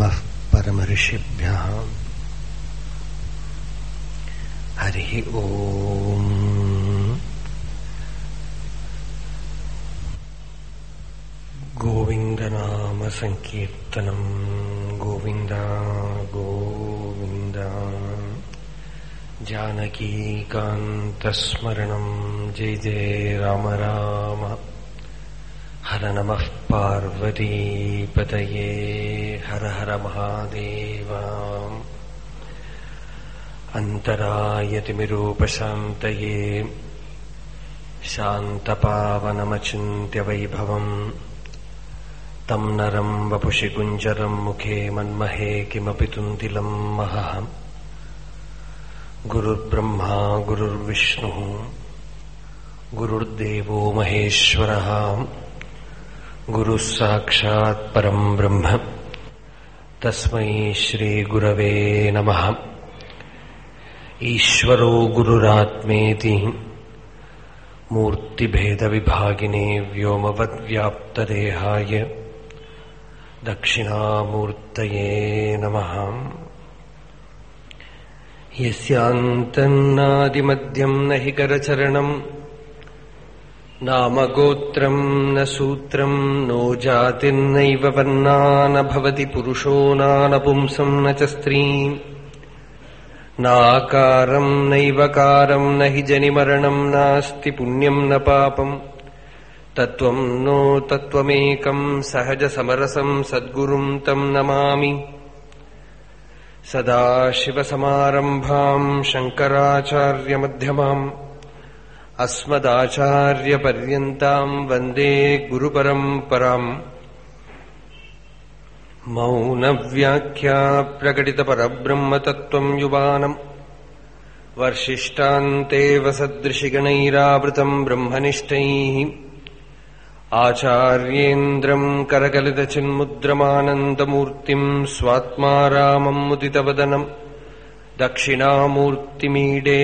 नमः परमऋषिभ्यः हरिः ओम्। गोविन्दनामसङ्कीर्तनम् गोविन्द गोविन्द। जानकीकान्तस्मरणम्। जय जय राम राम। हर नमः पार्वतीपतये हर हर महादेव। अन्तरायतिमिरूपशान्तये शान्तपावनमचिन्त्यवैभवम् तम् नरम् वपुषि कुञ्जरम् मुखे मन्महे किमपि तुन्तिलम् महः। गुरुर्ब्रह्मा, गुरुर्विष्णुः, गुरुर्देवो महेश्वरः। गुरुः साक्षात् परम् ब्रह्म। तस्मै श्रीगुरवे नमः। ईश्वरो गुरुरात्मेति मूर्तिभेदविभागिने व्योमवद्व्याप्तदेहाय दक्षिणामूर्तये नमः। यस्यान्तन्नादिमध्यम् न हि करचरणम् नामगोत्रम् न सूत्रम् नो जातिर्नैव वर्णा न भवति पुरुषो नानपुंसम् न च स्त्रीम् नाकारम् नैवकारम् न हि जनिमरणम् नास्ति पुण्यम् न पापम् तत्त्वम् नो तत्त्वमेकम् सहजसमरसम् सद्गुरुम् तम् नमामि सदाशिवसमारम्भाम् शङ्कराचार्यमध्यमाम् अस्मदाचार्यपर्यन्ताम् वन्दे गुरुपरम्पराम् मौनव्याख्या प्रकटितपरब्रह्मतत्त्वम् युवानम् वर्षिष्टान्तेव सदृशिगणैरावृतम् ब्रह्मनिष्ठैः आचार्येन्द्रम् करकलितचिन्मुद्रमानन्दमूर्तिम् स्वात्मा रामम् मुदितवदनम् दक्षिणामूर्तिमीडे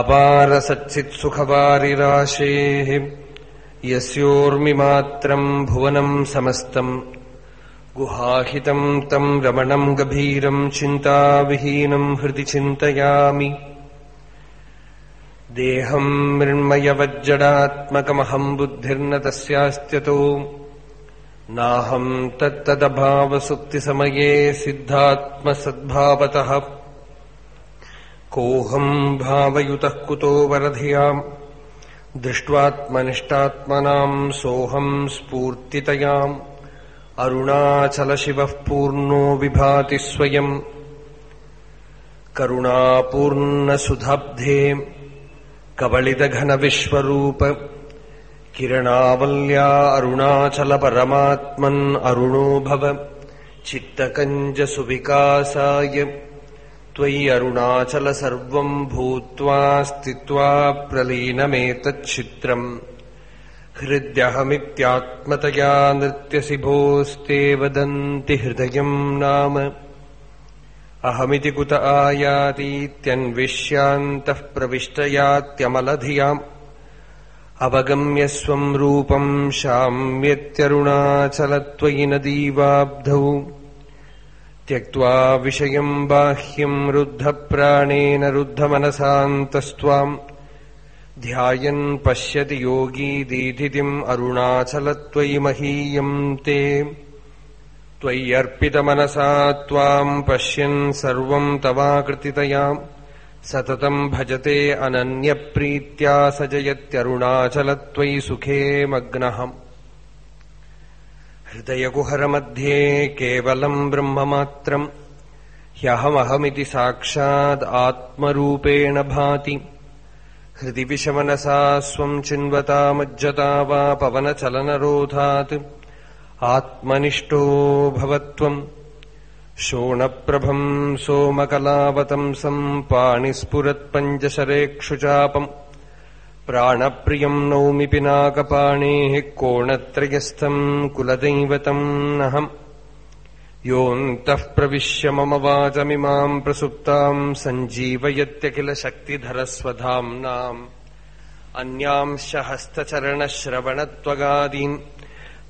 अपारसच्चित्सुखवारिराशेः यस्योर्मिमात्रम् भुवनम् समस्तम् गुहाहितम् तम् रमणम् गभीरम् चिन्ताविहीनम् हृदि चिन्तयामि देहम् मृण्मयवज्जडात्मकमहम् बुद्धिर्न तस्यास्त्यतो नाहम् तत्तदभावसुक्तिसमये सिद्धात्मसद्भावतः कोऽहम् भावयुतः कुतो वरधियाम्। दृष्ट्वात्मनिष्टात्मनाम् सोऽहम् स्फूर्तितयाम्। अरुणाचलशिवः पूर्णो विभाति स्वयम्। करुणापूर्णसुधाब्धे कबलितघनविश्वरूप किरणावल्या अरुणाचलपरमात्मन् अरुणो भव। चित्तकञ्जसुविकासाय त्वयि अरुणाचल सर्वम् भूत्वा स्थित्वा प्रलीनमेतच्छित्रम् हृद्यहमित्यात्मतया नृत्यसि भोस्ते वदन्ति हृदयम् नाम अहमिति कुत आयातीत्यन्विष्यान्तः प्रविष्टयात्यमलधियाम् अवगम्य स्वम् रूपम् शाम्यत्यरुणाचलत्वयि नदीवाब्धौ त्यक्त्वा विषयम् बाह्यम् रुद्धप्राणेन रुद्धमनसान्तस्त्वाम् ध्यायन् पश्यति योगी दीधितिम् अरुणाचलत्वयि महीयम् ते त्वय्यर्पितमनसा त्वाम् पश्यन् सर्वम् तवाकृतितयाम् सततम् भजते अनन्यप्रीत्या स जयत्यरुणाचलत्वयि सुखे मग्नः ഹൃദയകുഹരമധ്യേ കേവലം ബ്രഹ്മമാത്രം. ഹ്യഹമഹമിതി സാക്ഷാത് ആത്മരൂപേണ ഭാതി. ഹൃദി വിഷമനസാ സ്വം ചിൻവതാമജ്ജതാ വാ പവനചലനരോധാത്. ആത്മനിഷ്ഠോ ഭവത്വം. ശോണപ്രഭം സോമകലാവതംസം പാണിസ്ഫുരത്പഞ്ചശരേക്ഷുചാപം. प्राणप्रियम् नौमि पिनाकपाणेः कोणत्रयस्थम् कुलदैवतम् नहम्। योऽन्तः प्रविश्य मम वाचमिमाम् प्रसुप्ताम् सञ्जीवयत्यखिल शक्तिधरस्वधाम्नाम् अन्यांश्च हस्तचरणश्रवणत्वगादीन्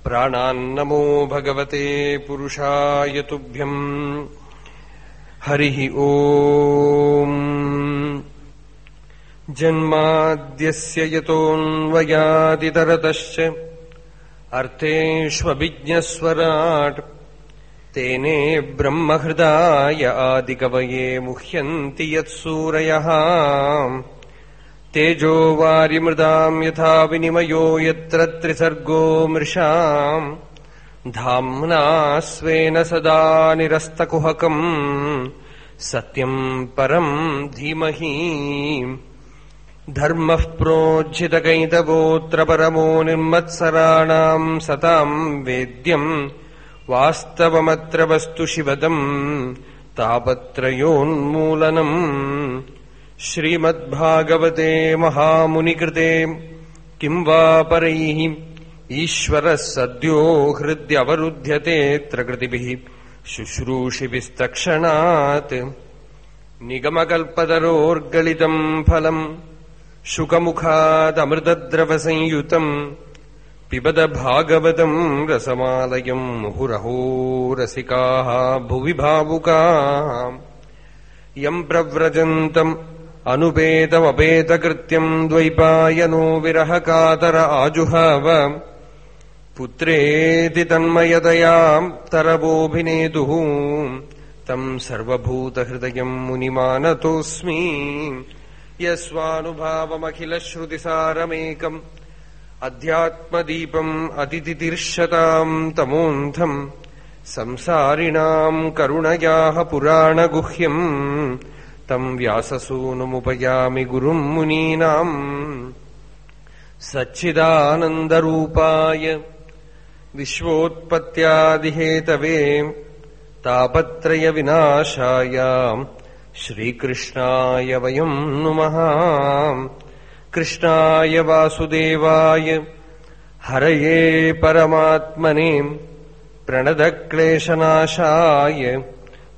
प्राणान्नमो भगवते पुरुषाय तुभ्यम्। हरिः ओम्। ജന്മാദ്യസ്യ യതോന്വയാതിതരതശ്ച അർത്ഥേഷ്വഭിജ്ഞസ്വരാട് തേനേ ബ്രഹ്മഹൃദായ ആദികവയേ മുഹ്യന്തി യത്സൂരയ തേജോ വാരിമൃതാം യഥാ വിനിമയോ യത്ര ത്രിസർഗോ മൃഷാം. ധാംനാ സദാ നിരസ്തകുഹകം. സത്യം പരം ധീമഹീം. ധർമ്മഃ പ്രോജ്ജിതകൈതഗോത്രപരമോ നിർമ്മത്സരാണാം സതാം വേദ്യം വാസ്തവമത്ര വസ്തു ശിവദം താപത്രയോന്മൂലനം. ശ്രീമദ്ഭാഗവതേ മഹാമുനികൃതേ കിം വാ പരൈ ഈശ്വരഃ സദ്യോ ഹൃദ്യവരുദ്ധ്യത്തെ പ്രകൃതിഭിഃ ശുശ്രൂഷിഭിസ്തക്ഷണാത്. നിഗമകൽപ്പതരോർഗളിതം ഫലം ശുഖമുഖാദമൃതദ്രവസംയുതം പിബത ഭാഗവതം രസമാലയം മുഹുരഹോ രസികാ ഭുവി ഭാവുകാ യം പ്രവ്രജന്തം അനുപേതമപേതകൃത്യം ദ്വൈപായനോ വിരഹകാതര ആജുഹാവ പുത്രേതി തന്മയതയാം തരവോഭിനേതു തം സർവഭൂതഹൃദയം മുനിമാനതോസ്മീ യസ്വാനുഭാവമഖിലശ്രുതിസാരമേകം. അധ്യാത്മദീപം അതിതിതിർഷതാം തമോന്ധം. സംസാരിണാം കരുണയാഹ പുരാണഗുഹ്യം. തം വ്യാസസൂനുമുപയാമി ഗുരും മുനീനാം. സച്ചിദാനന്ദരൂപായ വിശ്വോത്പത്യാദിഹേതവേ താപത്രയവിനാശായാം. ശ്രീകൃഷ്ണായ വയം നുമ. കൃഷ്ണായ വാസുദേവായ ഹരയേ പരമാത്മനെ. പ്രണതക്ലേശനാശായ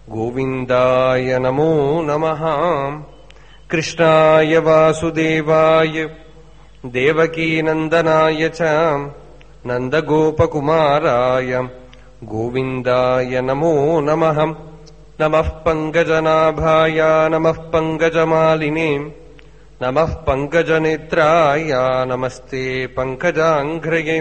ഗോവിന്ദായ നമോ നമ. കൃഷ്ണായ വാസുദേവായ ദേവകീനന്ദനായ ച. നന്ദഗോപകുമാരായ ഗോവിന്ദായ നമോ നമ. नमः नमः पङ्कजनाभाय नमः पङ्कजमालिने नमः पङ्कजनेत्राय नमस्ते पङ्कजाङ्घ्रये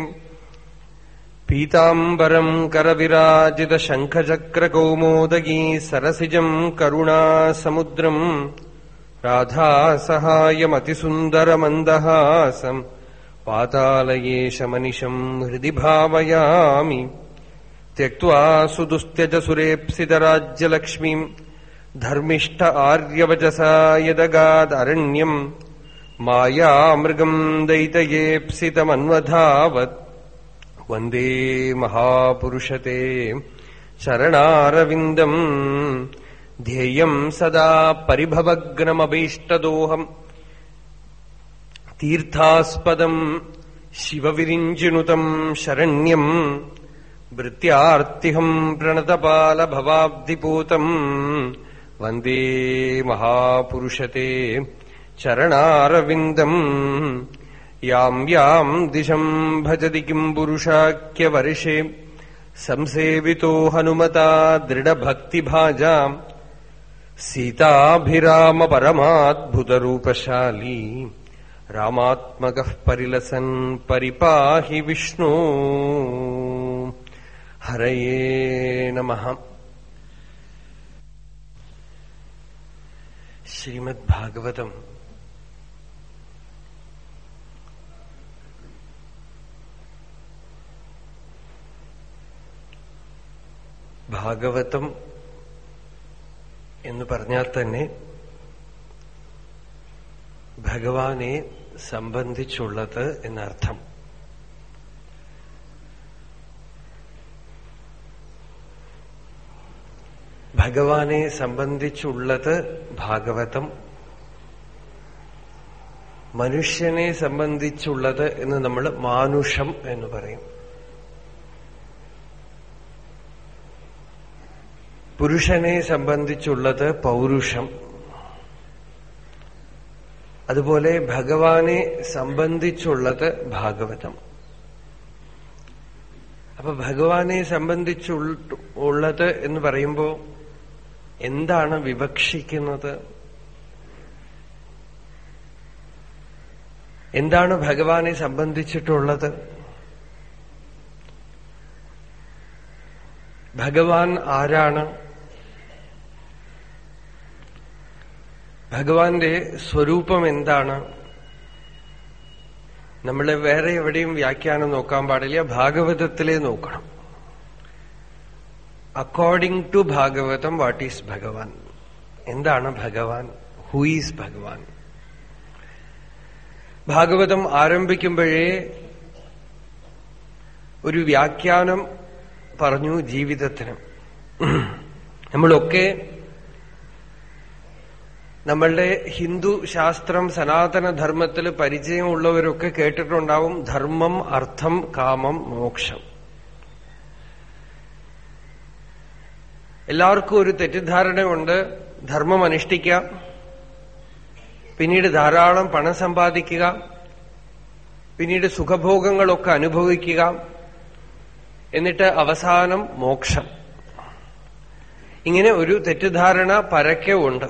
पीताम्बरम् करविराजितशङ्खचक्रकौमोदगी सरसिजम् करुणासमुद्रम् राधासहायमतिसुन्दरमन्दहासम् पातालयेशमनिशम् हृदि भावयामि त्यक्त्वा सुदुस्त्यजसुरेप्सितराज्यलक्ष्मीम् धर्मिष्ठ आर्यवचसा यदगादरण्यम् मायामृगम् दैतयेप्सितमन्वधावत् वन्दे महापुरुषते शरणारविन्दम् ध्येयम् सदा परिभवग्नमभीष्टदोहम् तीर्थास्पदम् शिवविरिञ्जिनुतम् शरण्यम् वृत्त्यार्तिहम् प्रणतपालभवाब्धिपूतम् वंदे महापुरुषते चरणारविन्दम् याम् याम् दिशम् भजति किम् पुरुषाख्यवर्षे। संसेवितो हनुमता दृढभक्तिभाजाम्। सीताभिरामपरमाद्भुतरूपशाली। रामात्मकः परिलसन् परिपाहि विष्णु। ഹരയേ നമ. ശ്രീമദ് ഭാഗവതം ഭാഗവതം എന്ന് പറഞ്ഞാൽ തന്നെ ഭഗവാനെ സംബന്ധിച്ചുള്ളത് എന്നർത്ഥം. ഭഗവാനെ സംബന്ധിച്ചുള്ളത് ഭാഗവതം. മനുഷ്യനെ സംബന്ധിച്ചുള്ളത് എന്ന് നമ്മൾ മാനുഷം എന്ന് പറയും. പുരുഷനെ സംബന്ധിച്ചുള്ളത് പൗരുഷം. അതുപോലെ ഭഗവാനെ സംബന്ധിച്ചുള്ളത് ഭാഗവതം. അപ്പൊ ഭഗവാനെ സംബന്ധിച്ചുള്ളത് എന്ന് പറയുമ്പോ എന്താണ് വിവക്ഷിക്കുന്നത്? എന്താണ് ഭഗവാനെ സംബന്ധിച്ചിട്ടുള്ളത്? ഭഗവാൻ ആരാണ്? ഭഗവാന്റെ സ്വരൂപം എന്താണ്? നമ്മൾ വേറെ എവിടെയും വ്യാഖ്യാനം നോക്കാൻ പാടില്ല. ഭാഗവതത്തിലെ നോക്കണം. According to Bhagavatam what is ഭഗവാൻ എന്താണ് ഭഗവാൻ ഹു ഭഗവാൻ ഭാഗവതം ആരംഭിക്കുമ്പോഴേ ഒരു വ്യാഖ്യാനം പറഞ്ഞു ജീവിതത്തിന് നമ്മളൊക്കെ നമ്മളുടെ ഹിന്ദു ശാസ്ത്രം സനാതനധർമ്മത്തിൽ പരിചയമുള്ളവരൊക്കെ കേട്ടിട്ടുണ്ടാവും ധർമ്മം അർത്ഥം കാമം മോക്ഷം എല്ലാവർക്കും ഒരു തെറ്റിദ്ധാരണയുണ്ട് ധർമ്മം അനുഷ്ഠിക്കാം പിന്നീട് ധാരാളം പണം സമ്പാദിക്കുക. പിന്നീട് സുഖഭോഗങ്ങളൊക്കെ അനുഭവിക്കുക. എന്നിട്ട് അവസാനം മോക്ഷം. ഇങ്ങനെ ഒരു തെറ്റിദ്ധാരണ പരക്കെ ഉണ്ട്.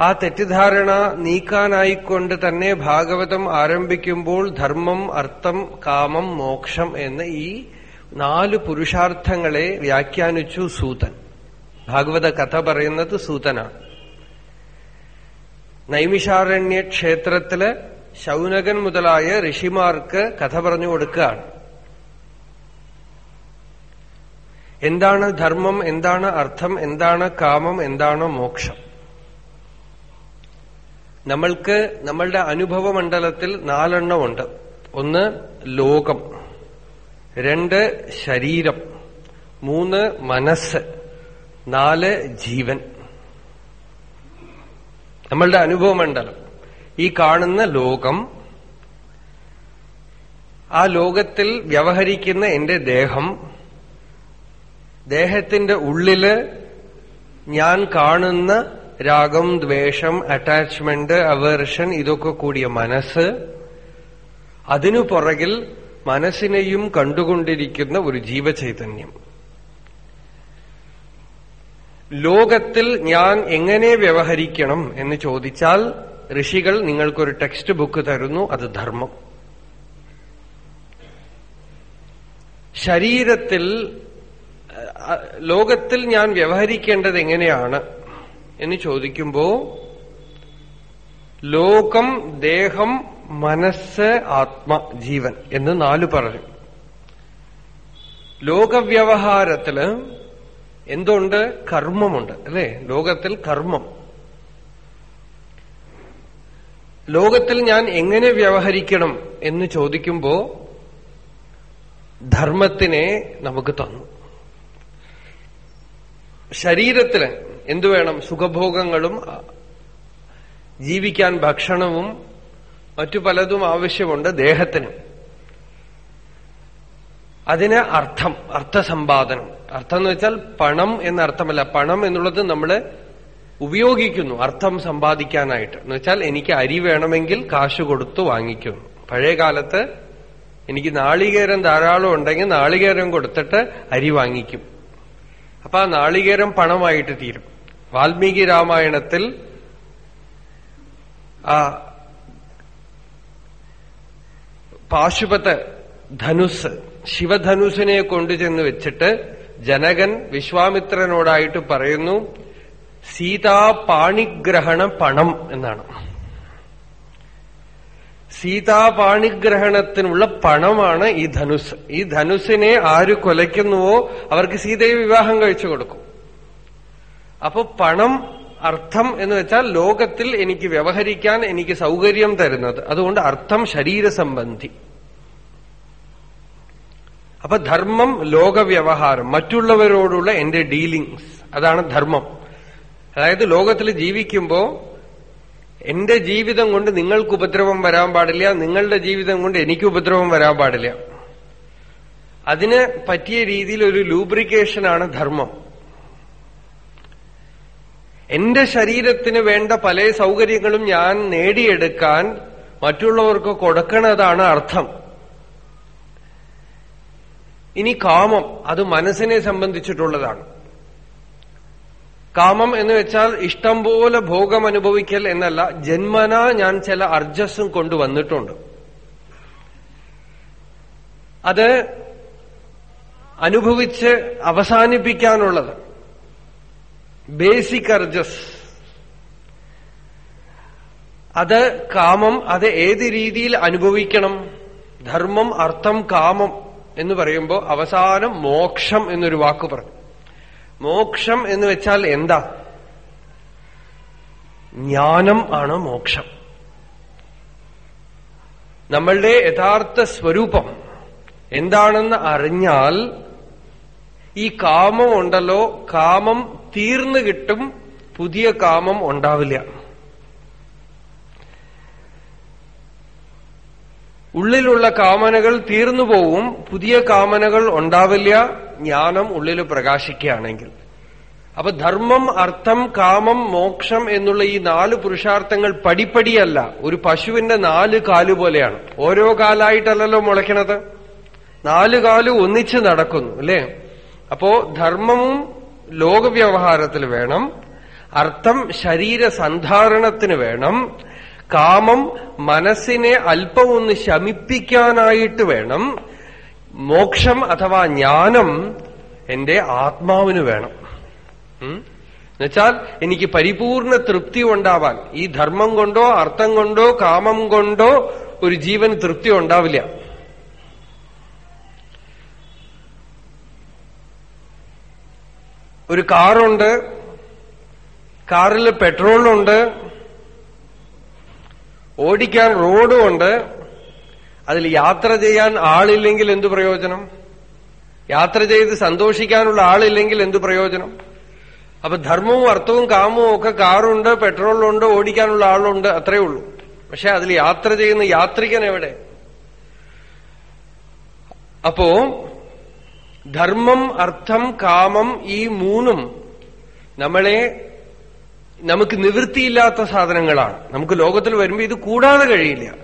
ആ തെറ്റിദ്ധാരണ നീക്കാനായിക്കൊണ്ട് തന്നെ ഭാഗവതം ആരംഭിക്കുമ്പോൾ ധർമ്മം അർത്ഥം കാമം മോക്ഷം എന്ന് ഈ നാല് പുരുഷാർത്ഥങ്ങളെ വ്യാഖ്യാനിച്ചു സൂതൻ. ഭാഗവത കഥ പറയുന്നത് സൂതനാണ്. നൈമിഷാരണ്യ ക്ഷേത്രത്തിൽ ശൗനകൻ മുതലായ ഋഷിമാർക്ക് കഥ പറഞ്ഞു കൊടുക്കുകയാണ്. എന്താണ് ധർമ്മം എന്താണ് അർത്ഥം എന്താണ് കാമം എന്താണ് മോക്ഷം? നമ്മൾക്ക് നമ്മളുടെ അനുഭവ മണ്ഡലത്തിൽ നാലെണ്ണമുണ്ട്. ഒന്ന് ലോകം. രണ്ട് ശരീരം മൂന്ന് മനസ്സ് നാല് ജീവൻ. നമ്മളുടെ അനുഭവമണ്ഡലം ഈ കാണുന്ന ലോകം ആ ലോകത്തിൽ വ്യവഹരിക്കുന്ന എന്റെ ദേഹം ദേഹത്തിന്റെ ഉള്ളിൽ ഞാൻ കാണുന്ന രാഗം ദ്വേഷം അറ്റാച്ച്മെന്റ് അവേർഷൻ ഇതൊക്കെ കൂടിയ മനസ്സ് അതിനു പുറകിൽ മനസ്സിനെയും കണ്ടുകൊണ്ടിരിക്കുന്ന ഒരു ജീവചൈതന്യം. ലോകത്തിൽ ഞാൻ എങ്ങനെ വ്യവഹരിക്കണം എന്ന് ചോദിച്ചാൽ ഋഷികൾ നിങ്ങൾക്കൊരു ടെക്സ്റ്റ് ബുക്ക് തരുന്നു അത് ധർമ്മം. ശരീരത്തിൽ ലോകത്തിൽ ഞാൻ വ്യവഹരിക്കേണ്ടത് എങ്ങനെയാണ് എന്ന് ചോദിക്കുമ്പോ ലോകം ദേഹം മനസ്സ് ആത്മ ജീവൻ എന്ന് നാലു പറഞ്ഞു. ലോകവ്യവഹാരത്തിൽ എന്തുണ്ട്? കർമ്മമുണ്ട് അല്ലെ? ലോകത്തിൽ കർമ്മം. ലോകത്തിൽ ഞാൻ എങ്ങനെ വ്യവഹരിക്കണം എന്ന് ചോദിക്കുമ്പോ ധർമ്മത്തിനെ നമുക്ക് തന്നു. ശരീരത്തിന് എന്തു വേണം? സുഖഭോഗങ്ങളും ജീവിക്കാൻ ഭക്ഷണവും മറ്റു പലതും ആവശ്യമുണ്ട് ദേഹത്തിന്. അതിന് അർത്ഥം അർത്ഥസമ്പാദനം. അർത്ഥം എന്ന് വെച്ചാൽ പണം എന്ന അർത്ഥമല്ല പണം എന്നുള്ളത് നമ്മൾ ഉപയോഗിക്കുന്നു അർത്ഥം സമ്പാദിക്കാനായിട്ട്. എന്ന് വെച്ചാൽ എനിക്ക് അരി വേണമെങ്കിൽ കാശ് കൊടുത്തു വാങ്ങിക്കുന്നു. പഴയ കാലത്ത് എനിക്ക് നാളികേരം ധാരാളം ഉണ്ടെങ്കിൽ നാളികേരം കൊടുത്തിട്ട് അരി വാങ്ങിക്കും. അപ്പൊ ആ നാളികേരം പണമായിട്ട് തീരും. വാൽമീകി രാമായണത്തിൽ ആ പാശുപത ധനുസ് ശിവധനുസിനെ കൊണ്ടുചെന്ന് വെച്ചിട്ട് ജനകൻ വിശ്വാമിത്രനോടായിട്ട് പറയുന്നു സീതാ പാണിഗ്രഹണ പണം എന്നാണ്. സീതാപാണിഗ്രഹണത്തിനുള്ള പണമാണ് ഈ ധനുസ്. ഈ ധനുസിനെ ആര് കൊലയ്ക്കുന്നുവോ അവർക്ക് സീതയെ വിവാഹം കഴിച്ചു കൊടുക്കും. അപ്പൊ പണം അർത്ഥം എന്ന് വെച്ചാൽ ലോകത്തിൽ എനിക്ക് വ്യവഹരിക്കാൻ എനിക്ക് സൗകര്യം തരുന്നത്. അതുകൊണ്ട് അർത്ഥം ശരീരസംബന്ധി. അപ്പൊ ധർമ്മം ലോകവ്യവഹാരം. മറ്റുള്ളവരോടുള്ള എന്റെ ഡീലിങ്സ്. അതാണ് ധർമ്മം. അതായത് ലോകത്തിൽ ജീവിക്കുമ്പോ എന്റെ ജീവിതം കൊണ്ട് നിങ്ങൾക്ക് ഉപദ്രവം വരാൻ പാടില്ല നിങ്ങളുടെ ജീവിതം കൊണ്ട് എനിക്ക് ഉപദ്രവം വരാൻ പാടില്ല. അതിന് പറ്റിയ രീതിയിൽ ഒരു ലൂബ്രിക്കേഷനാണ് ധർമ്മം. എന്റെ ശരീരത്തിന് വേണ്ട പല സൗകര്യങ്ങളും ഞാൻ നേടിയെടുക്കാൻ മറ്റുള്ളവർക്ക് കൊടുക്കണതാണ് അർത്ഥം. ഇനി കാമം അത് മനസ്സിനെ സംബന്ധിച്ചിട്ടുള്ളതാണ്. കാമം എന്ന് വെച്ചാൽ ഇഷ്ടം പോലെ ഭോഗം അനുഭവിക്കൽ എന്നല്ല ജന്മന ഞാൻ ചില അർജസ്സും കൊണ്ടുവന്നിട്ടുണ്ട് അത് അനുഭവിച്ച് അവസാനിപ്പിക്കാനുള്ളത്. ബേസിക് അർജസ് അത് കാമം അത് ഏത് രീതിയിൽ അനുഭവിക്കണം? ധർമ്മം അർത്ഥം കാമം എന്ന് പറയുമ്പോൾ അവസാനം മോക്ഷം എന്നൊരു വാക്ക് പറഞ്ഞു. മോക്ഷം എന്ന് വെച്ചാൽ എന്താ? ജ്ഞാനം ആണ് മോക്ഷം. നമ്മളുടെ യഥാർത്ഥ സ്വരൂപം എന്താണെന്ന് അറിഞ്ഞാൽ ഈ കാമം ഉണ്ടല്ലോ കാമം തീർന്നു കിട്ടും പുതിയ കാമം ഉണ്ടാവില്ല. ഉള്ളിലുള്ള കാമനകൾ തീർന്നു പോവും പുതിയ കാമനകൾ ഉണ്ടാവില്ല ജ്ഞാനം ഉള്ളിൽ പ്രകാശിക്കുകയാണെങ്കിൽ. അപ്പൊ ധർമ്മം അർത്ഥം കാമം മോക്ഷം എന്നുള്ള ഈ നാല് പുരുഷാർത്ഥങ്ങൾ പടിപ്പടിയല്ല. ഒരു പശുവിന്റെ നാല് കാൽ പോലെയാണ്. ഓരോ കാലായിട്ടല്ലല്ലോ മുളയ്ക്കണത്. നാല് കാൽ ഒന്നിച്ച് നടക്കുന്നു അല്ലേ? അപ്പോ ധർമ്മവും ലോകവ്യവഹാരത്തിൽ വേണം. അർത്ഥം ശരീരസന്ധാരണത്തിന് വേണം. കാമം മനസ്സിനെ അല്പമൊന്ന് ശമിപ്പിക്കാനായിട്ട് വേണം. മോക്ഷം അഥവാ ജ്ഞാനം എന്റെ ആത്മാവിന് വേണം. എന്നുവെച്ചാൽ എനിക്ക് പരിപൂർണ തൃപ്തി ഉണ്ടാവാൻ ഈ ധർമ്മം കൊണ്ടോ അർത്ഥം കൊണ്ടോ കാമം കൊണ്ടോ ഒരു ജീവൻ തൃപ്തി ഉണ്ടാവില്ല. ഒരു കാറുണ്ട്. കാറിൽ പെട്രോളുണ്ട്. ഓടിക്കാൻ റോഡും ഉണ്ട് അതിൽ യാത്ര ചെയ്യാൻ ആളില്ലെങ്കിൽ എന്തു പ്രയോജനം? യാത്ര ചെയ്ത് സന്തോഷിക്കാനുള്ള ആളില്ലെങ്കിൽ എന്തു പ്രയോജനം? അപ്പൊ ധർമ്മവും അർത്ഥവും കാമവും ഒക്കെ കാറുണ്ട് പെട്രോളുണ്ട് ഓടിക്കാനുള്ള ആളുണ്ട് അത്രയേ ഉള്ളൂ. പക്ഷെ അതിൽ യാത്ര ചെയ്യുന്ന യാത്രികൻ എവിടെ? അപ്പോ ധർമ്മം അർത്ഥം കാമം ഈ മൂന്നും നമ്മളെ നമുക്ക് നിവൃത്തിയില്ലാത്ത സാധനങ്ങളാണ്. നമുക്ക് ലോകത്തിൽ വരുമ്പോൾ ഇത് കൂടാതെ കഴിയില്ല.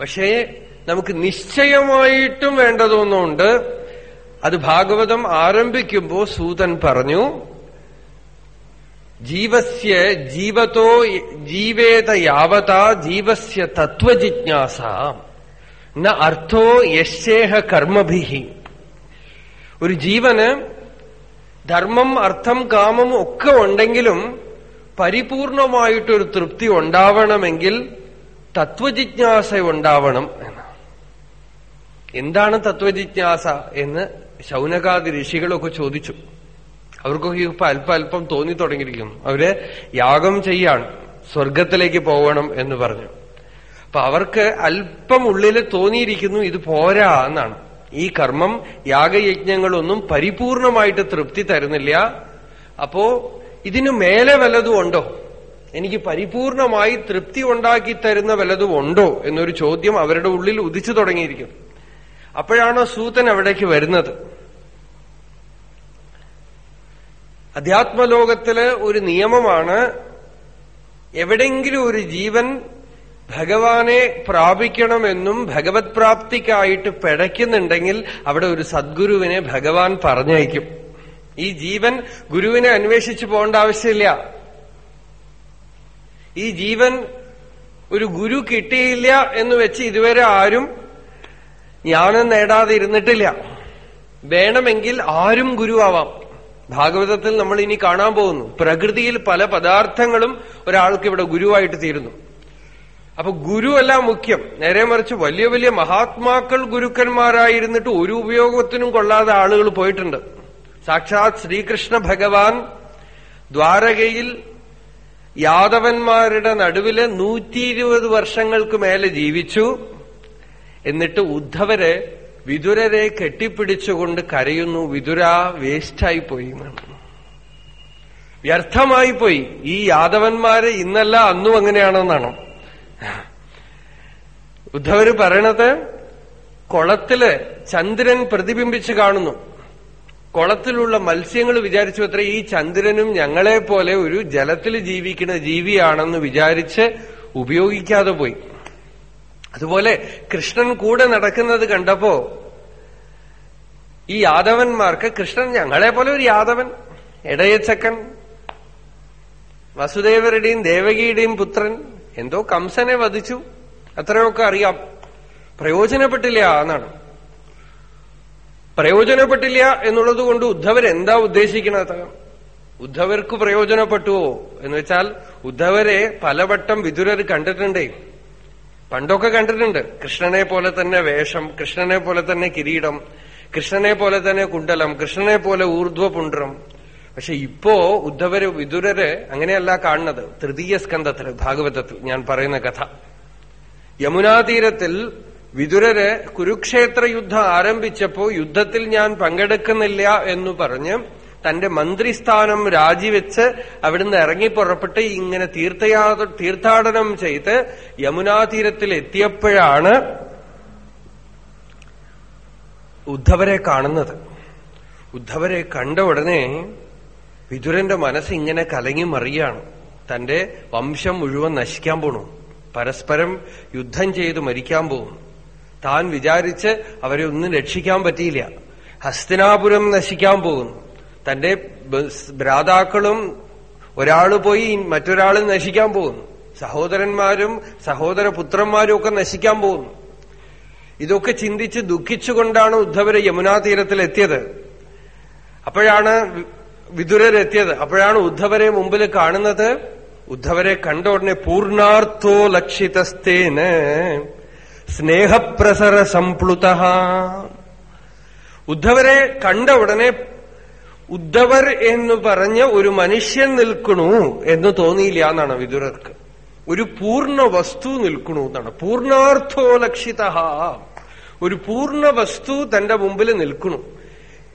പക്ഷേ നമുക്ക് നിശ്ചയമായിട്ടും വേണ്ടതൊന്നുണ്ട്. അത് ഭാഗവതം ആരംഭിക്കുമ്പോൾ സൂതൻ പറഞ്ഞു ജീവസ്യ ജീവതോ ജീവേത യാവത ജീവസ്യ തത്വജിജ്ഞാസ. ന അർത്ഥോ യശേഹ കർമ്മഭിഹി. ഒരു ജീവന് ധർമ്മം അർത്ഥം കാമം ഒക്കെ ഉണ്ടെങ്കിലും പരിപൂർണമായിട്ടൊരു തൃപ്തി ഉണ്ടാവണമെങ്കിൽ തത്വജിജ്ഞാസ ഉണ്ടാവണം എന്ന് എന്താണ് തത്വജിജ്ഞാസ എന്ന് ശൗനകാദി ഋഷികളൊക്കെ ചോദിച്ചു. അവർക്കൊക്കെ ഇപ്പൊ അല്പ അല്പം തോന്നി തുടങ്ങിയിരിക്കും അവർ യാഗം ചെയ്യാണ്. സ്വർഗത്തിലേക്ക് പോകണം എന്ന് പറഞ്ഞു. അപ്പൊ അവർക്ക് അല്പം ഉള്ളിൽ തോന്നിയിരിക്കുന്നു ഇത് പോരാ എന്നാണ്. ഈ കർമ്മം യാഗയജ്ഞങ്ങളൊന്നും പരിപൂർണമായിട്ട് തൃപ്തി തരുന്നില്ല. അപ്പോ ഇതിനു മേലെ വല്ലതും ഉണ്ടോ? എനിക്ക് പരിപൂർണമായി തൃപ്തി ഉണ്ടാക്കി തരുന്ന വല്ലതും ഉണ്ടോ എന്നൊരു ചോദ്യം അവരുടെ ഉള്ളിൽ ഉദിച്ചു തുടങ്ങിയിരിക്കും. അപ്പോഴാണ് സൂതൻ അവിടേക്ക് വരുന്നത്? അധ്യാത്മലോകത്തിൽ ഒരു നിയമമാണ് എവിടെങ്കിലും ഒരു ജീവൻ ഭഗവാനെ പ്രാപിക്കണമെന്നും ഭഗവത് പ്രാപ്തിക്കായിട്ട് പിടയ്ക്കുന്നുണ്ടെങ്കിൽ അവിടെ ഒരു സദ്ഗുരുവിനെ ഭഗവാൻ പറഞ്ഞയക്കും. ഈ ജീവൻ ഗുരുവിനെ അന്വേഷിച്ചു പോകേണ്ട ആവശ്യമില്ല. ഈ ജീവൻ ഒരു ഗുരു കിട്ടിയില്ല എന്ന് വെച്ച് ഇതുവരെ ആരും ജ്ഞാനം നേടാതെ ഇരുന്നിട്ടില്ല. വേണമെങ്കിൽ ആരും ഗുരുവാവാം. ഭാഗവതത്തിൽ നമ്മൾ ഇനി കാണാൻ പോകുന്നു. പ്രകൃതിയിൽ പല പദാർത്ഥങ്ങളും ഒരാൾക്ക് ഇവിടെ ഗുരുവായിട്ട് തീരുന്നു. അപ്പൊ ഗുരുവല്ല മുഖ്യം. നേരെ മറിച്ച് വലിയ വലിയ മഹാത്മാക്കൾ ഗുരുക്കന്മാരായിരുന്നിട്ട് ഒരു ഉപയോഗത്തിനും കൊള്ളാതെ ആളുകൾ പോയിട്ടുണ്ട്. സാക്ഷാത് ശ്രീകൃഷ്ണ ഭഗവാൻ ദ്വാരകയിൽ യാദവന്മാരുടെ നടുവിൽ നൂറ്റി ഇരുപത് വർഷങ്ങൾക്ക് മേലെ ജീവിച്ചു. എന്നിട്ട് ഉദ്ധവരെ വിതുരരെ കെട്ടിപ്പിടിച്ചുകൊണ്ട് കരയുന്നു. വിതുര വേസ്റ്റായി പോയി വ്യർത്ഥമായി പോയി. ഈ യാദവന്മാരെ ഇന്നല്ല അന്നും അങ്ങനെയാണെന്നാണ്. ഉദ്ധവര് പറയണത് കുളത്തിൽ ചന്ദ്രൻ പ്രതിബിംബിച്ച് കാണുന്നു. കുളത്തിലുള്ള മത്സ്യങ്ങൾ വിചാരിച്ചു അത്ര ഈ ചന്ദ്രനും ഞങ്ങളെ പോലെ ഒരു ജലത്തിൽ ജീവിക്കുന്ന ജീവിയാണെന്ന് വിചാരിച്ച് ഉപയോഗിക്കാതെ പോയി. അതുപോലെ കൃഷ്ണൻ കൂടെ നടക്കുന്നത് കണ്ടപ്പോ ഈ യാദവന്മാർക്ക് കൃഷ്ണൻ ഞങ്ങളെ പോലെ ഒരു യാദവൻ ഇടയച്ചക്കൻ വസുദേവരുടെയും ദേവകിയുടെയും പുത്രൻ എന്തോ കംസനെ വധിച്ചു. അത്രയൊക്കെ അറിയാം. പ്രയോജനപ്പെട്ടില്ല എന്നാണ്. പ്രയോജനപ്പെട്ടില്ല എന്നുള്ളത് കൊണ്ട് ഉദ്ധവർ എന്താ ഉദ്ദേശിക്കുന്നത് ഉദ്ധവർക്ക് പ്രയോജനപ്പെട്ടുവോ? എന്ന് വെച്ചാൽ ഉദ്ധവരെ പലവട്ടം വിതുരർ കണ്ടിട്ടുണ്ടേ. പണ്ടൊക്കെ കണ്ടിട്ടുണ്ട്. കൃഷ്ണനെ പോലെ തന്നെ വേഷം കൃഷ്ണനെ പോലെ തന്നെ കിരീടം കൃഷ്ണനെ പോലെ തന്നെ കുണ്ടലം കൃഷ്ണനെ പോലെ ഊർധ്വപുണ്ഡ്രം. പക്ഷെ ഇപ്പോ ഉദ്ധവര് വിദുരര് അങ്ങനെയല്ല കാണുന്നത്. തൃതീയ സ്കന്ധത്തിൽ ഭാഗവതത്തിൽ ഞാൻ പറയുന്ന കഥ. യമുനാതീരത്തിൽ വിതുരര് കുരുക്ഷേത്ര യുദ്ധം ആരംഭിച്ചപ്പോ യുദ്ധത്തിൽ ഞാൻ പങ്കെടുക്കുന്നില്ല എന്ന് പറഞ്ഞ് തന്റെ മന്ത്രിസ്ഥാനം രാജിവെച്ച് അവിടുന്ന് ഇറങ്ങി പുറപ്പെട്ട് ഇങ്ങനെ തീർത്ഥയാ തീർത്ഥാടനം ചെയ്ത് യമുനാതീരത്തിൽ എത്തിയപ്പോഴാണ് ഉദ്ധവരെ കാണുന്നത്. ഉദ്ധവരെ കണ്ട ഉടനെ വിതുരന്റെ മനസ്സ് ഇങ്ങനെ കലങ്ങി മറിയാണ്. തന്റെ വംശം മുഴുവൻ നശിക്കാൻ പോണു. പരസ്പരം യുദ്ധം ചെയ്ത് മരിക്കാൻ പോകും താൻ വിചാരിച്ച് അവരെ ഒന്നും രക്ഷിക്കാൻ പറ്റിയില്ല. ഹസ്തിനാപുരം നശിക്കാൻ പോകുന്നു തന്റെ ഭ്രാതാക്കളും ഒരാൾ പോയി മറ്റൊരാൾ നശിക്കാൻ പോകുന്നു സഹോദരന്മാരും സഹോദര പുത്രന്മാരും ഒക്കെ നശിക്കാൻ പോകുന്നു ഇതൊക്കെ ചിന്തിച്ച് ദുഃഖിച്ചുകൊണ്ടാണ് ഉദ്ധവര് യമുനാ എത്തിയത് അപ്പോഴാണ് വിതുരരെത്തിയത് അപ്പോഴാണ് ഉദ്ധവരെ മുമ്പിൽ കാണുന്നത്. ഉദ്ധവരെ കണ്ട ഉടനെ പൂർണാർത്ഥോ ലക്ഷിതസ്തേന് സ്നേഹപ്രസര സംപ്ലുത. ഉദ്ധവരെ കണ്ട ഉടനെ ഉദ്ധവർ എന്ന് പറഞ്ഞ ഒരു മനുഷ്യൻ നിൽക്കണു എന്ന് തോന്നിയില്ല എന്നാണ് വിദുരർക്ക്. ഒരു പൂർണ വസ്തു നിൽക്കണു എന്നാണ്. പൂർണാർത്ഥോ ലക്ഷിത ഒരു പൂർണ വസ്തു തന്റെ മുമ്പിൽ നിൽക്കണു.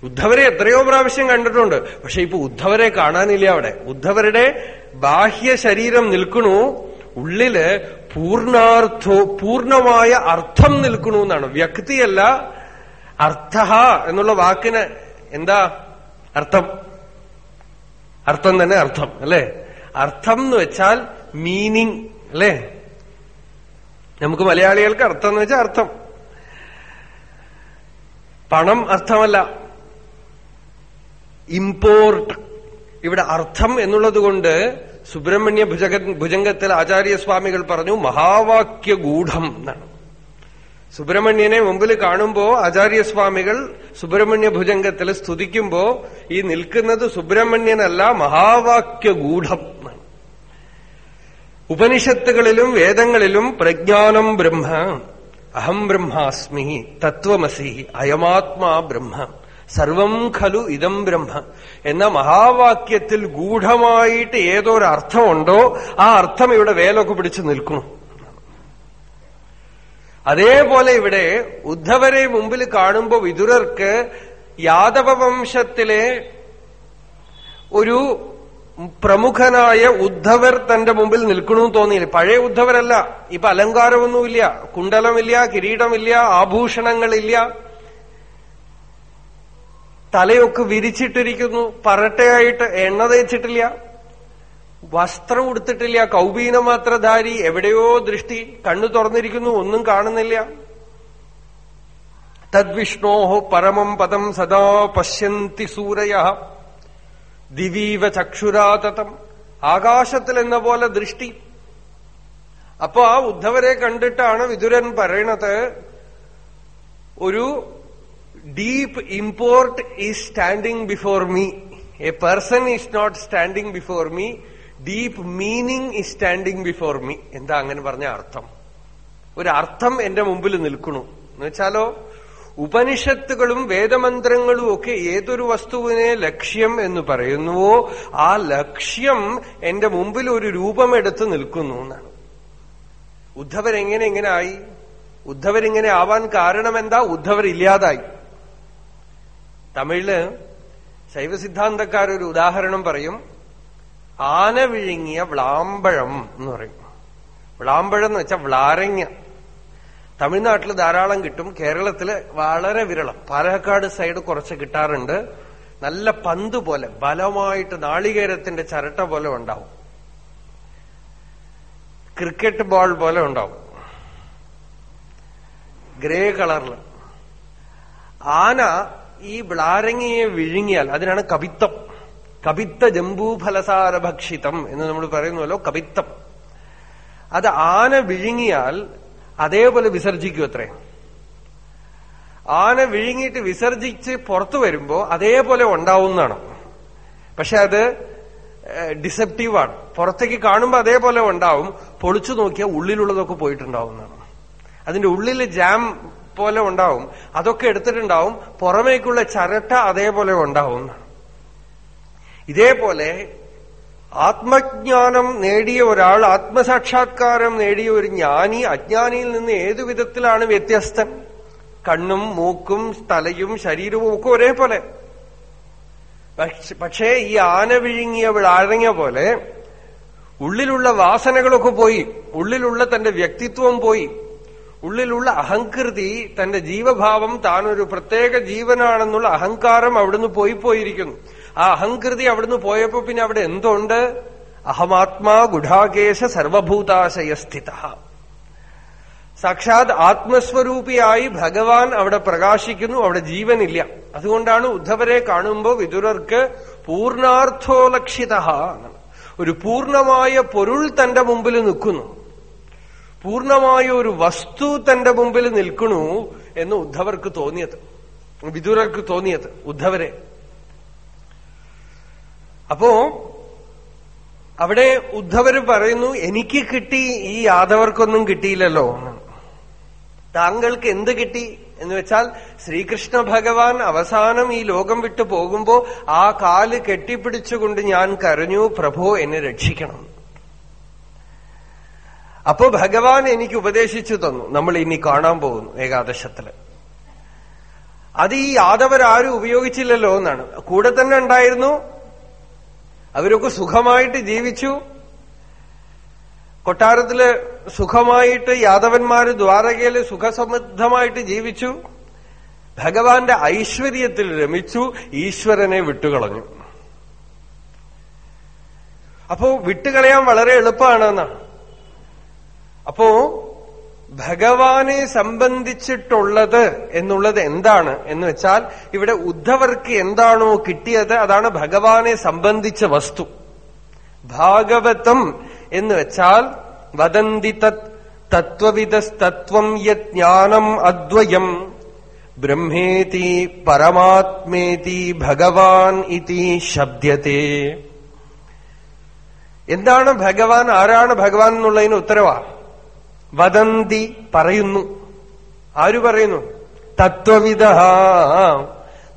ഉദ്ധവരെ എത്രയോ പ്രാവശ്യം കണ്ടിട്ടുണ്ട്. പക്ഷെ ഇപ്പൊ ഉദ്ധവരെ കാണാനില്ല അവിടെ. ഉദ്ധവരുടെ ബാഹ്യ ശരീരം നിൽക്കണു. ഉള്ളിൽ പൂർണാർത്ഥോ പൂർണമായ അർത്ഥം നിൽക്കണു എന്നാണ്. വ്യക്തിയല്ല അർത്ഥ എന്നുള്ള വാക്കിന് എന്താ അർത്ഥം? അർത്ഥം തന്നെ അർത്ഥം അല്ലെ? അർത്ഥം എന്ന് വെച്ചാൽ മീനിങ് അല്ലെ? നമുക്ക് മലയാളികൾക്ക് അർത്ഥം എന്ന് വെച്ചാൽ അർത്ഥം. പണം അർത്ഥമല്ല. ഇമ്പോർട്ട് ഇവിടെ അർത്ഥം എന്നുള്ളതുകൊണ്ട് സുബ്രഹ്മണ്യ ഭുജക ഭുജംഗത്തിൽ ആചാര്യസ്വാമികൾ പറഞ്ഞു മഹാവാക്യഗൂഢം എന്നാണ്. സുബ്രഹ്മണ്യനെ മുമ്പിൽ കാണുമ്പോ ആചാര്യസ്വാമികൾ സുബ്രഹ്മണ്യ ഭുജംഗത്തിൽ സ്തുതിക്കുമ്പോ ഈ നിൽക്കുന്നത് സുബ്രഹ്മണ്യനല്ല മഹാവാക്യഗൂഢം ഉപനിഷത്തുകളിലും വേദങ്ങളിലും പ്രജ്ഞാനം ബ്രഹ്മ അഹം ബ്രഹ്മാസ്മി തത്വമസി അയമാത്മാ ബ്രഹ്മ. സർവം ഖലു ഇതം ബ്രഹ്മ. എന്ന മഹാവാക്യത്തിൽ ഗൂഢമായിട്ട് ഏതൊരർത്ഥമുണ്ടോ ആ അർത്ഥം ഇവിടെ വേലൊക്കെ പിടിച്ചു നിൽക്കുന്നു അതേപോലെ ഇവിടെ ഉദ്ധവരെ മുമ്പിൽ കാണുമ്പോ വിതുരർക്ക് യാദവ വംശത്തിലെ ഒരു പ്രമുഖനായ ഉദ്ധവർ തന്റെ മുമ്പിൽ നിൽക്കണമെന്ന് തോന്നിയില്ല. പഴയ ഉദ്ധവരല്ല. ഇപ്പൊ അലങ്കാരമൊന്നുമില്ല. കുണ്ടലമില്ല കിരീടമില്ല ആഭൂഷണങ്ങളില്ല. തലയൊക്കെ വിരിച്ചിട്ടിരിക്കുന്നു പറട്ടയായിട്ട് എണ്ണ തേച്ചിട്ടില്ല. വസ്ത്രം ഉടുത്തിട്ടില്ല ധാരി എവിടെയോ ദൃഷ്ടി കണ്ണു തുറന്നിരിക്കുന്നു ഒന്നും കാണുന്നില്ല. തദ്വിഷ്ണോ പരമം പദം സദാ പശ്യന്തി സൂരയ. ദിവീവ ചക്ഷുരാതതം ആകാശത്തിൽ എന്ന പോലെ ദൃഷ്ടി. അപ്പോ ആ ഉദ്ധവരെ കണ്ടിട്ടാണ് വിതുരൻ പറയണത് ഒരു deep import is standing before me a person is not standing before me deep meaning is standing before me എന്താ അങ്ങനെ പറഞ്ഞ അർത്ഥം? ഒരു അർത്ഥം എന്റെ മുമ്പിൽ നിൽക്കണു എന്ന് വെച്ചാലോ ഉപനിഷത്തുകളും വേദമന്ത്രങ്ങളും ഒക്കെ ഏതൊരു വസ്തുവിനെ ലക്ഷ്യം എന്ന് പറയുന്നുവോ ആ ലക്ഷ്യം എന്റെ മുമ്പിൽ ഒരു രൂപമെടുത്ത് നിൽക്കുന്നു എന്നാണ്. ഉദ്ധവരെങ്ങനെ എങ്ങനെ ആയി? ഉദ്ധവരിങ്ങനെ ആവാൻ കാരണം എന്താ? ഉദ്ധവർ ഇല്ലാതായി. തമിഴിൽ ശൈവസിദ്ധാന്തക്കാരൊരു ഉദാഹരണം പറയും. ആന വിഴുങ്ങിയ വ്ളാമ്പഴം എന്ന് പറയും. വ്ളാമ്പഴം എന്ന് വെച്ചാൽ വ്ളാരങ്ങ. തമിഴ്നാട്ടിൽ ധാരാളം കിട്ടും. കേരളത്തിൽ വളരെ വിരളം. പാലക്കാട് സൈഡ് കുറച്ച് കിട്ടാറുണ്ട്. നല്ല പന്ത് പോലെ ബലമായിട്ട് നാളികേരത്തിന്റെ ചരട്ട പോലെ ഉണ്ടാവും. ക്രിക്കറ്റ് ബോൾ പോലെ ഉണ്ടാവും. ഗ്രേ കളറിൽ ആന ഈ ബ്ലാരങ്ങയെ വിഴുങ്ങിയാൽ അതിനാണ് കവിത്തം കവിത്ത ജംബൂഫലസാര ഭക്ഷിതം എന്ന് നമ്മൾ പറയുന്നുവല്ലോ കവിത്തം അത് ആന വിഴുങ്ങിയാൽ അതേപോലെ വിസർജിക്കും അത്രേ. ആന വിഴുങ്ങിയിട്ട് വിസർജിച്ച് പുറത്തു വരുമ്പോ അതേപോലെ ഉണ്ടാവുന്നതാണ്. പക്ഷെ അത് ഡിസെപ്റ്റീവാണ്. പുറത്തേക്ക് കാണുമ്പോൾ അതേപോലെ ഉണ്ടാവും. പൊളിച്ചു നോക്കിയാൽ ഉള്ളിലുള്ളതൊക്കെ പോയിട്ടുണ്ടാവുന്നതാണ്. അതിന്റെ ഉള്ളിൽ ജാം പോലെ ഉണ്ടാവും. അതൊക്കെ എടുത്തിട്ടുണ്ടാവും. പുറമേക്കുള്ള ചരട്ട അതേപോലെ ഉണ്ടാവും. ഇതേപോലെ ആത്മജ്ഞാനം നേടിയ ഒരാൾ ആത്മസാക്ഷാത്കാരം നേടിയ ഒരു ജ്ഞാനി അജ്ഞാനിയിൽ നിന്ന് ഏതു വിധത്തിലാണ് വ്യത്യസ്തൻ? കണ്ണും മൂക്കും തലയും ശരീരവും ഒക്കെ ഒരേപോലെ. പക്ഷേ ഈ ആന വിഴുങ്ങിയ വിളാരങ്ങ പോലെ ഉള്ളിലുള്ള വാസനകളൊക്കെ പോയി. ഉള്ളിലുള്ള തന്റെ വ്യക്തിത്വം പോയി. ഉള്ളിലുള്ള അഹങ്കൃതി തന്റെ ജീവഭാവം താനൊരു പ്രത്യേക ജീവനാണെന്നുള്ള അഹങ്കാരം അവിടുന്ന് പോയി പോയിരിക്കുന്നു. ആ അഹങ്കൃതി അവിടുന്ന് പോയപ്പോ പിന്നെ അവിടെ എന്തുണ്ട്? അഹമാത്മാ ഗുഢാകേശ സർവഭൂതാശയസ്ഥിത സാക്ഷാത് ആത്മസ്വരൂപിയായി ഭഗവാൻ അവിടെ പ്രകാശിക്കുന്നു അവിടെ ജീവനില്ല. അതുകൊണ്ടാണ് ഉദ്ധവരെ കാണുമ്പോൾ വിതുരർക്ക് പൂർണാർത്ഥോലക്ഷിത ഒരു പൂർണമായ പൊരുൾ തന്റെ മുമ്പിൽ നിൽക്കുന്നു. പൂർണമായ ഒരു വസ്തു തന്റെ മുമ്പിൽ നിൽക്കണു എന്ന് ഉദ്ധവർക്ക് തോന്നിയത്. വിദുരർക്ക് തോന്നിയത് ഉദ്ധവരെ. അപ്പോ അവിടെ ഉദ്ധവർ പറയുന്നു എനിക്ക് കിട്ടി ഈ യാദവർക്കൊന്നും കിട്ടിയില്ലല്ലോ. താങ്കൾക്ക് എന്ത് കിട്ടി എന്ന് വെച്ചാൽ ശ്രീകൃഷ്ണ ഭഗവാൻ അവസാനം ഈ ലോകം വിട്ടു പോകുമ്പോ ആ കാൽ കെട്ടിപ്പിടിച്ചുകൊണ്ട് ഞാൻ കരഞ്ഞു പ്രഭോ എന്നെ രക്ഷിക്കണം. അപ്പോ ഭഗവാൻ എനിക്ക് ഉപദേശിച്ചു തന്നു. നമ്മൾ ഇനി കാണാൻ പോകുന്നു ഏകാദശത്തിൽ അത് ഈ യാദവരാരും ഉപയോഗിച്ചില്ലല്ലോ എന്നാണ്. കൂടെ തന്നെ ഉണ്ടായിരുന്നു. അവരൊക്കെ സുഖമായിട്ട് ജീവിച്ചു. കൊട്ടാരത്തിൽ സുഖമായിട്ട് യാദവന്മാര് ദ്വാരകയിൽ സുഖസമൃദ്ധമായിട്ട് ജീവിച്ചു. ഭഗവാന്റെ ഐശ്വര്യത്തിൽ രമിച്ചു. ഈശ്വരനെ വിട്ടുകളഞ്ഞു. അപ്പോ വിട്ടുകളയാൻ വളരെ എളുപ്പമാണെന്നാണ്. അപ്പോ ഭഗവാനെ സംബന്ധിച്ചിട്ടുള്ളത് എന്നുള്ളത് എന്താണ് എന്ന് വെച്ചാൽ ഇവിടെ ഉദ്ധവർക്ക് എന്താണോ കിട്ടിയത് അതാണ് ഭഗവാനെ സംബന്ധിച്ച വസ്തു. ഭാഗവതം എന്ന് വെച്ചാൽ വദന്തി തത് തത്വവിധസ്തത്വം യജ്ഞാനം അദ്വയം. ബ്രഹ്മേതി പരമാത്മേതി ഭഗവാൻ ഇതി ശബ്ദത്തെ എന്താണ് ഭഗവാൻ? ആരാണ് ഭഗവാൻ എന്നുള്ളതിന് ഉത്തരവാ? വദന്തി പറയുന്നു. ആര് പറയുന്നു? തത്വവിധ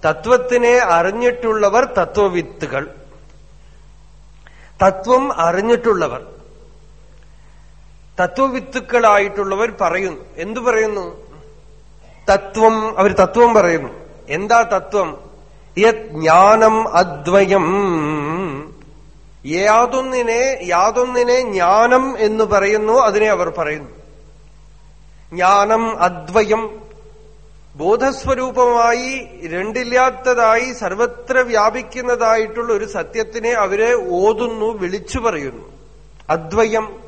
തത്വത്തിനെ അറിഞ്ഞിട്ടുള്ളവർ തത്വവിത്തുകൾ. തത്വം അറിഞ്ഞിട്ടുള്ളവർ. തത്വവിത്തുക്കളായിട്ടുള്ളവർ പറയുന്നു. എന്തു പറയുന്നു? തത്വം അവർ തത്വം പറയുന്നു. എന്താ തത്വം? യത് ജ്ഞാനം അദ്വയം. യാതൊന്നിനെ യാതൊന്നിനെ ജ്ഞാനം എന്ന് പറയുന്നു അതിനെ അവർ പറയുന്നു. ജ്ഞാനം അദ്വയം. ബോധസ്വരൂപമായി രണ്ടില്ലാത്തതായി സർവത്ര വ്യാപിക്കുന്നതായിട്ടുള്ള ഒരു സത്യത്തിനെ അവരെ ഓതുന്നു വിളിച്ചു പറയുന്നു. അദ്വയം.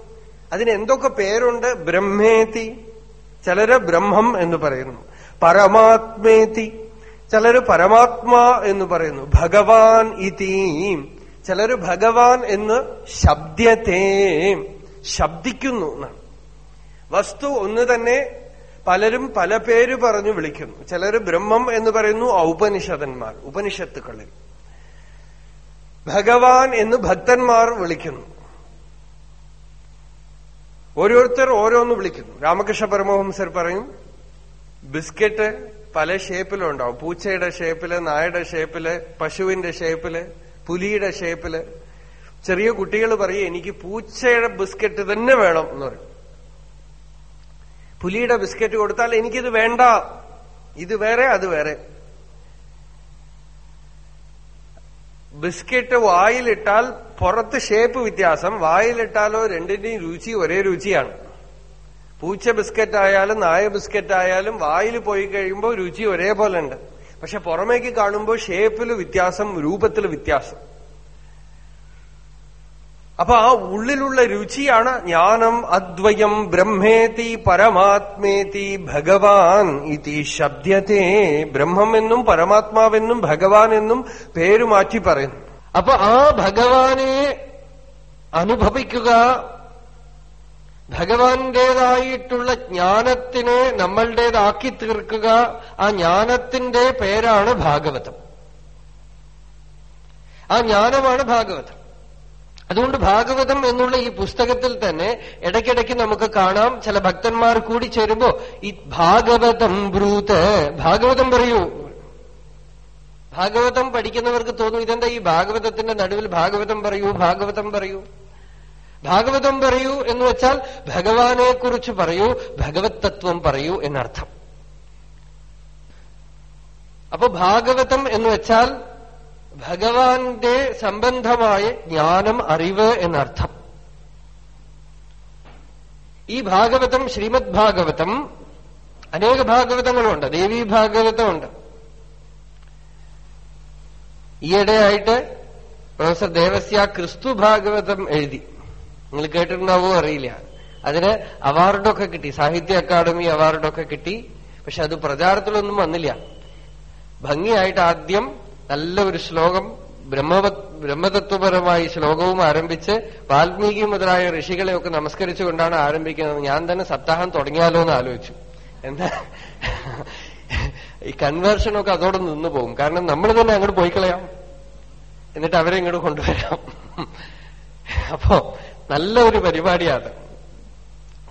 അതിനെന്തൊക്കെ പേരുണ്ട്? ബ്രഹ്മേതി. ചിലര് ബ്രഹ്മം എന്ന് പറയുന്നു. പരമാത്മേതി. ചിലര് പരമാത്മാ എന്ന് പറയുന്നു. ഭഗവാൻ ഇതി. ചിലര് ഭഗവാൻ എന്ന് ശബ്ദത്തെ ശബ്ദിക്കുന്നു എന്നാണ്. വസ്തു ഒന്ന് തന്നെ പലരും പല പേര് പറഞ്ഞു വിളിക്കുന്നു. ചിലർ ബ്രഹ്മം എന്ന് പറയുന്നു ഔപനിഷതന്മാർ ഉപനിഷത്തുക്കളിൽ. ഭഗവാൻ എന്ന് ഭക്തന്മാർ വിളിക്കുന്നു. ഓരോരുത്തർ ഓരോന്ന് വിളിക്കുന്നു. രാമകൃഷ്ണ പരമഹംസർ പറയും ബിസ്ക്കറ്റ് പല ഷേപ്പിലും ഉണ്ടാവും പൂച്ചയുടെ ഷേപ്പിൽ നായയുടെ ഷേപ്പിൽ പശുവിന്റെ ഷേപ്പിൽ പുലിയുടെ ഷേപ്പിൽ. ചെറിയ കുട്ടികൾ പറയും എനിക്ക് പൂച്ചയുടെ ബിസ്ക്കറ്റ് തന്നെ വേണം എന്ന് പറയും. പുലിയുടെ ബിസ്ക്കറ്റ് കൊടുത്താൽ എനിക്കിത് വേണ്ട. ഇത് വേറെ അത് വേറെ. ബിസ്ക്കറ്റ് വായിലിട്ടാൽ പുറത്ത് ഷേപ്പ് വ്യത്യാസം. വായിലിട്ടാലോ രണ്ടിന്റെയും രുചി ഒരേ രുചിയാണ്. പൂച്ച ബിസ്ക്കറ്റ് ആയാലും നായ ബിസ്ക്കറ്റ് ആയാലും വായിൽ പോയി കഴിയുമ്പോൾ രുചി ഒരേപോലെ ഉണ്ട് പക്ഷെ പുറമേക്ക് കാണുമ്പോൾ ഷേപ്പിൽ വ്യത്യാസം രൂപത്തിൽ വ്യത്യാസം. അപ്പൊ ആ ഉള്ളിലുള്ള രുചിയാണ് ജ്ഞാനം അദ്വയം ബ്രഹ്മേതി പരമാത്മേതി ഭഗവാൻ ഇതി ശബ്ദത്തെ ബ്രഹ്മം എന്നും പരമാത്മാവെന്നും ഭഗവാൻ എന്നും പേര് മാറ്റി പറയുന്നു. അപ്പൊ ആ ഭഗവാനെ അനുഭവിക്കുക ഭഗവാന്റേതായിട്ടുള്ള ജ്ഞാനത്തിനെ നമ്മളുടേതാക്കി തീർക്കുക. ആ ജ്ഞാനത്തിന്റെ പേരാണ് ഭാഗവതം. ആ ജ്ഞാനമാണ് ഭാഗവതം. അതുകൊണ്ട് ഭാഗവതം എന്നുള്ള ഈ പുസ്തകത്തിൽ തന്നെ ഇടയ്ക്കിടയ്ക്ക് നമുക്ക് കാണാം ചില ഭക്തന്മാർ കൂടി ചേരുമ്പോ ഈ ഭാഗവതം ബ്രൂത്ത് ഭാഗവതം പറയൂ. ഭാഗവതം പഠിക്കുന്നവർക്ക് തോന്നും ഇതെന്താ ഈ ഭാഗവതത്തിന്റെ നടുവിൽ ഭാഗവതം പറയൂ ഭാഗവതം പറയൂ? ഭാഗവതം പറയൂ എന്ന് വെച്ചാൽ ഭഗവാനെ കുറിച്ച് പറയൂ ഭഗവത് തത്വം പറയൂ എന്നർത്ഥം. അപ്പൊ ഭാഗവതം എന്ന് വെച്ചാൽ ഭഗവാന്റെ സംബന്ധമായ ജ്ഞാനം അറിവ് എന്നർത്ഥം. ഈ ഭാഗവതം ശ്രീമദ് ഭാഗവതം അനേക ഭാഗവതങ്ങളുണ്ട് ദേവീ ഭാഗവതമുണ്ട്. ഈയിടെയായിട്ട് പ്രൊഫസർ ദേവസ്യ ക്രിസ്തു ഭാഗവതം എഴുതി. നിങ്ങൾ കേട്ടിട്ടുണ്ടാവോ അറിയില്ല. അതിന് അവാർഡൊക്കെ കിട്ടി സാഹിത്യ അക്കാദമി അവാർഡൊക്കെ കിട്ടി. പക്ഷെ അത് പ്രചാരത്തിലൊന്നും വന്നില്ല. ഭംഗിയായിട്ട് ആദ്യം നല്ല ഒരു ശ്ലോകം ബ്രഹ്മതത്വപരമായി ശ്ലോകവും ആരംഭിച്ച് വാൽമീകി മുതലായ ഋഷികളെയൊക്കെ നമസ്കരിച്ചുകൊണ്ടാണ് ആരംഭിക്കുന്നത്. ഞാൻ തന്നെ സപ്താഹം തുടങ്ങിയാലോ എന്ന് ആലോചിച്ചു. എന്താ? ഈ കൺവേർഷനൊക്കെ അതോടെ നിന്നു പോകും. കാരണം നമ്മൾ തന്നെ അങ്ങോട്ട് പോയി കളയാം. എന്നിട്ട് അവരെ ഇങ്ങോട്ട് കൊണ്ടുവരാം. അപ്പോ നല്ല ഒരു പരിപാടിയാണ്.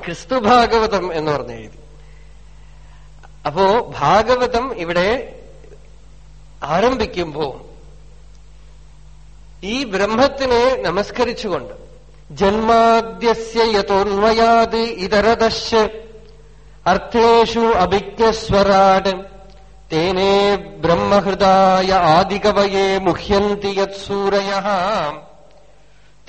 ക്രിസ്തു ഭാഗവതം എന്ന് പറഞ്ഞു എഴുതി അപ്പോ ഭാഗവതം ഇവിടെ ആരംഭിക്കുമ്പോ ഈ ബ്രഹ്മത്തിനെ നമസ്കരിച്ചുകൊണ്ട് ജന്മാദ്യസ്യ യഥോന്വയാത് ഇതരദശ അർത്ഥേഷു അഭിജ്ഞസ്വരാട് തേനേ ബ്രഹ്മഹൃദായ ആദികവയേ മുഹ്യന്തി യത്സൂരയ.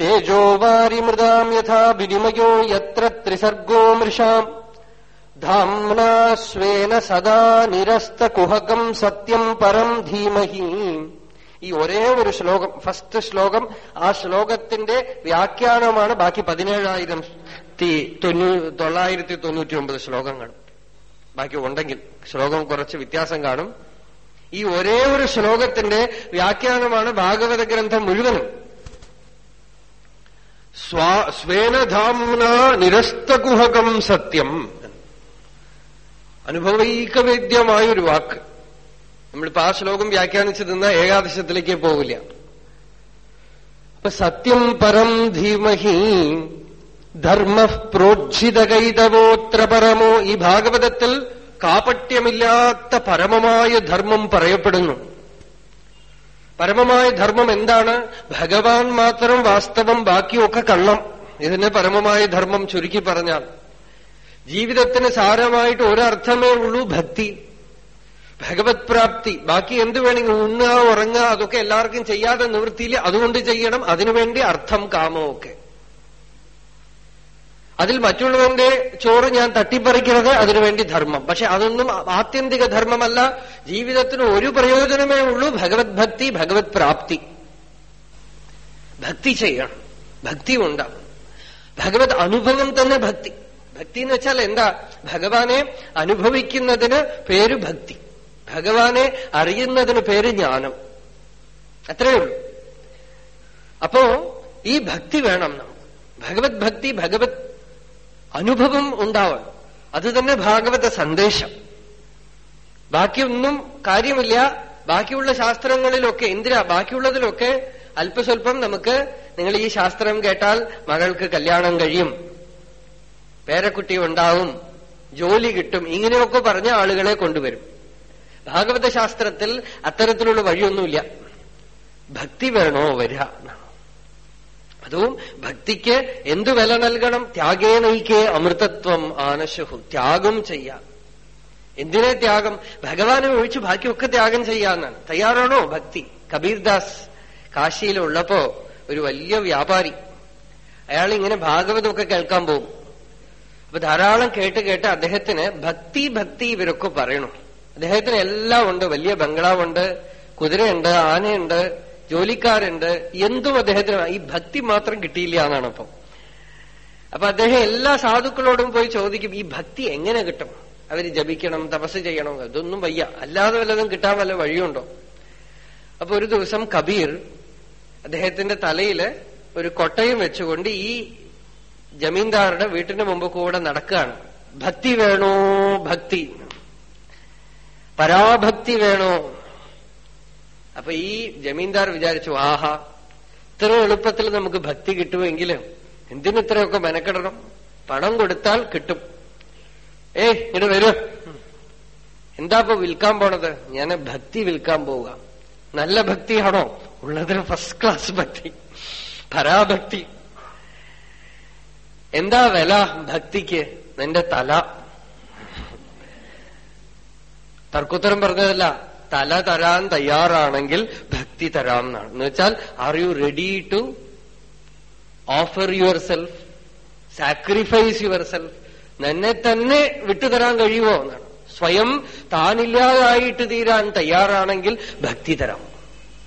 തേജോ വാരിമൃതാം യഥാ വിനിമയോ യത്ര ത്രിസർഗോ മൃഷാം. ധാംനാ സ്വേന സദാ നിരസ്തകുഹകം സത്യം പരം ധീമഹി. ഈ ഒരേ ഒരു ശ്ലോകം ഫസ്റ്റ് ശ്ലോകം ആ ശ്ലോകത്തിന്റെ വ്യാഖ്യാനമാണ് ബാക്കി പതിനേഴായിരം തൊള്ളായിരത്തി തൊണ്ണൂറ്റി ഒമ്പത് ശ്ലോകങ്ങൾ. ബാക്കി ഉണ്ടെങ്കിൽ ശ്ലോകം കുറച്ച് വ്യത്യാസം കാണും. ഈ ഒരേ ഒരു ശ്ലോകത്തിന്റെ വ്യാഖ്യാനമാണ് ഭാഗവത ഗ്രന്ഥം മുഴുവനും. സ്വേനധാംന നിരസ്തകുഹകം സത്യം. അനുഭവൈകവേദ്യമായൊരു വാക്ക്. നമ്മളിപ്പോ ആ ശ്ലോകം വ്യാഖ്യാനിച്ചു നിന്ന ഏകാദശത്തിലേക്ക് പോവില്ല. അപ്പൊ സത്യം പരം ധീമഹി ധർമ്മ പ്രോജ്ജിതകൈതവോത്ര പരമോ ഈ ഭാഗവതത്തിൽ കാപട്യമില്ലാത്ത പരമമായ ധർമ്മം പറയപ്പെടുന്നു. പരമമായ ധർമ്മം എന്താണ്? ഭഗവാൻ മാത്രം വാസ്തവം ബാക്കിയൊക്കെ കള്ളം. ഇതിനെ പരമമായ ധർമ്മം ചുരുക്കി പറഞ്ഞാൽ ജീവിതത്തിന് സാരമായിട്ട് ഒരർത്ഥമേ ഉള്ളൂ ഭക്തി. ഭഗവത് പ്രാപ്തി. ബാക്കി എന്ത് വേണമെങ്കിൽ ഉണ്ണുക ഉറങ്ങുക അതൊക്കെ എല്ലാവർക്കും ചെയ്യാതെ നിവൃത്തിയിൽ അതുകൊണ്ട് ചെയ്യണം. അതിനുവേണ്ടി അർത്ഥം കാമമൊക്കെ അതിൽ മറ്റുള്ളവന്റെ ചോറ് ഞാൻ തട്ടിപ്പറിക്കുന്നത് അതിനുവേണ്ടി ധർമ്മം. പക്ഷെ അതൊന്നും ആത്യന്തിക ധർമ്മമല്ല. ജീവിതത്തിന് ഒരു പ്രയോജനമേ ഉള്ളൂ. ഭഗവത് ഭക്തി ഭഗവത് പ്രാപ്തി. ഭക്തി ചെയ്യണം. ഭക്തി ഉണ്ടാവും ഭഗവത് അനുഭവം തന്നെ ഭക്തി. ഭക്തി എന്ന് വെച്ചാൽ എന്താ? ഭഗവാനെ അനുഭവിക്കുന്നതിന് പേര് ഭക്തി. ഭഗവാനെ അറിയുന്നതിന് പേര് ജ്ഞാനം. അത്രയേ ഉള്ളൂ. അപ്പോ ഈ ഭക്തി വേണം നമുക്ക്. ഭഗവത് ഭക്തി ഭഗവത് അനുഭവം ഉണ്ടാവണം. അത് തന്നെ ഭാഗവത സന്ദേശം. ബാക്കിയൊന്നും കാര്യമില്ല. ബാക്കിയുള്ള ശാസ്ത്രങ്ങളിലൊക്കെ എന്തിനാ? ബാക്കിയുള്ളതിലൊക്കെ അല്പസ്വല്പം നമുക്ക് നിങ്ങൾ ഈ ശാസ്ത്രം കേട്ടാൽ മകൾക്ക് കല്യാണം കഴിയും. പേരക്കുട്ടി ഉണ്ടാവും ജോലി കിട്ടും ഇങ്ങനെയൊക്കെ പറഞ്ഞ ആളുകളെ കൊണ്ടുവരും. ഭാഗവത ശാസ്ത്രത്തിൽ അത്തരത്തിലുള്ള വഴിയൊന്നുമില്ല. ഭക്തി വേണോ വരിക അതും ഭക്തിക്ക് എന്തു വില നൽകണം? ത്യാഗേ നയിക്കേ അമൃതത്വം ആനശുഹു. ത്യാഗം ചെയ്യാം. എന്തിനെ ത്യാഗം? ഭഗവാനെ ഒഴിച്ച് ബാക്കിയൊക്കെ ത്യാഗം ചെയ്യാന്നാണ്. തയ്യാറാണോ ഭക്തി? കബീർദാസ് കാശിയിലുള്ളപ്പോ ഒരു വലിയ വ്യാപാരി. അയാൾ ഇങ്ങനെ ഭാഗവതമൊക്കെ കേൾക്കാൻ പോകും. അപ്പൊ ധാരാളം കേട്ട് കേട്ട് അദ്ദേഹത്തിന് ഭക്തി ഭക്തി ഇവരൊക്കെ പറയണു. അദ്ദേഹത്തിന് എല്ലാം ഉണ്ട്. വലിയ ബംഗ്ലാവുണ്ട് കുതിരയുണ്ട് ആനയുണ്ട് ജോലിക്കാരുണ്ട്. എന്തും അദ്ദേഹത്തിന് ഈ ഭക്തി മാത്രം കിട്ടിയില്ല എന്നാണ് അപ്പം അപ്പൊ അദ്ദേഹം എല്ലാ സാധുക്കളോടും പോയി ചോദിക്കും ഈ ഭക്തി എങ്ങനെ കിട്ടും? അവർ ജപിക്കണം തപസ് ചെയ്യണം അതൊന്നും വയ്യ. അല്ലാതെ വല്ലതും കിട്ടാൻ വല്ല വഴിയുണ്ടോ? അപ്പൊ ഒരു ദിവസം കബീർ അദ്ദേഹത്തിന്റെ തലയിൽ ഒരു കൊട്ടയും വെച്ചുകൊണ്ട് ഈ ജമീന്ദാറുടെ വീട്ടിന് മുമ്പ് കൂടെ നടക്കുകയാണ്. ഭക്തി വേണോ? ഭക്തി. പരാഭക്തി വേണോ? അപ്പൊ ഈ ജമീന്ദാർ വിചാരിച്ചു ആഹാ ഇത്ര എളുപ്പത്തിൽ നമുക്ക് ഭക്തി കിട്ടുമെങ്കിൽ എന്തിനു ഇത്രയൊക്കെ മെനക്കെടണം? പണം കൊടുത്താൽ കിട്ടും. ഏ ഇങ്ങോട്ട് വരൂ. എന്താ ഇപ്പൊ വിൽക്കാൻ പോണത്? ഞാൻ ഭക്തി വിൽക്കാൻ പോവുക. നല്ല ഭക്തിയാണോ? ഉള്ളതിന് ഫസ്റ്റ് ക്ലാസ് ഭക്തി. പരാഭക്തി. എന്താ വില ഭക്തിക്ക്? നിന്റെ തല. തർക്കുത്തരം പറഞ്ഞതല്ല തല തരാൻ തയ്യാറാണെങ്കിൽ ഭക്തി തരാം എന്നാണ് എന്ന് വെച്ചാൽ are you ready to offer yourself sacrifice yourself നിന്നെ തന്നെ വിട്ടുതരാൻ കഴിയുമോ എന്നാണ്. സ്വയം താനില്ലാതായിട്ട് തീരാൻ തയ്യാറാണെങ്കിൽ ഭക്തി തരാം.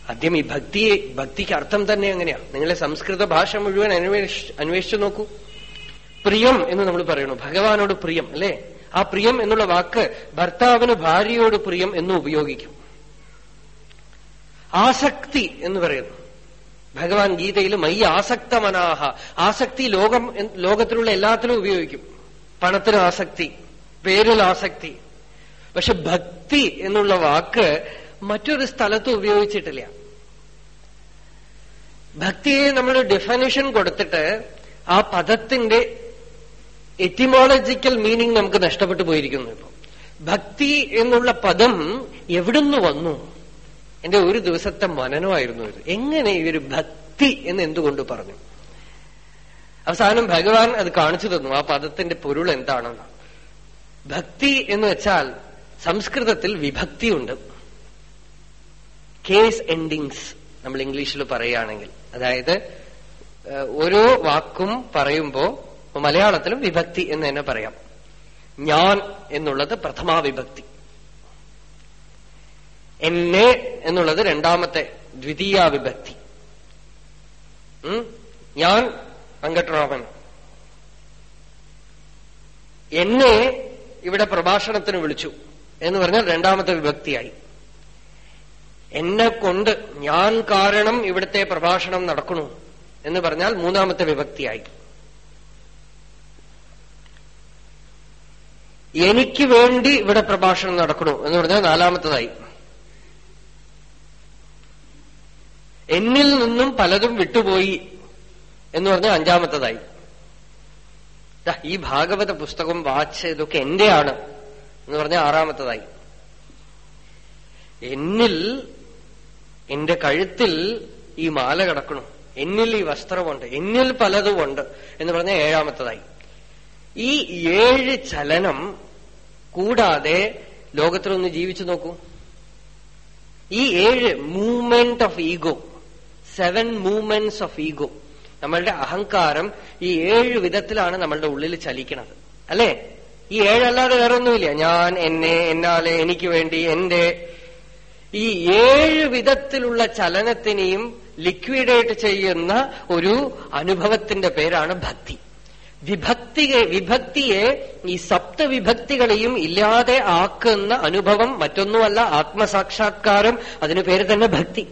ആദ്യം ഈ ഭക്തിയെ ഭക്തിക്ക് അർത്ഥം തന്നെ എങ്ങനെയാണ് നിങ്ങളെ സംസ്കൃത ഭാഷ മുഴുവൻ അന്വേഷ അന്വേഷിച്ചു നോക്കൂ. പ്രിയം എന്ന് നമ്മൾ പറയണു. ഭഗവാനോട് പ്രിയം അല്ലേ? ആ പ്രിയം എന്നുള്ള വാക്ക് ഭർത്താവിന് ഭാര്യയോട് പ്രിയം എന്ന് ഉപയോഗിക്കും. ആസക്തി എന്ന് പറയുന്നു. ഭഗവാൻ ഗീതയിൽ മൈ ആസക്തമനാഹ. ആസക്തി ലോകം ലോകത്തിലുള്ള എല്ലാത്തിലും ഉപയോഗിക്കും. പണത്തിന് ആസക്തി പേരിൽ ആസക്തി. പക്ഷെ ഭക്തി എന്നുള്ള വാക്ക് മറ്റൊരു സ്ഥലത്ത് ഉപയോഗിച്ചിട്ടില്ല. ഭക്തിയെ നമ്മൾ ഡെഫനേഷൻ കൊടുത്തിട്ട് ആ പദത്തിന്റെ എറ്റിമോളജിക്കൽ മീനിങ് നമുക്ക് നഷ്ടപ്പെട്ടു പോയിരിക്കുന്നു ഇപ്പൊ. ഭക്തി എന്നുള്ള പദം എവിടുന്ന് വന്നു? എന്റെ ഒരു ദിവസത്തെ മനനമായിരുന്നു ഇത്. എങ്ങനെ ഇവർ ഭക്തി എന്ന് എന്തുകൊണ്ട് പറഞ്ഞു? അവസാനം ഭഗവാൻ അത് കാണിച്ചു തന്നു. ആ പദത്തിന്റെ പൊരുൾ എന്താണെന്ന്. ഭക്തി എന്ന് വെച്ചാൽ സംസ്കൃതത്തിൽ വിഭക്തിയുണ്ട്. കേസ് എൻഡിങ്സ് നമ്മൾ ഇംഗ്ലീഷിൽ പറയുകയാണെങ്കിൽ. അതായത് ഓരോ വാക്കും പറയുമ്പോ മലയാളത്തിലും വിഭക്തി എന്ന് തന്നെ പറയാം. ഞാൻ എന്നുള്ളത് പ്രഥമാ വിഭക്തി. എന്നെ എന്നുള്ളത് രണ്ടാമത്തെ ദ്വിതീയ വിഭക്തി. ഞാൻ വെങ്കട്ടരാമൻ എന്നെ ഇവിടെ പ്രഭാഷണത്തിന് വിളിച്ചു എന്ന് പറഞ്ഞാൽ രണ്ടാമത്തെ വിഭക്തിയായി. എന്നെ കൊണ്ട് ഞാൻ കാരണം ഇവിടുത്തെ പ്രഭാഷണം നടക്കണു എന്ന് പറഞ്ഞാൽ മൂന്നാമത്തെ വിഭക്തിയായി. എനിക്ക് വേണ്ടി ഇവിടെ പ്രഭാഷണം നടക്കണു എന്ന് പറഞ്ഞാൽ നാലാമത്തതായി. എന്നിൽ നിന്നും പലതും വിട്ടുപോയി എന്ന് പറഞ്ഞാൽ അഞ്ചാമത്തതായി. ഈ ഭാഗവത പുസ്തകം വാച്ച് ഇതൊക്കെ എന്റെയാണ് എന്ന് പറഞ്ഞാൽ ആറാമത്തതായി. എന്നിൽ എന്റെ കഴുത്തിൽ ഈ മാല കിടക്കണം. എന്നിൽ ഈ വസ്ത്രമുണ്ട്. എന്നിൽ പലതുമുണ്ട് എന്ന് പറഞ്ഞാൽ ഏഴാമത്തതായി. ഈ ഏഴ് ചലനം കൂടാതെ ലോകത്തിലൊന്ന് ജീവിച്ചു നോക്കൂ. ഈ ഏഴ് movement of ego seven movements of ego നമ്മളുടെ അഹങ്കാരം ഈ ഏഴ് വിധത്തിലാണ് നമ്മളുടെ ഉള്ളിൽ ചലിക്കുന്നത്. അല്ലേ? ഈ ഏഴല്ലാതെ വേറെ ഒന്നുമില്ല ഞാൻ എന്നെ എന്നാലെ എനിക്ക് വേണ്ടി എന്റെ ഈ ഏഴ് വിധത്തിലുള്ള ചലനത്തിനെയും ലിക്വിഡേറ്റ് ചെയ്യുന്ന ഒരു അനുഭവത്തിന്റെ പേരാണ് ഭക്തി. വിഭക്തിയെ വിഭക്തിയെ ഈ സപ്തവിഭക്തികളെയും ഇല്ലാതെ ആക്കുന്ന അനുഭവം മറ്റൊന്നുമല്ല ആത്മസാക്ഷാത്കാരം. അതിനു പേര് തന്നെ ഭക്തി.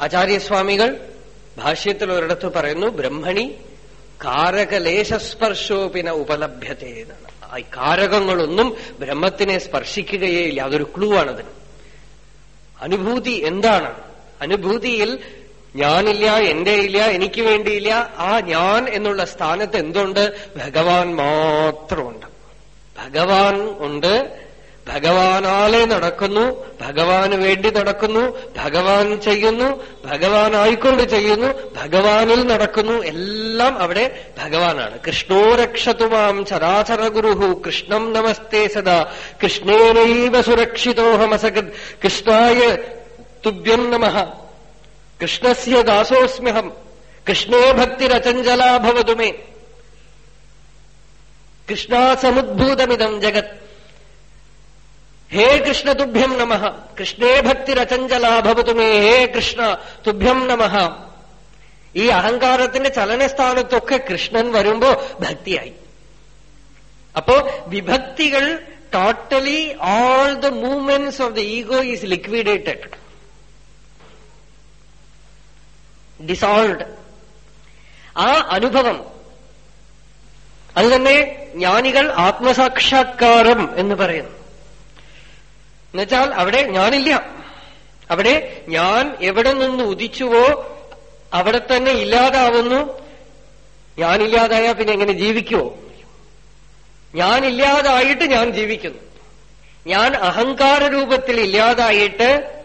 ആചാര്യസ്വാമികൾ ഭാഷ്യത്തിൽ ഒരിടത്ത് പറയുന്നു ബ്രഹ്മണി കാരകലേശസ്പർശോപിന ഉപലഭ്യത ഈ കാരകങ്ങളൊന്നും ബ്രഹ്മത്തിനെ സ്പർശിക്കുകയേ ഇല്ല. അതൊരു ക്ലൂ ആണതിന്. അനുഭൂതി എന്താണ്? അനുഭൂതിയിൽ ഞാനില്ല എന്റെ ഇല്ല എനിക്ക് വേണ്ടിയില്ല. ആ ഞാൻ എന്നുള്ള സ്ഥാനത്ത് എന്തുണ്ട്? ഭഗവാൻ മാത്രമുണ്ട്. ഭഗവാൻ ഉണ്ട്. ഭഗവാനാലെ നടക്കുന്നു. ഭഗവാന് വേണ്ടി നടക്കുന്നു. ഭഗവാൻ ചെയ്യുന്നു. ഭഗവാനായിക്കൊണ്ട് ചെയ്യുന്നു. ഭഗവാനിൽ നടക്കുന്നു. എല്ലാം അവിടെ ഭഗവാനാണ്. കൃഷ്ണോ രക്ഷതുമാം ചരാചര ഗുരുഹു കൃഷ്ണം നമസ്തേ സദാ. കൃഷ്ണേനൈവ സുരക്ഷിതോഹമസകൃ കൃഷ്ണായ തുഭ്യം നമ. കൃഷ്ണസ്യ ദാസോസ്മ്യഹം കൃഷ്ണേ ഭക്തിരചഞ്ചലാ ഭവതു മേ കൃഷ്ണാസമുദ്ഭൂതമിതം ജഗത് ഹേ കൃഷ്ണ തുഭ്യം നമ കൃഷ്ണേ ഭക്തിരചഞ്ചലാ ഭവതു മേ ഹേ കൃഷ്ണ തുഭ്യം നമ ഈ അഹങ്കാരത്തിന്റെ ചലനസ്ഥാനത്തൊക്കെ കൃഷ്ണൻ വരുമ്പോ ഭക്തിയായി. അപ്പോ വിഭക്തികൾ totally all the movements of the ego is liquidated dissolved ആ അനുഭവം. അത് തന്നെ ജ്ഞാനികൾ ആത്മസാക്ഷാത്കാരം എന്ന് പറയുന്നു. എന്നുവെച്ചാൽ അവിടെ ഞാനില്ല. അവിടെ ഞാൻ എവിടെ നിന്ന് ഉദിച്ചുവോ അവിടെ തന്നെ ഇല്ലാതാവുന്നു. ഞാനില്ലാതായ പിന്നെ എങ്ങനെ ജീവിക്കുവോ? ഞാനില്ലാതായിട്ട് ഞാൻ ജീവിക്കുന്നു. ഞാൻ അഹങ്കാര രൂപത്തിൽ ഇല്ലാതായിട്ട്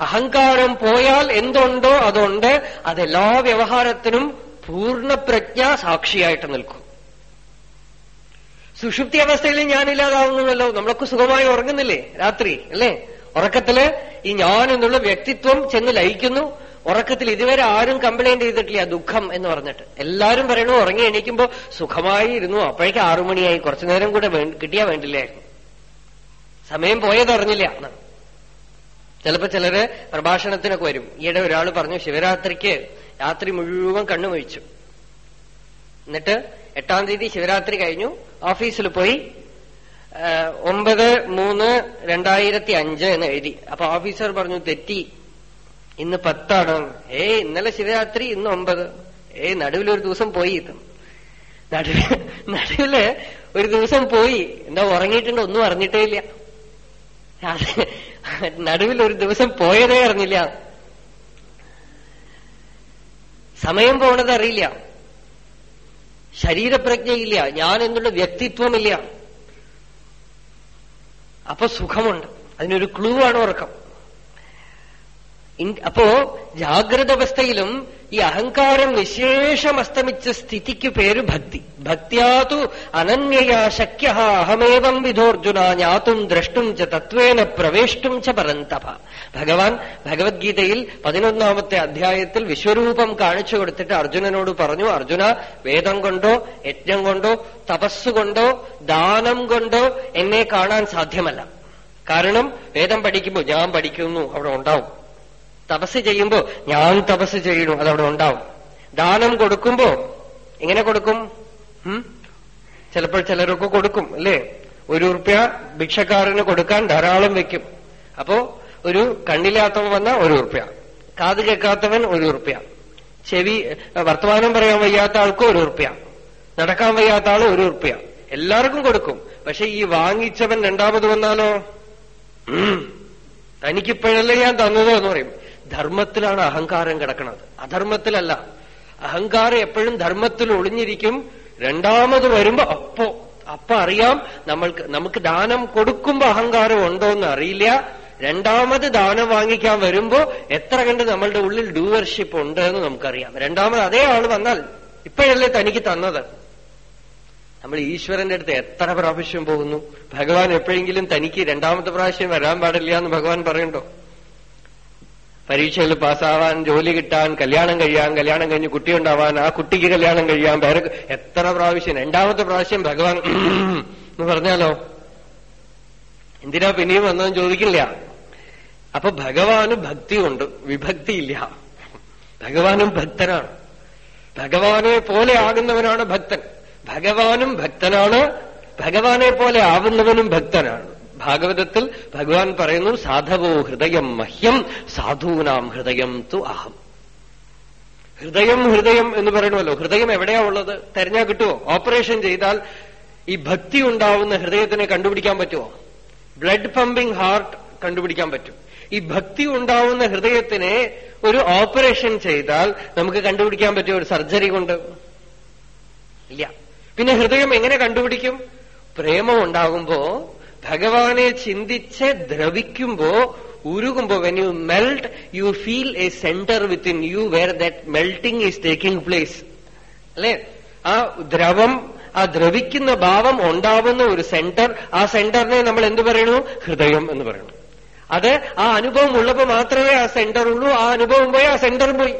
അഹങ്കാരം പോയാൽ എന്തുണ്ടോ അതുണ്ട് അതെല്ലാ വ്യവഹാരത്തിനും പൂർണപ്രജ്ഞ സാക്ഷിയായിട്ട് നിൽക്കും. സുഷുപ്തി അവസ്ഥയിൽ ഞാനില്ലാതാവുന്നുവല്ലോ നമ്മളൊക്കെ സുഖമായി ഉറങ്ങുന്നില്ലേ രാത്രി അല്ലേ? ഉറക്കത്തിൽ ഈ ഞാൻ എന്നുള്ള വ്യക്തിത്വം ചെന്ന് ലയിക്കുന്നു. ഉറക്കത്തിൽ ഇതുവരെ ആരും കംപ്ലൈന്റ് ചെയ്തിട്ടില്ല ദുഃഖം എന്ന് പറഞ്ഞിട്ട്. എല്ലാരും പറയണു ഉറങ്ങി എണീക്കുമ്പോ സുഖമായി ഇരുന്നു. അപ്പോഴേക്ക് ആറുമണിയായി കുറച്ചു നേരം കൂടെ കിട്ടിയാ വേണ്ടില്ലായിരുന്നു. സമയം പോയതറിഞ്ഞില്ല. എന്നാണ് ചിലപ്പോ ചിലര് പ്രഭാഷണത്തിനൊക്കെ വരും. ഈയിടെ ഒരാൾ പറഞ്ഞു ശിവരാത്രിക്ക് രാത്രി മുഴുവൻ കണ്ണു എന്നിട്ട് എട്ടാം തീയതി ശിവരാത്രി കഴിഞ്ഞു. ഓഫീസിൽ പോയി ഒമ്പത് മൂന്ന് രണ്ടായിരത്തി അഞ്ച് എന്ന് എഴുതി. അപ്പൊ ഓഫീസർ പറഞ്ഞു തെറ്റി. ഇന്ന് പത്താണ്. ഏ ഇന്നലെ ശിവരാത്രി ഇന്ന് ഒമ്പത്. ഏ നടുവിലൊരു ദിവസം പോയി ഇത്. നടുവിൽ നടുവിൽ ഒരു ദിവസം പോയി. എന്താ ഉറങ്ങിയിട്ടുണ്ട്? ഒന്നും അറിഞ്ഞിട്ടേ ഇല്ല. നടുവിൽ ഒരു ദിവസം പോയതേ അറിഞ്ഞില്ല. സമയം പോണത് അറിയില്ല. ശരീരപ്രജ്ഞയില്ല. ഞാൻ എന്നുള്ള വ്യക്തിത്വമില്ല. അപ്പൊ സുഖമുണ്ട്. അതിനൊരു ക്ലൂ ആണ് ഉറക്കം. അപ്പോ ജാഗ്രത അവസ്ഥയിലും ഈ അഹങ്കാരം വിശേഷം അസ്തമിച്ച സ്ഥിതിക്ക് പേര് ഭക്തി. ഭക്തിയാതു അനന്യയാ ശക്യ അഹമേവം വിധോർജുന ഞാത്തും ദ്രഷ്ടും ച തത്വേന പ്രവേഷ്ടും ച പരന്തപ. ഭഗവാൻ ഭഗവത്ഗീതയിൽ പതിനൊന്നാമത്തെ അധ്യായത്തിൽ വിശ്വരൂപം കാണിച്ചു കൊടുത്തിട്ട് അർജുനനോട് പറഞ്ഞു അർജുന വേദം കൊണ്ടോ യജ്ഞം കൊണ്ടോ തപസ്സുകൊണ്ടോ ദാനം കൊണ്ടോ എന്നെ കാണാൻ സാധ്യമല്ല. കാരണം വേദം പഠിക്കുമ്പോൾ ഞാൻ പഠിക്കുന്നു അവിടെ ഉണ്ടാവും. തപസ് ചെയ്യുമ്പോ ഞാൻ തപസ് ചെയ്യണു അതവിടെ ഉണ്ടാവും. ദാനം കൊടുക്കുമ്പോ എങ്ങനെ കൊടുക്കും? ചിലപ്പോൾ ചിലരൊക്കെ കൊടുക്കും അല്ലേ? ഒരു റുപ്യ ഭിക്ഷക്കാരന് കൊടുക്കാൻ ധാരാളം വെക്കും. അപ്പോ ഒരു കണ്ണില്ലാത്തവൻ വന്ന ഒരു റുപ്യ കാത് കേൾക്കാത്തവൻ ഒരു റുപ്യ ചെവി വർത്തമാനം പറയാൻ വയ്യാത്ത ആൾക്ക് ഒരു റുപ്യ നടക്കാൻ വയ്യാത്ത ആൾ ഒരു റുപ്യ എല്ലാവർക്കും കൊടുക്കും. പക്ഷെ ഈ വാങ്ങിച്ചവൻ രണ്ടാമത് വന്നാലോ? തനിക്കിപ്പോഴല്ലേ ഞാൻ തന്നതോ എന്ന് പറയും. ധർമ്മത്തിലാണ് അഹങ്കാരം കിടക്കുന്നത്. അധർമ്മത്തിലല്ല. അഹങ്കാരം എപ്പോഴും ധർമ്മത്തിൽ ഒളിഞ്ഞിരിക്കും. രണ്ടാമത് വരുമ്പോ അപ്പോ അപ്പൊ അറിയാം നമ്മൾക്ക് നമുക്ക് ദാനം കൊടുക്കുമ്പോ അഹങ്കാരം ഉണ്ടോ എന്ന് അറിയില്ല. രണ്ടാമത് ദാനം വാങ്ങിക്കാൻ വരുമ്പോ എത്ര കണ്ട് നമ്മളുടെ ഉള്ളിൽ ഡൂവർഷിപ്പ് ഉണ്ട് എന്ന് നമുക്കറിയാം. രണ്ടാമത് അതേ ആൾ വന്നാൽ ഇപ്പോഴല്ലേ തനിക്ക് തന്നത്. നമ്മൾ ഈശ്വരന്റെ അടുത്ത് എത്ര പ്രാവശ്യം പോകുന്നു? ഭഗവാൻ എപ്പോഴെങ്കിലും തനിക്ക് രണ്ടാമത്തെ പ്രാവശ്യം വരാൻ പാടില്ല എന്ന് ഭഗവാൻ പറയണ്ടോ? പരീക്ഷയിൽ പാസ്സാവാൻ ജോലി കിട്ടാൻ കല്യാണം കഴിയാൻ കല്യാണം കഴിഞ്ഞ് കുട്ടി ഉണ്ടാവാൻ ആ കുട്ടിക്ക് കല്യാണം കഴിയാൻ പേര് എത്ര പ്രാവശ്യം രണ്ടാമത്തെ പ്രാവശ്യം ഭഗവാൻ എന്ന് പറഞ്ഞാലോ? എന്തിനാ പിന്നെയും വന്നതെന്ന് ചോദിക്കില്ല. അപ്പൊ ഭഗവാന് ഭക്തിയുണ്ട്. വിഭക്തിയില്ല. ഭഗവാനും ഭക്തനാണ്. ഭഗവാനെ പോലെ ആകുന്നവനാണ് ഭക്തൻ. ഭഗവാനും ഭക്തനാണ്. ഭഗവാനെ പോലെ ആവുന്നവനും ഭക്തനാണ്. ഭാഗവതത്തിൽ ഭഗവാൻ പറയുന്നു സാധവോ ഹൃദയം മഹ്യം സാധൂനാം ഹൃദയം തു അഹം. ഹൃദയം ഹൃദയം എന്ന് പറയണമല്ലോ ഹൃദയം എവിടെയാ ഉള്ളത്? തെരഞ്ഞാ കിട്ടുമോ ഓപ്പറേഷൻ ചെയ്താൽ ഈ ഭക്തി ഉണ്ടാവുന്ന ഹൃദയത്തിനെ കണ്ടുപിടിക്കാൻ പറ്റുമോ ബ്ലഡ് പമ്പിംഗ് ഹാർട്ട് കണ്ടുപിടിക്കാൻ പറ്റും. ഈ ഭക്തി ഉണ്ടാവുന്ന ഹൃദയത്തിനെ ഒരു ഓപ്പറേഷൻ ചെയ്താൽ നമുക്ക് കണ്ടുപിടിക്കാൻ പറ്റുമോ ഒരു സർജറി കൊണ്ട്? ഇല്ല. പിന്നെ ഹൃദയം എങ്ങനെ കണ്ടുപിടിക്കും? പ്രേമം ഉണ്ടാകുമ്പോ ഭഗവാനെ ചിന്തിച്ച് ദ്രവിക്കുമ്പോ ഉരുകുമ്പോ when you melt you feel a centre within you where that melting is taking place അല്ലെ? ആ ദ്രവം ആ ദ്രവിക്കുന്ന ഭാവം ഉണ്ടാവുന്ന ഒരു സെന്റർ ആ സെന്ററിനെ നമ്മൾ എന്ത് പറയണു ഹൃദയം എന്ന് പറയണു അത് ആ അനുഭവം ഉള്ളപ്പോ മാത്രമേ ആ സെന്റർ ഉള്ളൂ ആ അനുഭവം പോയി ആ സെന്റർ പോയി.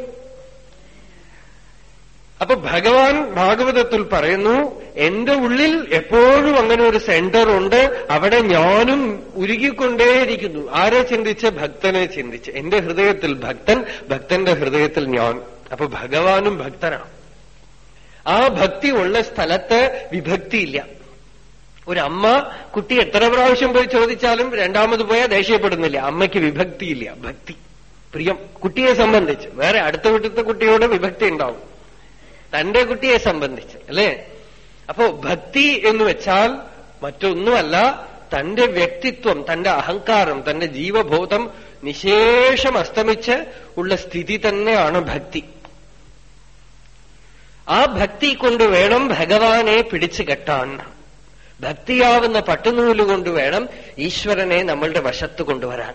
അപ്പൊ ഭഗവാൻ ഭാഗവതത്തിൽ പറയുന്നു എന്റെ ഉള്ളിൽ എപ്പോഴും അങ്ങനെ ഒരു സെന്റർ ഉണ്ട്. അവിടെ ഞാനും ഉരുകിക്കൊണ്ടേയിരിക്കുന്നു. ആരെ ചിന്തിച്ച്? ഭക്തനെ ചിന്തിച്ച്. എന്റെ ഹൃദയത്തിൽ ഭക്തൻ ഭക്തന്റെ ഹൃദയത്തിൽ ഞാൻ. അപ്പൊ ഭഗവാനും ഭക്തനാണ്. ആ ഭക്തി ഉള്ള സ്ഥലത്ത് വിഭക്തിയില്ല. ഒരു അമ്മ കുട്ടി എത്ര പ്രാവശ്യം പോയി ചോദിച്ചാലും രണ്ടാമത് പോയാൽ ദേഷ്യപ്പെടുന്നില്ല. അമ്മയ്ക്ക് വിഭക്തിയില്ല. ഭക്തി. പ്രിയം. കുട്ടിയെ സംബന്ധിച്ച്. വേറെ അടുത്ത വീട്ടിലത്തെ കുട്ടിയോട് വിഭക്തി ഉണ്ടാവും. തന്റെ കുട്ടിയെ സംബന്ധിച്ച് അല്ലേ? അപ്പോ ഭക്തി എന്ന് വെച്ചാൽ മറ്റൊന്നുമല്ല തന്റെ വ്യക്തിത്വം തന്റെ അഹങ്കാരം തന്റെ ജീവബോധം നിശേഷം അസ്തമിച്ച് ഉള്ള സ്ഥിതി തന്നെയാണ് ഭക്തി. ആ ഭക്തി കൊണ്ട് വേണം ഭഗവാനെ പിടിച്ചു കെട്ടാൻ. ഭക്തിയാവുന്ന പട്ടുനൂൽ വേണം ഈശ്വരനെ നമ്മളുടെ വശത്ത് കൊണ്ടുവരാൻ.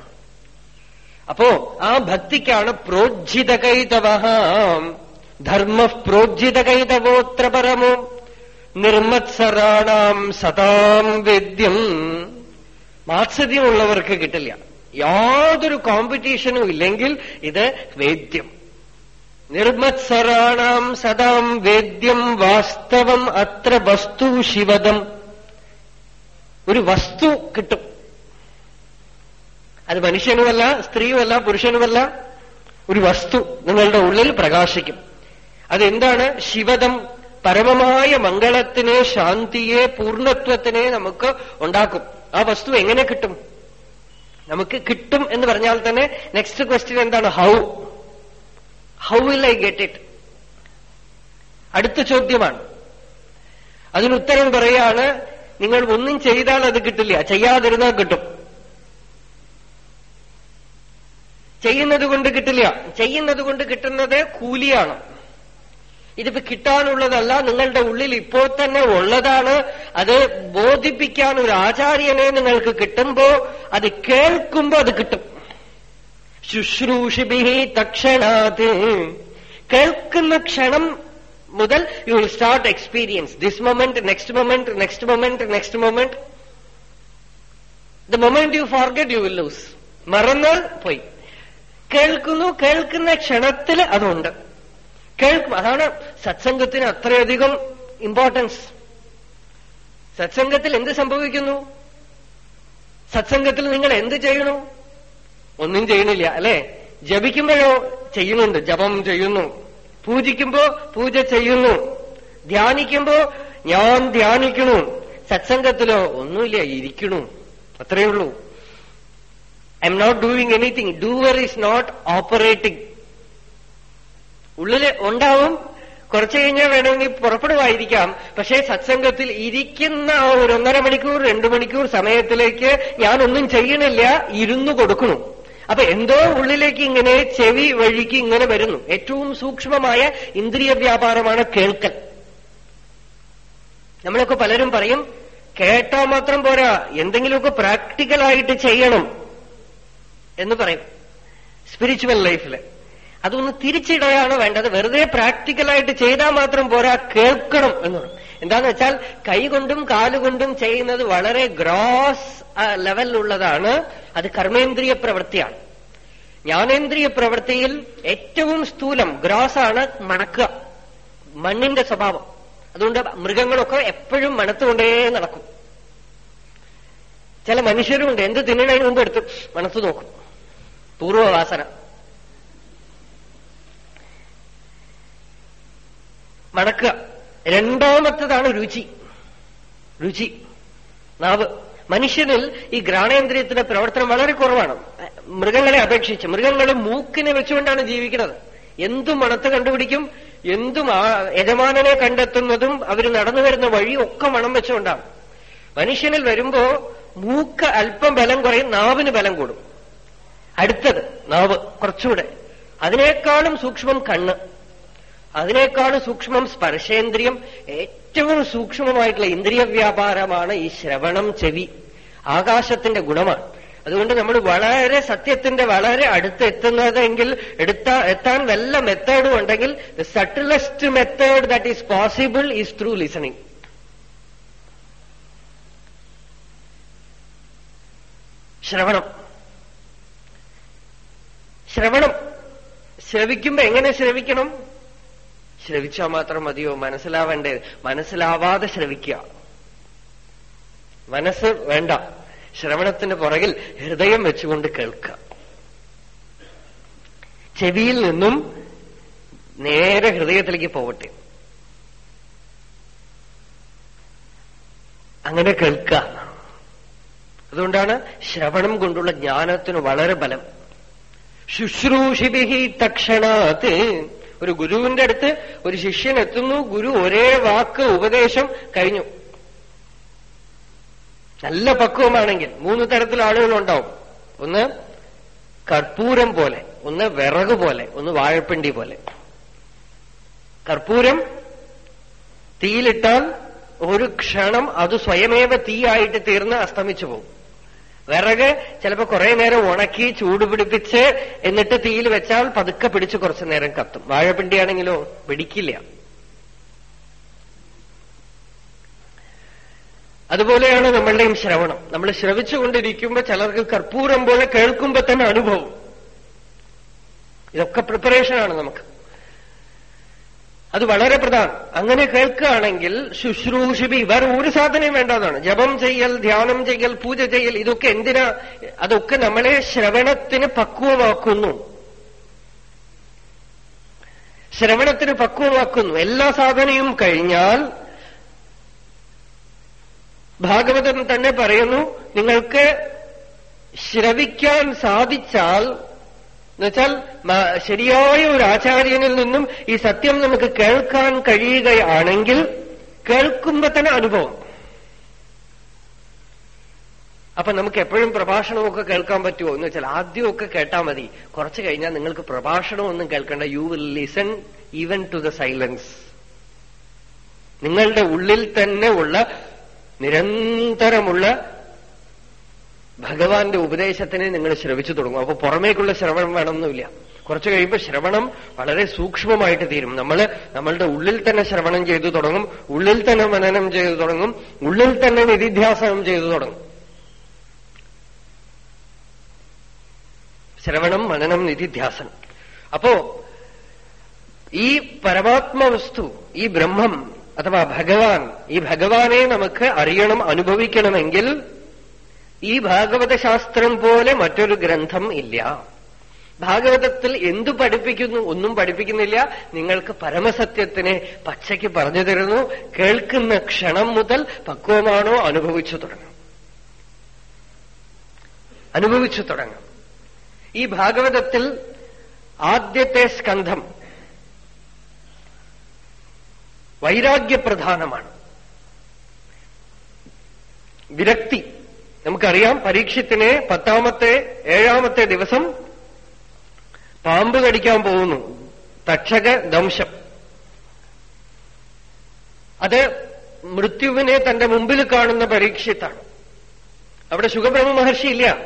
അപ്പോ ആ ഭക്തിക്കാണ് പ്രോജ്ജിതകൈതവ ധർമ്മ പ്രോജ്ജിതകൈതവോത്ര പരമോ നിർമ്മത്സരാണാം സതാം വേദ്യം. മാത്സര്യമുള്ളവർക്ക് കിട്ടില്ല. യാതൊരു കോമ്പറ്റീഷനും ഇല്ലെങ്കിൽ ഇത് വേദ്യം. നിർമ്മത്സരാണാം സദാം വേദ്യം വാസ്തവം അത്ര വസ്തു ശിവദം ഒരു വസ്തു കിട്ടും. അത് മനുഷ്യനുമല്ല സ്ത്രീയുമല്ല പുരുഷനുമല്ല. ഒരു വസ്തു നിങ്ങളുടെ ഉള്ളിൽ പ്രകാശിക്കും. അതെന്താണ്? ശിവദം പരമമായ മംഗളത്തിനെ ശാന്തിയെ പൂർണത്വത്തിനെ നമുക്ക് ഉണ്ടാക്കും. ആ വസ്തു എങ്ങനെ കിട്ടും? നമുക്ക് കിട്ടും എന്ന് പറഞ്ഞാൽ തന്നെ നെക്സ്റ്റ് ക്വസ്റ്റ്യൻ എന്താണ്? How how will I get it അടുത്ത ചോദ്യമാണ്. അതിനുത്തരം പറയാണ് നിങ്ങൾ ഒന്നും ചെയ്താൽ അത് കിട്ടില്ല. ചെയ്യാതിരുന്നാൽ കിട്ടും. ചെയ്യുന്നത് കൊണ്ട് കിട്ടില്ല. ചെയ്യുന്നത് കൊണ്ട് കിട്ടുന്നത് കൂലിയാണ്. ഇതിപ്പോ കിട്ടാനുള്ളതല്ല നിങ്ങളുടെ ഉള്ളിൽ ഇപ്പോൾ തന്നെ ഉള്ളതാണ്. അത് ബോധിപ്പിക്കാൻ ഒരു ആചാര്യനെ നിങ്ങൾക്ക് കിട്ടുമ്പോ അത് കേൾക്കുമ്പോ അത് കിട്ടും. ശുശ്രൂഷിഭി തക്ഷണാത്. കേൾക്കുന്ന ക്ഷണം മുതൽ you will start experience this moment next moment next moment next moment the moment you forget you will lose മറന്നാൽ പോയി. കേൾക്കുന്നു കേൾക്കുന്ന ക്ഷണത്തിൽ അതുണ്ട്. കേൾക്കും. അതാണ് സത്സംഗത്തിന് അത്രയധികം ഇമ്പോർട്ടൻസ് സത്സംഗത്തിൽ എന്ത് സംഭവിക്കുന്നു? സത്സംഗത്തിൽ നിങ്ങൾ എന്ത് ചെയ്യണു? ഒന്നും ചെയ്യണില്ല അല്ലെ? ജപിക്കുമ്പോഴോ ചെയ്യുന്നുണ്ട് ജപം ചെയ്യുന്നു. പൂജിക്കുമ്പോ പൂജ ചെയ്യുന്നു. ധ്യാനിക്കുമ്പോ ഞാൻ ധ്യാനിക്കണു സത്സംഗത്തിലോ ഒന്നുമില്ല ഇരിക്കണു അത്രയേ ഉള്ളൂ. I am not doing anything doer is not operating ഉള്ളിൽ ഉണ്ടാവും. കുറച്ചു കഴിഞ്ഞാൽ വേണമെങ്കിൽ പുറപ്പെടുവായിരിക്കാം. പക്ഷേ സത്സംഗത്തിൽ ഇരിക്കുന്ന ഒരു ഒന്നര മണിക്കൂർ രണ്ടു മണിക്കൂർ സമയത്തിലേക്ക് ഞാനൊന്നും ചെയ്യണില്ല ഇരുന്നു കൊടുക്കണു അപ്പൊ എന്തോ ഉള്ളിലേക്ക് ഇങ്ങനെ ചെവി വഴിക്ക് ഇങ്ങനെ വരുന്നു. ഏറ്റവും സൂക്ഷ്മമായ ഇന്ദ്രിയ വ്യാപാരമാണ് കേൾക്കൽ. നമ്മളൊക്കെ പലരും പറയും കേട്ടാൽ മാത്രം പോരാ എന്തെങ്കിലുമൊക്കെ പ്രാക്ടിക്കലായിട്ട് ചെയ്യണം എന്ന് പറയും. സ്പിരിച്വൽ ലൈഫിൽ. അതൊന്ന് തിരിച്ചിടുകയാണ് വേണ്ടത്? വെറുതെ പ്രാക്ടിക്കലായിട്ട് ചെയ്താൽ മാത്രം പോരാ കേൾക്കണം എന്ന് പറയും എന്താന്ന് വെച്ചാൽ കൈകൊണ്ടും കാലുകൊണ്ടും ചെയ്യുന്നത് വളരെ ഗ്രോസ് ലെവലിലുള്ളതാണ്. അത് കർമ്മേന്ദ്രിയ പ്രവൃത്തിയാണ്. ജ്ഞാനേന്ദ്രിയ പ്രവൃത്തിയിൽ ഏറ്റവും സ്ഥൂലം ഗ്രോസ് ആണ് മണക്കുക. മണ്ണിന്റെ സ്വഭാവം. അതുകൊണ്ട് മൃഗങ്ങളൊക്കെ എപ്പോഴും മണത്തുകൊണ്ടേ നടക്കും. ചില മനുഷ്യരുമുണ്ട് എന്ത് തിന്നണതിന് മുമ്പ് എടുത്ത് മണത്തു നോക്കും. പൂർവവാസന മണക്കുക രണ്ടാമത്തതാണ് രുചി. രുചി. നാവ്. മനുഷ്യനിൽ ഈ ഘ്രാണേന്ദ്രിയത്തിന്റെ പ്രവർത്തനം വളരെ കുറവാണ്. മൃഗങ്ങളെ അപേക്ഷിച്ച്. മൃഗങ്ങൾ മൂക്കിനെ വെച്ചുകൊണ്ടാണ് ജീവിക്കുന്നത്. എന്തും മണത്ത് കണ്ടുപിടിക്കും എന്തും യജമാനനെ കണ്ടെത്തുന്നതും അവർ നടന്നു വരുന്ന വഴി ഒക്കെ മണം വെച്ചുകൊണ്ടാണ്. മനുഷ്യനിൽ വരുമ്പോ മൂക്ക് അല്പം ബലം കുറയും നാവിന് ബലം കൂടും. അടുത്തത് നാവ്. കുറച്ചുകൂടെ. അതിനേക്കാളും സൂക്ഷ്മം കണ്ണ്. അതിനേക്കാളും സൂക്ഷ്മം സ്പർശേന്ദ്രിയം. ഏറ്റവും സൂക്ഷ്മമായിട്ടുള്ള ഇന്ദ്രിയ വ്യാപാരമാണ് ഈ ശ്രവണം ചെവി. ആകാശത്തിന്റെ ഗുണമാണ്. അതുകൊണ്ട് നമ്മൾ വളരെ സത്യത്തിന്റെ വളരെ അടുത്ത് എത്തുന്നതെങ്കിൽ എടുത്താ എത്താൻ വല്ല മെത്തേഡും ഉണ്ടെങ്കിൽ the subtlest method that is possible is through listening ശ്രവണം. ശ്രവണം. ശ്രവിക്കുമ്പോ എങ്ങനെ ശ്രവിക്കണം? ശ്രവിച്ചാൽ മാത്രം മതിയോ? മനസ്സിലാവേണ്ടത് മനസ്സിലാവാതെ ശ്രവിക്കുക. മനസ്സ് വേണ്ട. ശ്രവണത്തിന് പുറകിൽ ഹൃദയം വെച്ചുകൊണ്ട് കേൾക്കുക ചെവിയിൽ നിന്നും നേരെ ഹൃദയത്തിലേക്ക് പോവട്ടെ. അങ്ങനെ കേൾക്കുക അതുകൊണ്ടാണ് ശ്രവണം കൊണ്ടുള്ള ജ്ഞാനത്തിന് വളരെ ബലം. ശുശ്രൂഷിഭി തക്ഷണാത്ത് ഒരു ഗുരുവിന്റെ അടുത്ത് ഒരു ശിഷ്യൻ എത്തുന്നു ഗുരു ഒരേ വാക്ക് ഉപദേശം കഴിഞ്ഞു. നല്ല പക്വമാണെങ്കിൽ മൂന്ന് തരത്തിൽ ആളുകളുണ്ടാവും. ഒന്ന് കർപ്പൂരം പോലെ ഒന്ന് വിറക് പോലെ ഒന്ന് വാഴപ്പിണ്ടി പോലെ. കർപ്പൂരം തീയിലിട്ടാൽ ഒരു ക്ഷണം അത് സ്വയമേവ തീയായിട്ട് തീർന്ന് അസ്തമിച്ചു പോകും. വിറക് ചിലപ്പോ കുറെ നേരം ഉണക്കി ചൂടുപിടിപ്പിച്ച് എന്നിട്ട് തീയിൽ വെച്ചാൽ പതുക്കെ പിടിച്ച് കുറച്ചു നേരം കത്തും. വാഴപ്പിണ്ടിയാണെങ്കിലോ പിടിക്കില്ല. അതുപോലെയാണ് നമ്മളുടെയും ശ്രവണം. നമ്മൾ ശ്രവിച്ചുകൊണ്ടിരിക്കുമ്പോ ചിലർക്ക് കർപ്പൂരം പോലെ കേൾക്കുമ്പോ തന്നെ അനുഭവം. ഇതൊക്കെ പ്രിപ്പറേഷനാണ് നമുക്ക്. അത് വളരെ പ്രധാനം. അങ്ങനെ കേൾക്കുകയാണെങ്കിൽ ശുശ്രൂഷിബി വേറെ ഒരു സാധനയും വേണ്ടതാണ്. ജപം ചെയ്യൽ ധ്യാനം ചെയ്യൽ പൂജ ചെയ്യൽ ഇതൊക്കെ എന്തിനാ? അതൊക്കെ നമ്മളെ ശ്രവണത്തിന് പക്വമാക്കുന്നു. ശ്രവണത്തിന് പക്വമാക്കുന്നു. എല്ലാ സാധനയും കഴിഞ്ഞാൽ ഭാഗവതം തന്നെ പറയുന്നു നിങ്ങൾക്ക് ശ്രവിക്കാൻ സാധിച്ചാൽ എന്നുവെച്ചാൽ ശരിയായ ഒരു ആചാര്യനിൽ നിന്നും ഈ സത്യം നമുക്ക് കേൾക്കാൻ കഴിയുകയാണെങ്കിൽ കേൾക്കുമ്പോ തന്നെ അനുഭവം. അപ്പൊ നമുക്ക് എപ്പോഴും പ്രഭാഷണമൊക്കെ കേൾക്കാൻ പറ്റുമോ? എന്ന് വെച്ചാൽ ആദ്യമൊക്കെ കേട്ടാൽ മതി. കുറച്ചു കഴിഞ്ഞാൽ നിങ്ങൾക്ക് പ്രഭാഷണമൊന്നും കേൾക്കേണ്ട. You will listen even to the silence നിങ്ങളുടെ ഉള്ളിൽ തന്നെ ഉള്ള നിരന്തരമുള്ള ഭഗവാന്റെ ഉപദേശത്തിനെ നിങ്ങൾ ശ്രവിച്ചു തുടങ്ങും. അപ്പൊ പുറമേക്കുള്ള ശ്രവണം വേണമെന്നില്ല കുറച്ചു കഴിയുമ്പോൾ ശ്രവണം വളരെ സൂക്ഷ്മമായിട്ട് തീരും. നമ്മൾ നമ്മളുടെ ഉള്ളിൽ തന്നെ ശ്രവണം ചെയ്തു തുടങ്ങും. ഉള്ളിൽ തന്നെ മനനം ചെയ്തു തുടങ്ങും. ഉള്ളിൽ തന്നെ നിധിധ്യാസനം ചെയ്തു തുടങ്ങും. ശ്രവണം മനനം നിധിധ്യാസനം. അപ്പോ ഈ പരമാത്മവസ്തു ഈ ബ്രഹ്മം അഥവാ ഭഗവാൻ ഈ ഭഗവാനെ നമുക്ക് അറിയണം അനുഭവിക്കണമെങ്കിൽ ഈ ഭാഗവത ശാസ്ത്രം പോലെ മറ്റൊരു ഗ്രന്ഥം ഇല്ല. ഭാഗവതത്തിൽ എന്തു പഠിപ്പിക്കുന്നു ഒന്നും പഠിപ്പിക്കുന്നില്ല. നിങ്ങൾക്ക് പരമസത്യത്തിനെ പച്ചയ്ക്ക് പറഞ്ഞു തരുന്നു. കേൾക്കുന്ന ക്ഷണം മുതൽ പക്വമാണോ അനുഭവിച്ചു തുടങ്ങും. അനുഭവിച്ചു തുടങ്ങും. ഈ ഭാഗവതത്തിൽ ആദ്യത്തെ സ്കന്ധം വൈരാഗ്യപ്രധാനമാണ്. വിരക്തി. നമുക്കറിയാം പരീക്ഷത്തിന് പത്താമത്തെ ഏഴാമത്തെ ദിവസം പാമ്പ് കടിക്കാൻ പോകുന്നു. തക്ഷക ദംശം. അത് മൃത്യുവിനെ തന്റെ മുമ്പിൽ കാണുന്ന പരീക്ഷത്താണ്. അവിടെ സുഖബ്രഹ്മ മഹർഷി ഇല്ല.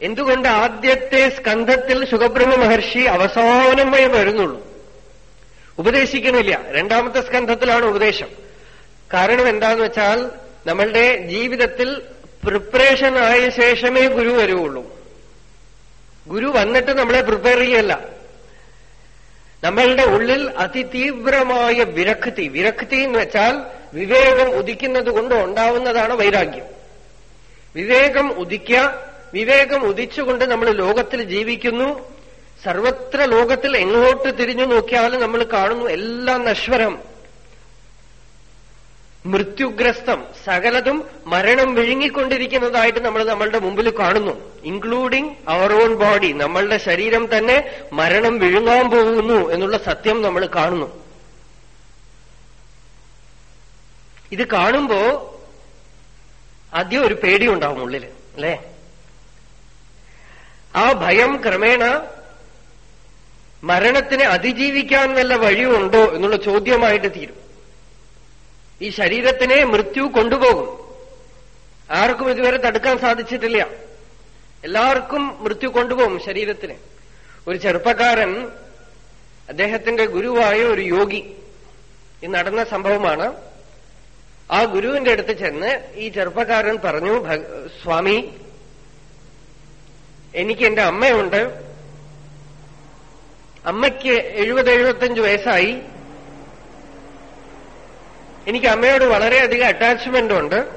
എന്തുകൊണ്ട് ആദ്യത്തെ സ്കന്ധത്തിൽ സുഖബ്രഹ്മ മഹർഷി അവസാനമേ വരുന്നുള്ളൂ? ഉപദേശിക്കണില്ല രണ്ടാമത്തെ സ്കന്ധത്തിലാണ് ഉപദേശം. കാരണം എന്താന്ന് വെച്ചാൽ നമ്മളുടെ ജീവിതത്തിൽ പ്രിപ്പറേഷൻ ആയ ശേഷമേ ഗുരു വരുവുള്ളൂ. ഗുരു വന്നിട്ട് നമ്മളെ പ്രിപ്പയർ ചെയ്യല്ല. നമ്മളുടെ ഉള്ളിൽ അതിതീവ്രമായ വിരക്തി വിരക്തി എന്ന് വെച്ചാൽ വിവേകം ഉദിക്കുന്നത് കൊണ്ട് ഉണ്ടാവുന്നതാണ് വൈരാഗ്യം. വിവേകം ഉദിക്കുക വിവേകം ഉദിച്ചുകൊണ്ട് നമ്മൾ ലോകത്തിൽ ജീവിക്കുന്നു. സർവത്ര ലോകത്തിൽ എങ്ങോട്ട് തിരിഞ്ഞു നോക്കിയാലും നമ്മൾ കാണുന്നു എല്ലാം നശ്വരം. മൃത്യുഗ്രസ്തം സകലതും മരണം വിഴുങ്ങിക്കൊണ്ടിരിക്കുന്നതായിട്ട് നമ്മൾ നമ്മളുടെ മുമ്പിൽ കാണുന്നു. ഇൻക്ലൂഡിംഗ് അവർ ഓൺ ബോഡി നമ്മളുടെ ശരീരം തന്നെ മരണം വിഴുങ്ങാൻ പോകുന്നു എന്നുള്ള സത്യം നമ്മൾ കാണുന്നു. ഇത് കാണുമ്പോ ആദ്യം ഒരു പേടി ഉണ്ടാവും ഉള്ളിൽ അല്ലേ? ആ ഭയം ക്രമേണ മരണത്തിനെ അതിജീവിക്കാൻ വല്ല വഴിയുണ്ടോ എന്നുള്ള ചോദ്യമായിട്ട് തീരും. ഈ ശരീരത്തിനെ മൃത്യു കൊണ്ടുപോകും. ആർക്കും ഇതുവരെ തടുക്കാൻ സാധിച്ചിട്ടില്ല. എല്ലാവർക്കും മൃത്യു കൊണ്ടുപോകും ശരീരത്തിന്. ഒരു ചെറുപ്പക്കാരൻ അദ്ദേഹത്തിന്റെ ഗുരുവായ ഒരു യോഗി ഈ നടന്ന സംഭവമാണ്. ആ ഗുരുവിന്റെ അടുത്ത് ചെന്ന് ഈ ചെറുപ്പക്കാരൻ പറഞ്ഞു സ്വാമി എനിക്ക് എന്റെ അമ്മയുണ്ട്. അമ്മയ്ക്ക് എഴുപത് എഴുപത്തഞ്ച് വയസ്സായി. എനിക്ക് അമ്മയോട് വളരെയധികം അറ്റാച്ച്മെന്റ് ഉണ്ട്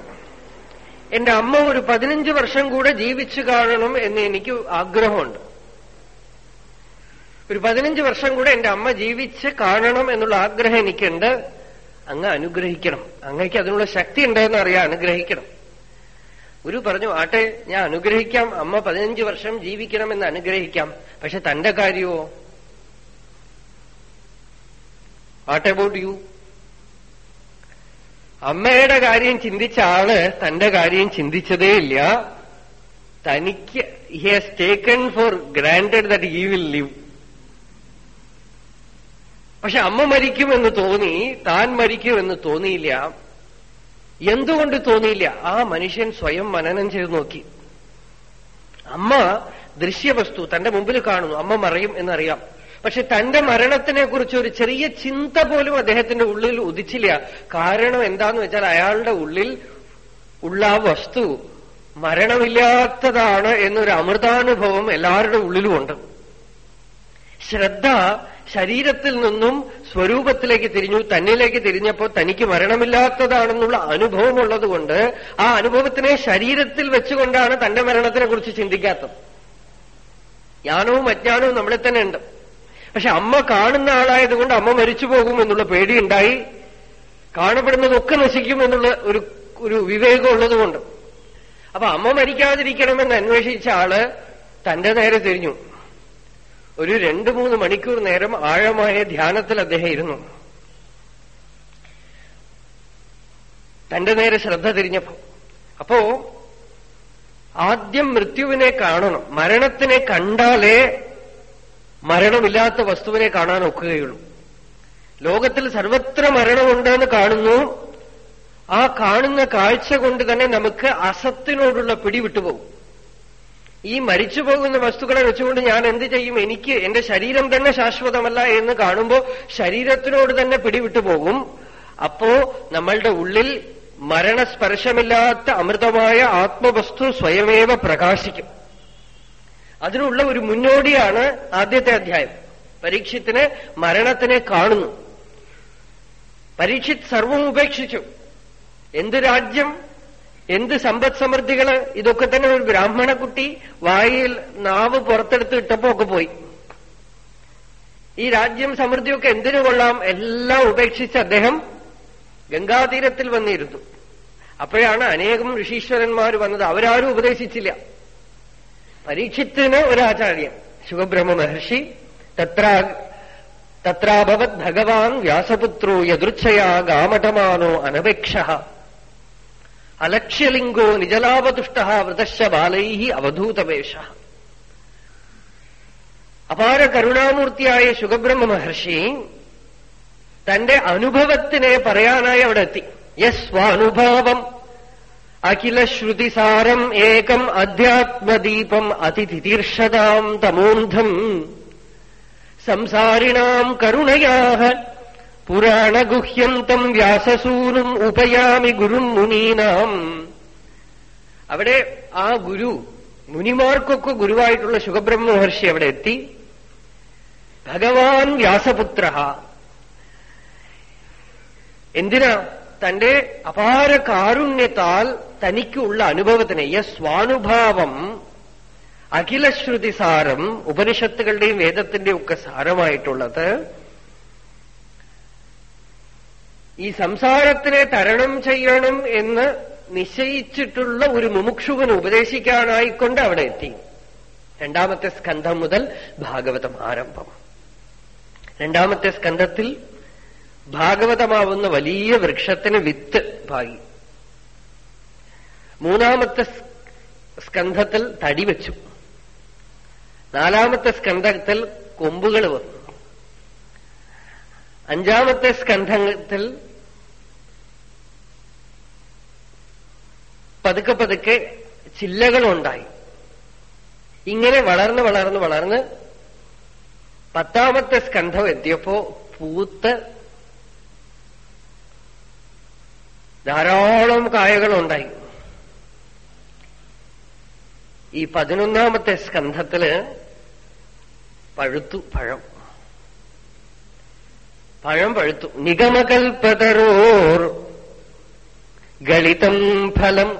എന്റെ അമ്മ ഒരു പതിനഞ്ച് വർഷം കൂടെ ജീവിച്ചു കാണണം എന്ന് എനിക്ക് ആഗ്രഹമുണ്ട്. ഒരു പതിനഞ്ച് വർഷം കൂടെ എന്റെ അമ്മ ജീവിച്ച് കാണണം എന്നുള്ള ആഗ്രഹം എനിക്കുണ്ട്. അങ്ങ് അനുഗ്രഹിക്കണം. അങ്ങയ്ക്ക് അതിനുള്ള ശക്തി ഉണ്ടെന്ന് അറിയാം അനുഗ്രഹിക്കണം. ഗുരു പറഞ്ഞു ആട്ടെ ഞാൻ അനുഗ്രഹിക്കാം. അമ്മ പതിനഞ്ച് വർഷം ജീവിക്കണമെന്ന് അനുഗ്രഹിക്കാം. പക്ഷെ തന്റെ കാര്യമോ? വാട്ട് അബൌട്ട് യു അമ്മയുടെ കാര്യം ചിന്തിച്ചാണ് തന്റെ കാര്യം ചിന്തിച്ചതേ ഇല്ല തനിക്ക് he has taken for granted that he will live പക്ഷെ അമ്മ മരിക്കുമെന്ന് തോന്നി താൻ മരിക്കുമെന്ന് തോന്നിയില്ല. എന്തുകൊണ്ട് തോന്നിയില്ല? ആ മനുഷ്യൻ സ്വയം മനനം ചെയ്ത് നോക്കി. അമ്മ ദൃശ്യവസ്തു തന്റെ മുമ്പിൽ കാണുന്നു. അമ്മ മറയും എന്നറിയാം. പക്ഷെ തന്റെ മരണത്തിനെ കുറിച്ച് ഒരു ചെറിയ ചിന്ത പോലും അദ്ദേഹത്തിന്റെ ഉള്ളിൽ ഉദിച്ചില്ല. കാരണം എന്താന്ന് വെച്ചാൽ അയാളുടെ ഉള്ളിൽ ഉള്ള ആ വസ്തു മരണമില്ലാത്തതാണ് എന്നൊരു അമൃതാനുഭവം എല്ലാവരുടെ ഉള്ളിലുമുണ്ട്. ശ്രദ്ധ ശരീരത്തിൽ നിന്നും സ്വരൂപത്തിലേക്ക് തിരിഞ്ഞു തന്നിലേക്ക് തിരിഞ്ഞപ്പോ തനിക്ക് മരണമില്ലാത്തതാണെന്നുള്ള അനുഭവമുള്ളതുകൊണ്ട് ആ അനുഭവത്തിനെ ശരീരത്തിൽ വെച്ചുകൊണ്ടാണ് തന്റെ മരണത്തിനെ കുറിച്ച് ചിന്തിക്കാത്തത്. ജ്ഞാനവും അജ്ഞാനവും നമ്മളിൽ തന്നെ ഉണ്ട്. പക്ഷെ അമ്മ കാണുന്ന ആളായതുകൊണ്ട് അമ്മ മരിച്ചു പോകും എന്നുള്ള പേടിയുണ്ടായി. കാണപ്പെടുന്നതൊക്കെ നശിക്കും എന്നുള്ള ഒരു ഒരു വിവേകം ഉള്ളതുകൊണ്ട് അപ്പൊ അമ്മ മരിക്കാതിരിക്കണമെന്ന് അന്വേഷിച്ച ആൾ തന്റെ നേരെ തിരിഞ്ഞു. ഒരു രണ്ടു മൂന്ന് മണിക്കൂർ നേരം ആഴമായ ധ്യാനത്തിൽ അദ്ദേഹം ഇരുന്നു. തന്റെ നേരെ ശ്രദ്ധ തിരിഞ്ഞപ്പോ അപ്പോ ആദ്യം മൃത്യുവിനെ കാണണം മരണത്തിനെ കണ്ടാലേ മരണമില്ലാത്ത വസ്തുവിനെ കാണാൻ ഒക്കുകയുള്ളൂ. ലോകത്തിൽ സർവത്ര മരണമുണ്ടെന്ന് കാണുന്നു. ആ കാണുന്ന കാഴ്ച കൊണ്ട് തന്നെ നമുക്ക് അസത്തിനോടുള്ള പിടി വിട്ടുപോകും ഈ മരിച്ചു പോകുന്ന വസ്തുക്കളെ വെച്ചുകൊണ്ട് ഞാൻ എന്ത് ചെയ്യും? എനിക്ക് എന്റെ ശരീരം തന്നെ ശാശ്വതമല്ല എന്ന് കാണുമ്പോൾ ശരീരത്തിനോട് തന്നെ പിടിവിട്ടു പോകും. അപ്പോ നമ്മളുടെ ഉള്ളിൽ മരണസ്പർശമില്ലാത്ത അമൃതമായ ആത്മവസ്തു സ്വയമേവ പ്രകാശിക്കും. അതിനുള്ള ഒരു മുന്നോടിയാണ് ആദ്യത്തെ അധ്യായം. പരീക്ഷത്തിന് മരണത്തിനെ കാണുന്നു. പരീക്ഷിത് സർവം ഉപേക്ഷിച്ചു. എന്ത് രാജ്യം എന്ത് സമ്പദ് സമൃദ്ധികൾ ഇതൊക്കെ തന്നെ ഒരു ബ്രാഹ്മണ കുട്ടി വായിൽ നാവ് പുറത്തെടുത്ത് ഇട്ടപ്പോ ഒക്കെ പോയി. ഈ രാജ്യം സമൃദ്ധിയൊക്കെ എന്തിനു കൊള്ളാം? എല്ലാം ഉപേക്ഷിച്ച് അദ്ദേഹം ഗംഗാതീരത്തിൽ വന്നിരുന്നു. അപ്പോഴാണ് അനേകം ഋഷീശ്വരന്മാർ വന്നത്. അവരാരും ഉപദേശിച്ചില്ല. പരീക്ഷത്തിന് ഒരാചാര്യൻ ശിവബ്രഹ്മ മഹർഷി തത്ര തത്രാഭവത് ഭഗവാൻ വ്യാസപുത്രോ യദൃച്ഛയാ ഗാമഠമാനോ അനപേക്ഷ. അലക്ഷ്യലിംഗോ നിജലാപതുഷ്ട വൃതശ്ച ബാലൈ അവധൂതവേഷ അപാര കരുണാമൂർത്തിയായ ശുഖബ്രഹ്മ മഹർഷി തന്റെ അനുഭവത്തിനെ പറയാനായി അവിടെ എത്തി. യസ്വാനുഭാവം. അഖില ശ്രുതിസാരം ഏകം അധ്യാത്മദീപം അതിഥിതീർഷതാം തമോന്ധം സംസാരിണാം കരുണയാഹ പുരാണഗുഹ്യന്തം വ്യാസസൂനും ഉപയാമി ഗുരും മുനീനാം അവിടെ ആ ഗുരു മുനിമാർക്കൊക്കെ ഗുരുവായിട്ടുള്ള ശുഖബ്രഹ്മ മഹർഷി അവിടെ എത്തി. ഭഗവാൻ വ്യാസപുത്ര എന്തിനാ? തന്റെ അപാര കാരുണ്യത്താൽ തനിക്കുള്ള അനുഭവത്തിന് യ സ്വാനുഭാവം അഖിലശ്രുതി സാരം ഉപനിഷത്തുകളുടെയും വേദത്തിന്റെയും ഒക്കെ സാരമായിട്ടുള്ളത്. ഈ സംസാരത്തിനെ തരണം ചെയ്യണം എന്ന് നിശ്ചയിച്ചിട്ടുള്ള ഒരു മുമുക്ഷുവിന് ഉപദേശിക്കാനായിക്കൊണ്ട് അവിടെ എത്തി. രണ്ടാമത്തെ സ്കന്ധം മുതൽ ഭാഗവതം ആരംഭം. രണ്ടാമത്തെ സ്കന്ധത്തിൽ ഭാഗവതമാവുന്ന വലിയ വൃക്ഷത്തിന് വിത്ത് ഭാഗി. മൂന്നാമത്തെ സ്കന്ധത്തിൽ തടി വെച്ചു. നാലാമത്തെ സ്കന്ധത്തിൽ കൊമ്പുകൾ വന്നു. അഞ്ചാമത്തെ സ്കന്ധത്തിൽ പതുക്കെ പതുക്കെ ചില്ലകളുണ്ടായി. ഇങ്ങനെ വളർന്ന് വളർന്ന് വളർന്ന് പത്താമത്തെ സ്കന്ധം എത്തിയപ്പോ പൂത്ത് ധാരാളം കായകളുണ്ടായി. ഈ പതിനൊന്നാമത്തെ സ്കന്ധത്തിൽ പഴുത്തു പഴം. പഴം പഴുത്തു. നിഗമകൽപതരോർ ഗളിതം ഫലം.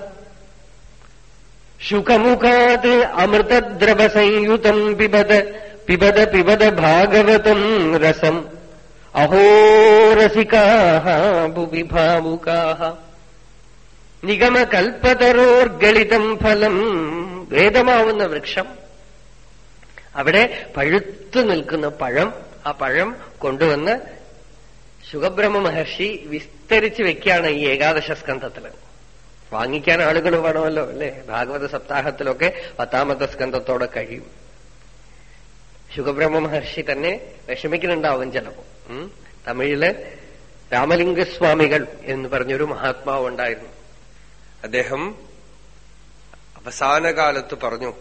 ശുഖമുഖാത് അമൃതദ്രവസംയുതം പിബത പിബത പിബത ഭാഗവതം രസം. അഹോ രസികാഹ ഭുവി ഭാവുകാഹ നിഗമകൽപതരോർഗളിതം ഫലം വേദമാവുന്ന വൃക്ഷം. അവിടെ പഴുത്തു നിൽക്കുന്ന പഴം ആ പഴം കൊണ്ടുവന്ന് സുഖബ്രഹ്മ മഹർഷി വിസ്തരിച്ചു വെക്കുകയാണ് ഈ ഏകാദശ സ്കന്ധത്തിൽ. വാങ്ങിക്കാൻ ആളുകൾ വേണമല്ലോ അല്ലെ? ഭാഗവത സപ്താഹത്തിലൊക്കെ പത്താമത്തെ സ്കന്ധത്തോടെ കഴിയും. ശുഖബ്രഹ്മ മഹർഷി തന്നെ വിഷമിക്കുന്നുണ്ടാവും ചിലപ്പോ. തമിഴിൽ രാമലിംഗസ്വാമികൾ എന്ന് പറഞ്ഞൊരു മഹാത്മാവ് ഉണ്ടായിരുന്നു അദ്ദേഹം അവസാന കാലത്ത് പറഞ്ഞു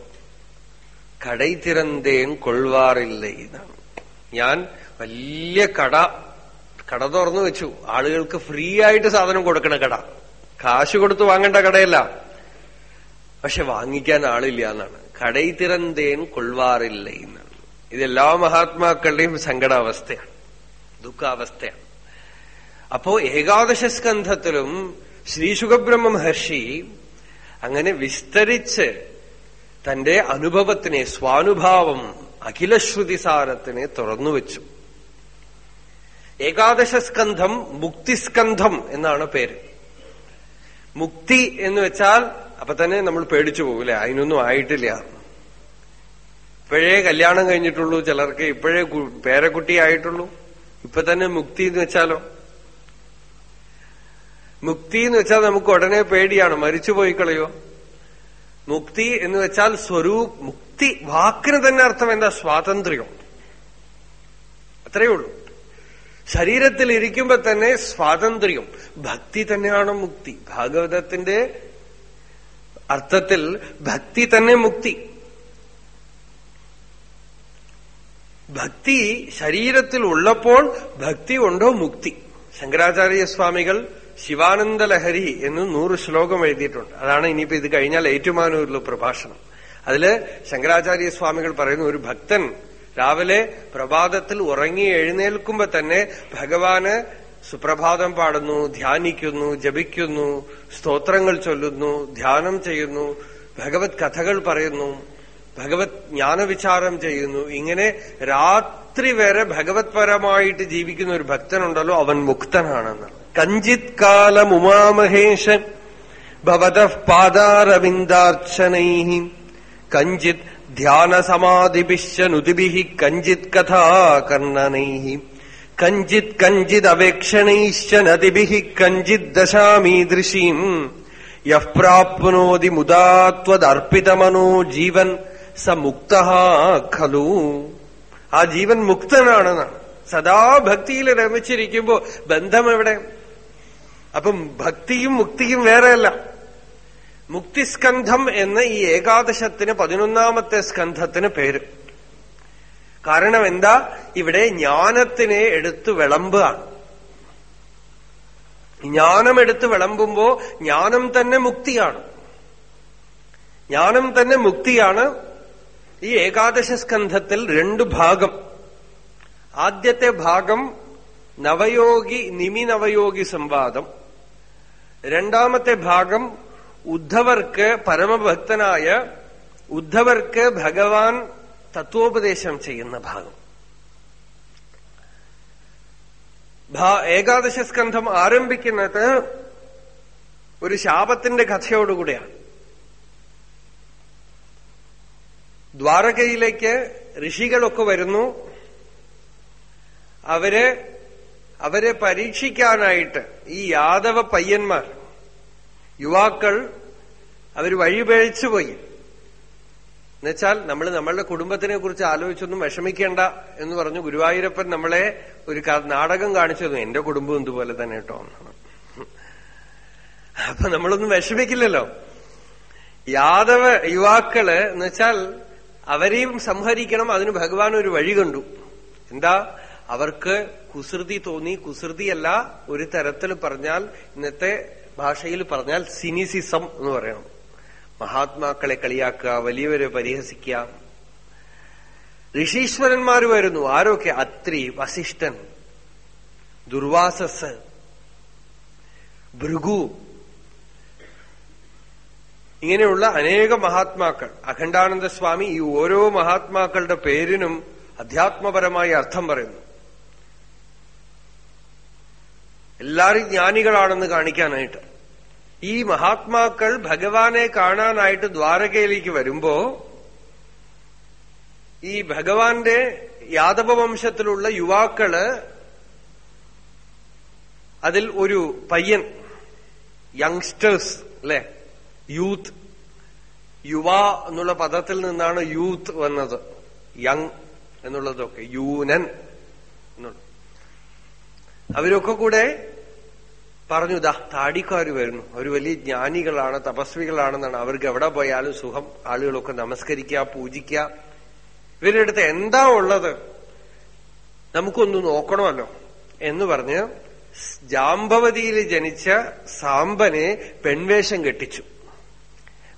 കടൈ തിരന്തേൻ കൊള്ളുവാറില്ല എന്നാണ്. ഞാൻ വലിയ കട കട തുറന്നു വെച്ചു. ആളുകൾക്ക് ഫ്രീ ആയിട്ട് സാധനം കൊടുക്കണ കട. കാശ് കൊടുത്ത് വാങ്ങേണ്ട കടയല്ല. പക്ഷെ വാങ്ങിക്കാൻ ആളില്ല എന്നാണ്. കടൈ തിരന്തേൻ കൊള്ളുവാറില്ല എന്നാണ്. ഇതെല്ലാ മഹാത്മാക്കളുടെയും സങ്കടാവസ്ഥയാണ്. ദുഃഖാവസ്ഥയാണ്. അപ്പോ ഏകാദശ സ്കന്ധത്തിലും ശ്രീശുഖബ്രഹ്മ മഹർഷി അങ്ങനെ വിസ്തരിച്ച് തന്റെ അനുഭവത്തിനെ സ്വാനുഭാവം അഖിലശ്രുതിസാരത്തിനെ തുറന്നുവെച്ചു ഏകാദശ സ്കന്ധം മുക്തിസ്കന്ധം എന്നാണ് പേര്. മുക്തി എന്ന് വെച്ചാൽ അപ്പൊ തന്നെ നമ്മൾ പേടിച്ചു പോകില്ല അതിനൊന്നും ആയിട്ടില്ല. ഇപ്പോഴേ കല്യാണം കഴിഞ്ഞിട്ടുള്ളൂ ചിലർക്ക് ഇപ്പോഴേ പേരക്കുട്ടിയായിട്ടുള്ളൂ. ഇപ്പൊ തന്നെ മുക്തി എന്ന് വെച്ചാലോ? മുക്തി എന്ന് വെച്ചാൽ നമുക്ക് ഉടനെ പേടിയാണ്. മരിച്ചുപോയി കളയോ? മുക്തി എന്ന് വെച്ചാൽ സ്വരൂപ് മുക്തി വാക്കിന് തന്നെ അർത്ഥം എന്താ? സ്വാതന്ത്ര്യം. അത്രയേ ഉള്ളൂ. ശരീരത്തിൽ ഇരിക്കുമ്പോ തന്നെ സ്വാതന്ത്ര്യം. ഭക്തി തന്നെയാണ് മുക്തി. ഭാഗവതത്തിന്റെ അർത്ഥത്തിൽ ഭക്തി തന്നെ മുക്തി. ഭക്തി ശരീരത്തിൽ ഉള്ളപ്പോൾ ഭക്തി ഉണ്ടോ മുക്തി? ശങ്കരാചാര്യസ്വാമികൾ ശിവാനന്ദ ലഹരി എന്ന് നൂറ് ശ്ലോകം എഴുതിയിട്ടുണ്ട്. അതാണ് ഇനിയിപ്പോ ഇത് കഴിഞ്ഞാൽ ഏറ്റുമാനൂരിലെ പ്രഭാഷണം. അതിൽ ശങ്കരാചാര്യസ്വാമികൾ പറയുന്ന ഒരു ഭക്തൻ രാവിലെ പ്രഭാതത്തിൽ ഉറങ്ങി എഴുന്നേൽക്കുമ്പോ തന്നെ ഭഗവാന് സുപ്രഭാതം പാടുന്നു ധ്യാനിക്കുന്നു ജപിക്കുന്നു സ്തോത്രങ്ങൾ ചൊല്ലുന്നു ധ്യാനം ചെയ്യുന്നു ഭഗവത് കഥകൾ പറയുന്നു ഭഗവത് ജ്ഞാനവിചാരം ചെയ്യുന്നു. ഇങ്ങനെ രാത്രി വരെ ഭഗവത് പരമായിട്ട് ജീവിക്കുന്ന ഒരു ഭക്തനുണ്ടല്ലോ അവൻ മുക്തനാണെന്ന്. കഞ്ചിത് കാലം ഉമാമഹേഷൻ ഭവത പാദാരവിന്ദാർച്ചനൈ കഞ്ചിത് ധ്യാനസമാധിഭിശ്ചനുതിഭി കഞ്ചിത് കഥാകർണനൈ കഞ്ചിത് അവേക്ഷണൈശ്ച നദിഭി കഞ്ചിത് ദശാമീദൃശീം. യഃ പ്രാപ്നോതി മുദാത്വദർപ്പിതമനോ ജീവൻ സ മുക്ത ഖലു. ആ ജീവൻ മുക്തനാണെന്നാണ് സദാ ഭക്തിയിൽ രമിച്ചിരിക്കുമ്പോ ബന്ധം എവിടെ അപ്പം ഭക്തിയും മുക്തിയും വേറെയല്ല. മുക്തിസ്കന്ധം എന്ന ഈ ഏകാദശത്തിന് പതിനൊന്നാമത്തെ സ്കന്ധത്തിന് പേര്. കാരണം എന്താ? ഇവിടെ ജ്ഞാനത്തിനെ എടുത്തു വിളമ്പുകയാണ്. ജ്ഞാനം എടുത്ത് വിളമ്പുമ്പോ ജ്ഞാനം തന്നെ മുക്തിയാണ്. ജ്ഞാനം തന്നെ മുക്തിയാണ്. ഈ ഏകാദശ സ്കന്ധത്തിൽ രണ്ടു ഭാഗം. ആദ്യത്തെ ഭാഗം നവയോഗി നിമി നവയോഗി സംവാദം. രണ്ടാമത്തെ ഭാഗം ഉദ്ധവർക്ക് പരമഭക്തനായ ഉദ്ധവർക്ക് ഭഗവാൻ തത്വോപദേശം ചെയ്യുന്ന ഭാഗം. ഏകാദശ സ്കന്ധം ആരംഭിക്കുന്നത് ഒരു ശാപത്തിന്റെ കഥയോടുകൂടിയാണ്. ദ്വാരകയിലേക്ക് ഋഷികളൊക്കെ വരുന്നു. അവരെ അവരെ പരീക്ഷിക്കാനായിട്ട് ഈ യാദവ പയ്യന്മാർ യുവാക്കൾ അവർ വഴിപഴിച്ചുപോയി എന്നുവെച്ചാൽ നമ്മൾ നമ്മളുടെ കുടുംബത്തിനെ കുറിച്ച് ആലോചിച്ചൊന്നും വിഷമിക്കേണ്ട എന്ന് പറഞ്ഞു ഗുരുവായൂരപ്പൻ നമ്മളെ ഒരു നാടകം കാണിച്ചു എന്റെ കുടുംബം ഇതുപോലെ തന്നെ കേട്ടോ. അപ്പൊ നമ്മളൊന്നും വിഷമിക്കില്ലല്ലോ. യാദവ യുവാക്കൾ എന്ന് വെച്ചാൽ അവരെയും സംഹരിക്കണം അതിന് ഭഗവാൻ ഒരു വഴി കണ്ടു. എന്താ? അവർക്ക് കുസൃതി തോന്നി. കുസൃതിയല്ല ഒരു തരത്തിൽ പറഞ്ഞാൽ ഇന്നത്തെ ഭാഷയിൽ പറഞ്ഞാൽ സിനിസിസം എന്ന് പറയണം. മഹാത്മാക്കളെ കളിയാക്കുക വലിയവരെ പരിഹസിക്കുക. ഋഷീശ്വരന്മാർ വരുന്നു. ആരൊക്കെ? അത്രി വസിഷ്ഠൻ ദുർവാസസ് ഭൃഗു ഇങ്ങനെയുള്ള അനേക മഹാത്മാക്കൾ അഖണ്ഡാനന്ദ സ്വാമി ഈ ഓരോ മഹാത്മാക്കളുടെ പേരിനും അധ്യാത്മപരമായി അർത്ഥം പറയുന്നു. എല്ലാവരും ജ്ഞാനികളാണെന്ന് കാണിക്കാനായിട്ട്. ഈ മഹാത്മാക്കൾ ഭഗവാനെ കാണാനായിട്ട് ദ്വാരകയിലേക്ക് വരുമ്പോ ഈ ഭഗവാന്റെ യാദവ വംശത്തിലുള്ള യുവാക്കൾ അതിൽ ഒരു പയ്യൻ യങ്സ്റ്റേഴ്സ് അല്ലെ? യൂത്ത് യുവ എന്നുള്ള പദത്തിൽ നിന്നാണ് യൂത്ത് വന്നത്. യങ് എന്നുള്ളതൊക്കെ യൂനൻ എന്നുള്ളത്. അവരൊക്കെ കൂടെ പറഞ്ഞു ദാ താടിക്കാർ വരുന്നു. അവർ വലിയ ജ്ഞാനികളാണ് തപസ്വികളാണെന്നാണ്. അവർക്ക് എവിടെ പോയാലും സുഖം. ആളുകളൊക്കെ നമസ്കരിക്കുക പൂജിക്കുക. ഇവരുടെ അടുത്ത് എന്താ ഉള്ളത്? നമുക്കൊന്ന് നോക്കണമല്ലോ. എന്ന് പറഞ്ഞ് ജാമ്പവതിയിൽ ജനിച്ച സാമ്പനെ പെൺവേഷം കെട്ടിച്ചു.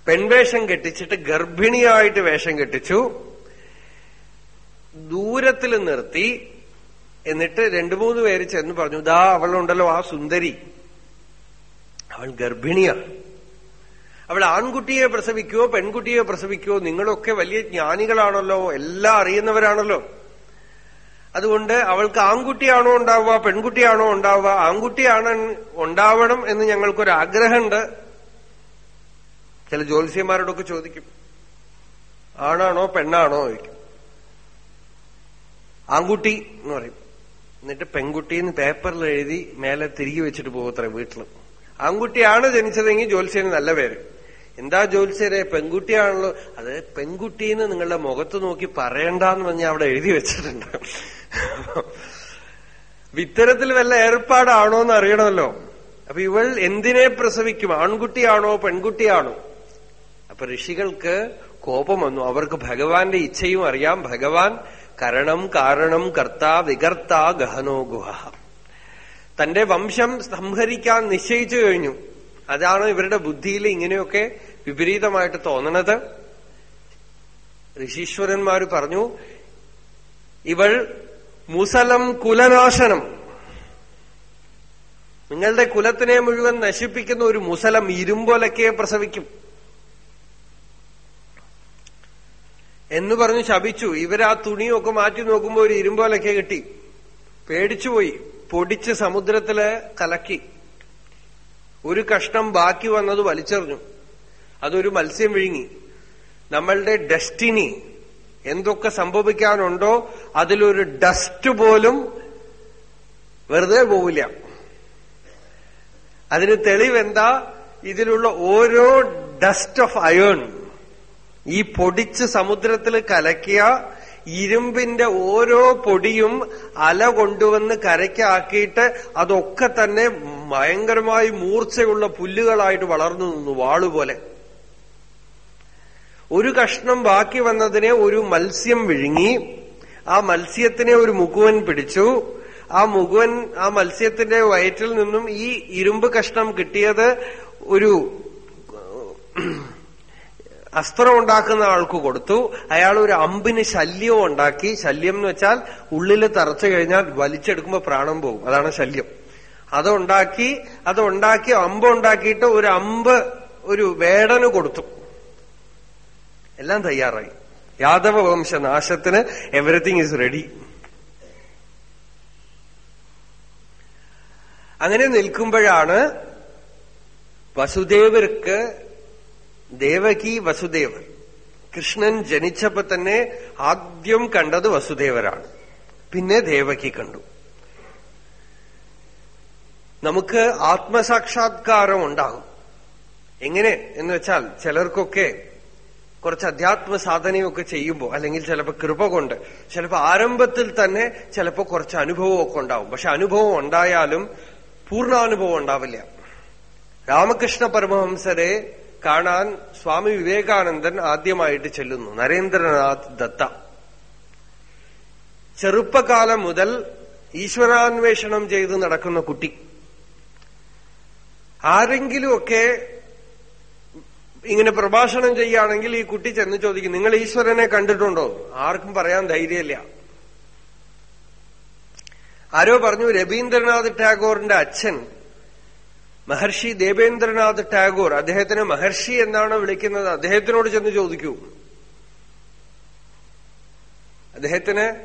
പെൺവേഷം കെട്ടിച്ചിട്ട് ഗർഭിണിയായിട്ട് വേഷം കെട്ടിച്ചു. ദൂരത്തിൽ നിർത്തി. എന്നിട്ട് രണ്ടു മൂന്ന് പേര് ചെന്ന് പറഞ്ഞു ദാ അവളുണ്ടല്ലോ ആ സുന്ദരി. അവൾ ഗർഭിണിയാണ് അവൾ ആൺകുട്ടിയെ പ്രസവിക്കുവോ പെൺകുട്ടിയെ പ്രസവിക്കുവോ നിങ്ങളൊക്കെ വലിയ ജ്ഞാനികളാണല്ലോ എല്ലാം അറിയുന്നവരാണല്ലോ. അതുകൊണ്ട് അവൾക്ക് ആൺകുട്ടിയാണോ ഉണ്ടാവുക പെൺകുട്ടിയാണോ ഉണ്ടാവുക ആൺകുട്ടിയാണ് ഉണ്ടാവണം എന്ന് ഞങ്ങൾക്കൊരു ആഗ്രഹമുണ്ട് ചില ജ്യോത്സ്യന്മാരോടൊക്കെ ചോദിക്കും ആണാണോ പെണ്ണാണോ ചോദിക്കും. ആൺകുട്ടി എന്ന് പറയും. എന്നിട്ട് പെൺകുട്ടിന്ന് പേപ്പറിൽ എഴുതി മേലെ തിരികെ വെച്ചിട്ട് പോകത്രേ വീട്ടിൽ ആൺകുട്ടിയാണ് ജനിച്ചതെങ്കിൽ ജ്യോത്സ്യന് നല്ല പേര്. എന്താ ജ്യോത്സ്യരെ പെൺകുട്ടിയാണല്ലോ. അത് പെൺകുട്ടിന്ന് നിങ്ങളുടെ മുഖത്ത് നോക്കി പറയണ്ടെന്ന് പറഞ്ഞ് അവിടെ എഴുതി വെച്ചിട്ടുണ്ട്. ഇത്തരത്തിൽ വല്ല ഏർപ്പാടാണോ എന്ന് അറിയണമല്ലോ. അപ്പൊ ഇവൾ എന്തിനെ പ്രസവിക്കും? ആൺകുട്ടിയാണോ പെൺകുട്ടിയാണോ? അപ്പൊ ഋഷികൾക്ക് കോപം വന്നു. അവർക്ക് ഭഗവാന്റെ ഇച്ഛയും അറിയാം. ഭഗവാൻ കരണം കാരണം കർത്ത വികർത്ത ഗഹനോ ഗുഹ. തന്റെ വംശം സംഹരിക്കാൻ നിശ്ചയിച്ചു കഴിഞ്ഞു. അതാണ് ഇവരുടെ ബുദ്ധിയിൽ ഇങ്ങനെയൊക്കെ വിപരീതമായിട്ട് തോന്നണത്. ഋഷീശ്വരന്മാർ പറഞ്ഞു ഇവൾ മുസലം കുലനാശനം. നിങ്ങളുടെ കുലത്തിനെ മുഴുവൻ നശിപ്പിക്കുന്ന ഒരു മുസലം ഇരുമ്പോലൊക്കെ പ്രസവിക്കും. എന്ന് പറഞ്ഞു ശപിച്ചു. ഇവരാ തുണിയൊക്കെ മാറ്റി നോക്കുമ്പോ ഒരു ഇരുമ്പോലൊക്കെ കിട്ടി. പേടിച്ചുപോയി പൊടിച്ച് സമുദ്രത്തിൽ കലക്കി. ഒരു കഷ്ണം ബാക്കി വന്നത് വലിച്ചെറിഞ്ഞു. അതൊരു മത്സ്യം വിഴുങ്ങി. നമ്മളുടെ ഡെസ്റ്റിനി എന്തൊക്കെ സംഭവിക്കാനുണ്ടോ അതിലൊരു ഡസ്റ്റ് പോലും വെറുതെ പോവില്ല. അതിന് തെളിവെന്താ? ഇതിലുള്ള ഓരോ ഡസ്റ്റ് ഓഫ് അയേൺ ഈ പൊടിച്ച് സമുദ്രത്തിൽ കലക്കിയ ഇരുമ്പിന്റെ ഓരോ പൊടിയും അല കൊണ്ടുവന്ന് കരയ്ക്കാക്കിയിട്ട് അതൊക്കെ തന്നെ ഭയങ്കരമായി മൂർച്ചയുള്ള പുല്ലുകളായിട്ട് വളർന്നു നിന്നു വാളുപോലെ. ഒരു കഷ്ണം ബാക്കി വന്നതിനെ ഒരു മത്സ്യം വിഴുങ്ങി. ആ മത്സ്യത്തിനെ ഒരു മുകുവൻ പിടിച്ചു. ആ മുകുവൻ ആ മത്സ്യത്തിന്റെ വയറ്റിൽ നിന്നും ഈ ഇരുമ്പ് കഷ്ണം കിട്ടിയത് ഒരു അസ്ത്രം ഉണ്ടാക്കുന്ന ആൾക്ക് കൊടുത്തു. അയാൾ ഒരു അമ്പിന് ശല്യവും ഉണ്ടാക്കി. ശല്യം എന്ന് വെച്ചാൽ ഉള്ളിൽ തറച്ചു കഴിഞ്ഞാൽ വലിച്ചെടുക്കുമ്പോൾ പ്രാണം പോകും. അതാണ് ശല്യം. അതുണ്ടാക്കി അതുണ്ടാക്കി അമ്പ് ഉണ്ടാക്കിയിട്ട് ഒരു അമ്പ് ഒരു വേടന് കൊടുത്തു. എല്ലാം തയ്യാറായി. യാദവ വംശ നാശത്തിന് എവറിത്തിങ് ഇസ് റെഡി അങ്ങനെ നിൽക്കുമ്പോഴാണ് വസുദേവർക്ക് ദേവകി വസുദേവർ കൃഷ്ണൻ ജനിച്ചപ്പോ തന്നെ ആദ്യം കണ്ടത് വസുദേവരാണ്. പിന്നെ ദേവകി കണ്ടു. നമുക്ക് ആത്മസാക്ഷാത്കാരം ഉണ്ടാകും. എങ്ങനെ എന്ന് വെച്ചാൽ ചിലർക്കൊക്കെ കുറച്ച് അധ്യാത്മ സാധനയൊക്കെ ചെയ്യുമ്പോൾ അല്ലെങ്കിൽ ചിലപ്പോൾ കൃപ കൊണ്ട് ചിലപ്പോൾ ആരംഭത്തിൽ തന്നെ ചിലപ്പോൾ കുറച്ച് അനുഭവമൊക്കെ ഉണ്ടാവും. പക്ഷെ അനുഭവം ഉണ്ടായാലും പൂർണാനുഭവം ഉണ്ടാവില്ല. രാമകൃഷ്ണ പരമഹംസരെ കാണാൻ സ്വാമി വിവേകാനന്ദൻ ആദ്യമായിട്ട് ചെല്ലുന്നു. നരേന്ദ്രനാഥ് ദത്ത. ചെറുപ്പകാലം മുതൽ ഈശ്വരാന്വേഷണം ചെയ്ത് നടക്കുന്ന കുട്ടി. ആരെങ്കിലുമൊക്കെ ഇങ്ങനെ പ്രഭാഷണം ചെയ്യുകയാണെങ്കിൽ ഈ കുട്ടി ചെന്ന് ചോദിക്കും നിങ്ങൾ ഈശ്വരനെ കണ്ടിട്ടുണ്ടോ? ആർക്കും പറയാൻ ധൈര്യമില്ല. ആരോ പറഞ്ഞു രവീന്ദ്രനാഥ് ടാഗോറിന്റെ അച്ഛൻ മഹർഷി ദേവേന്ദ്രനാഥ് ടാഗോർ അദ്ദേഹത്തിന് മഹർഷി എന്നാണ് വിളിക്കുന്നത്? അദ്ദേഹത്തിനോട് ചെന്ന് ചോദിക്കൂ. അദ്ദേഹത്തിന്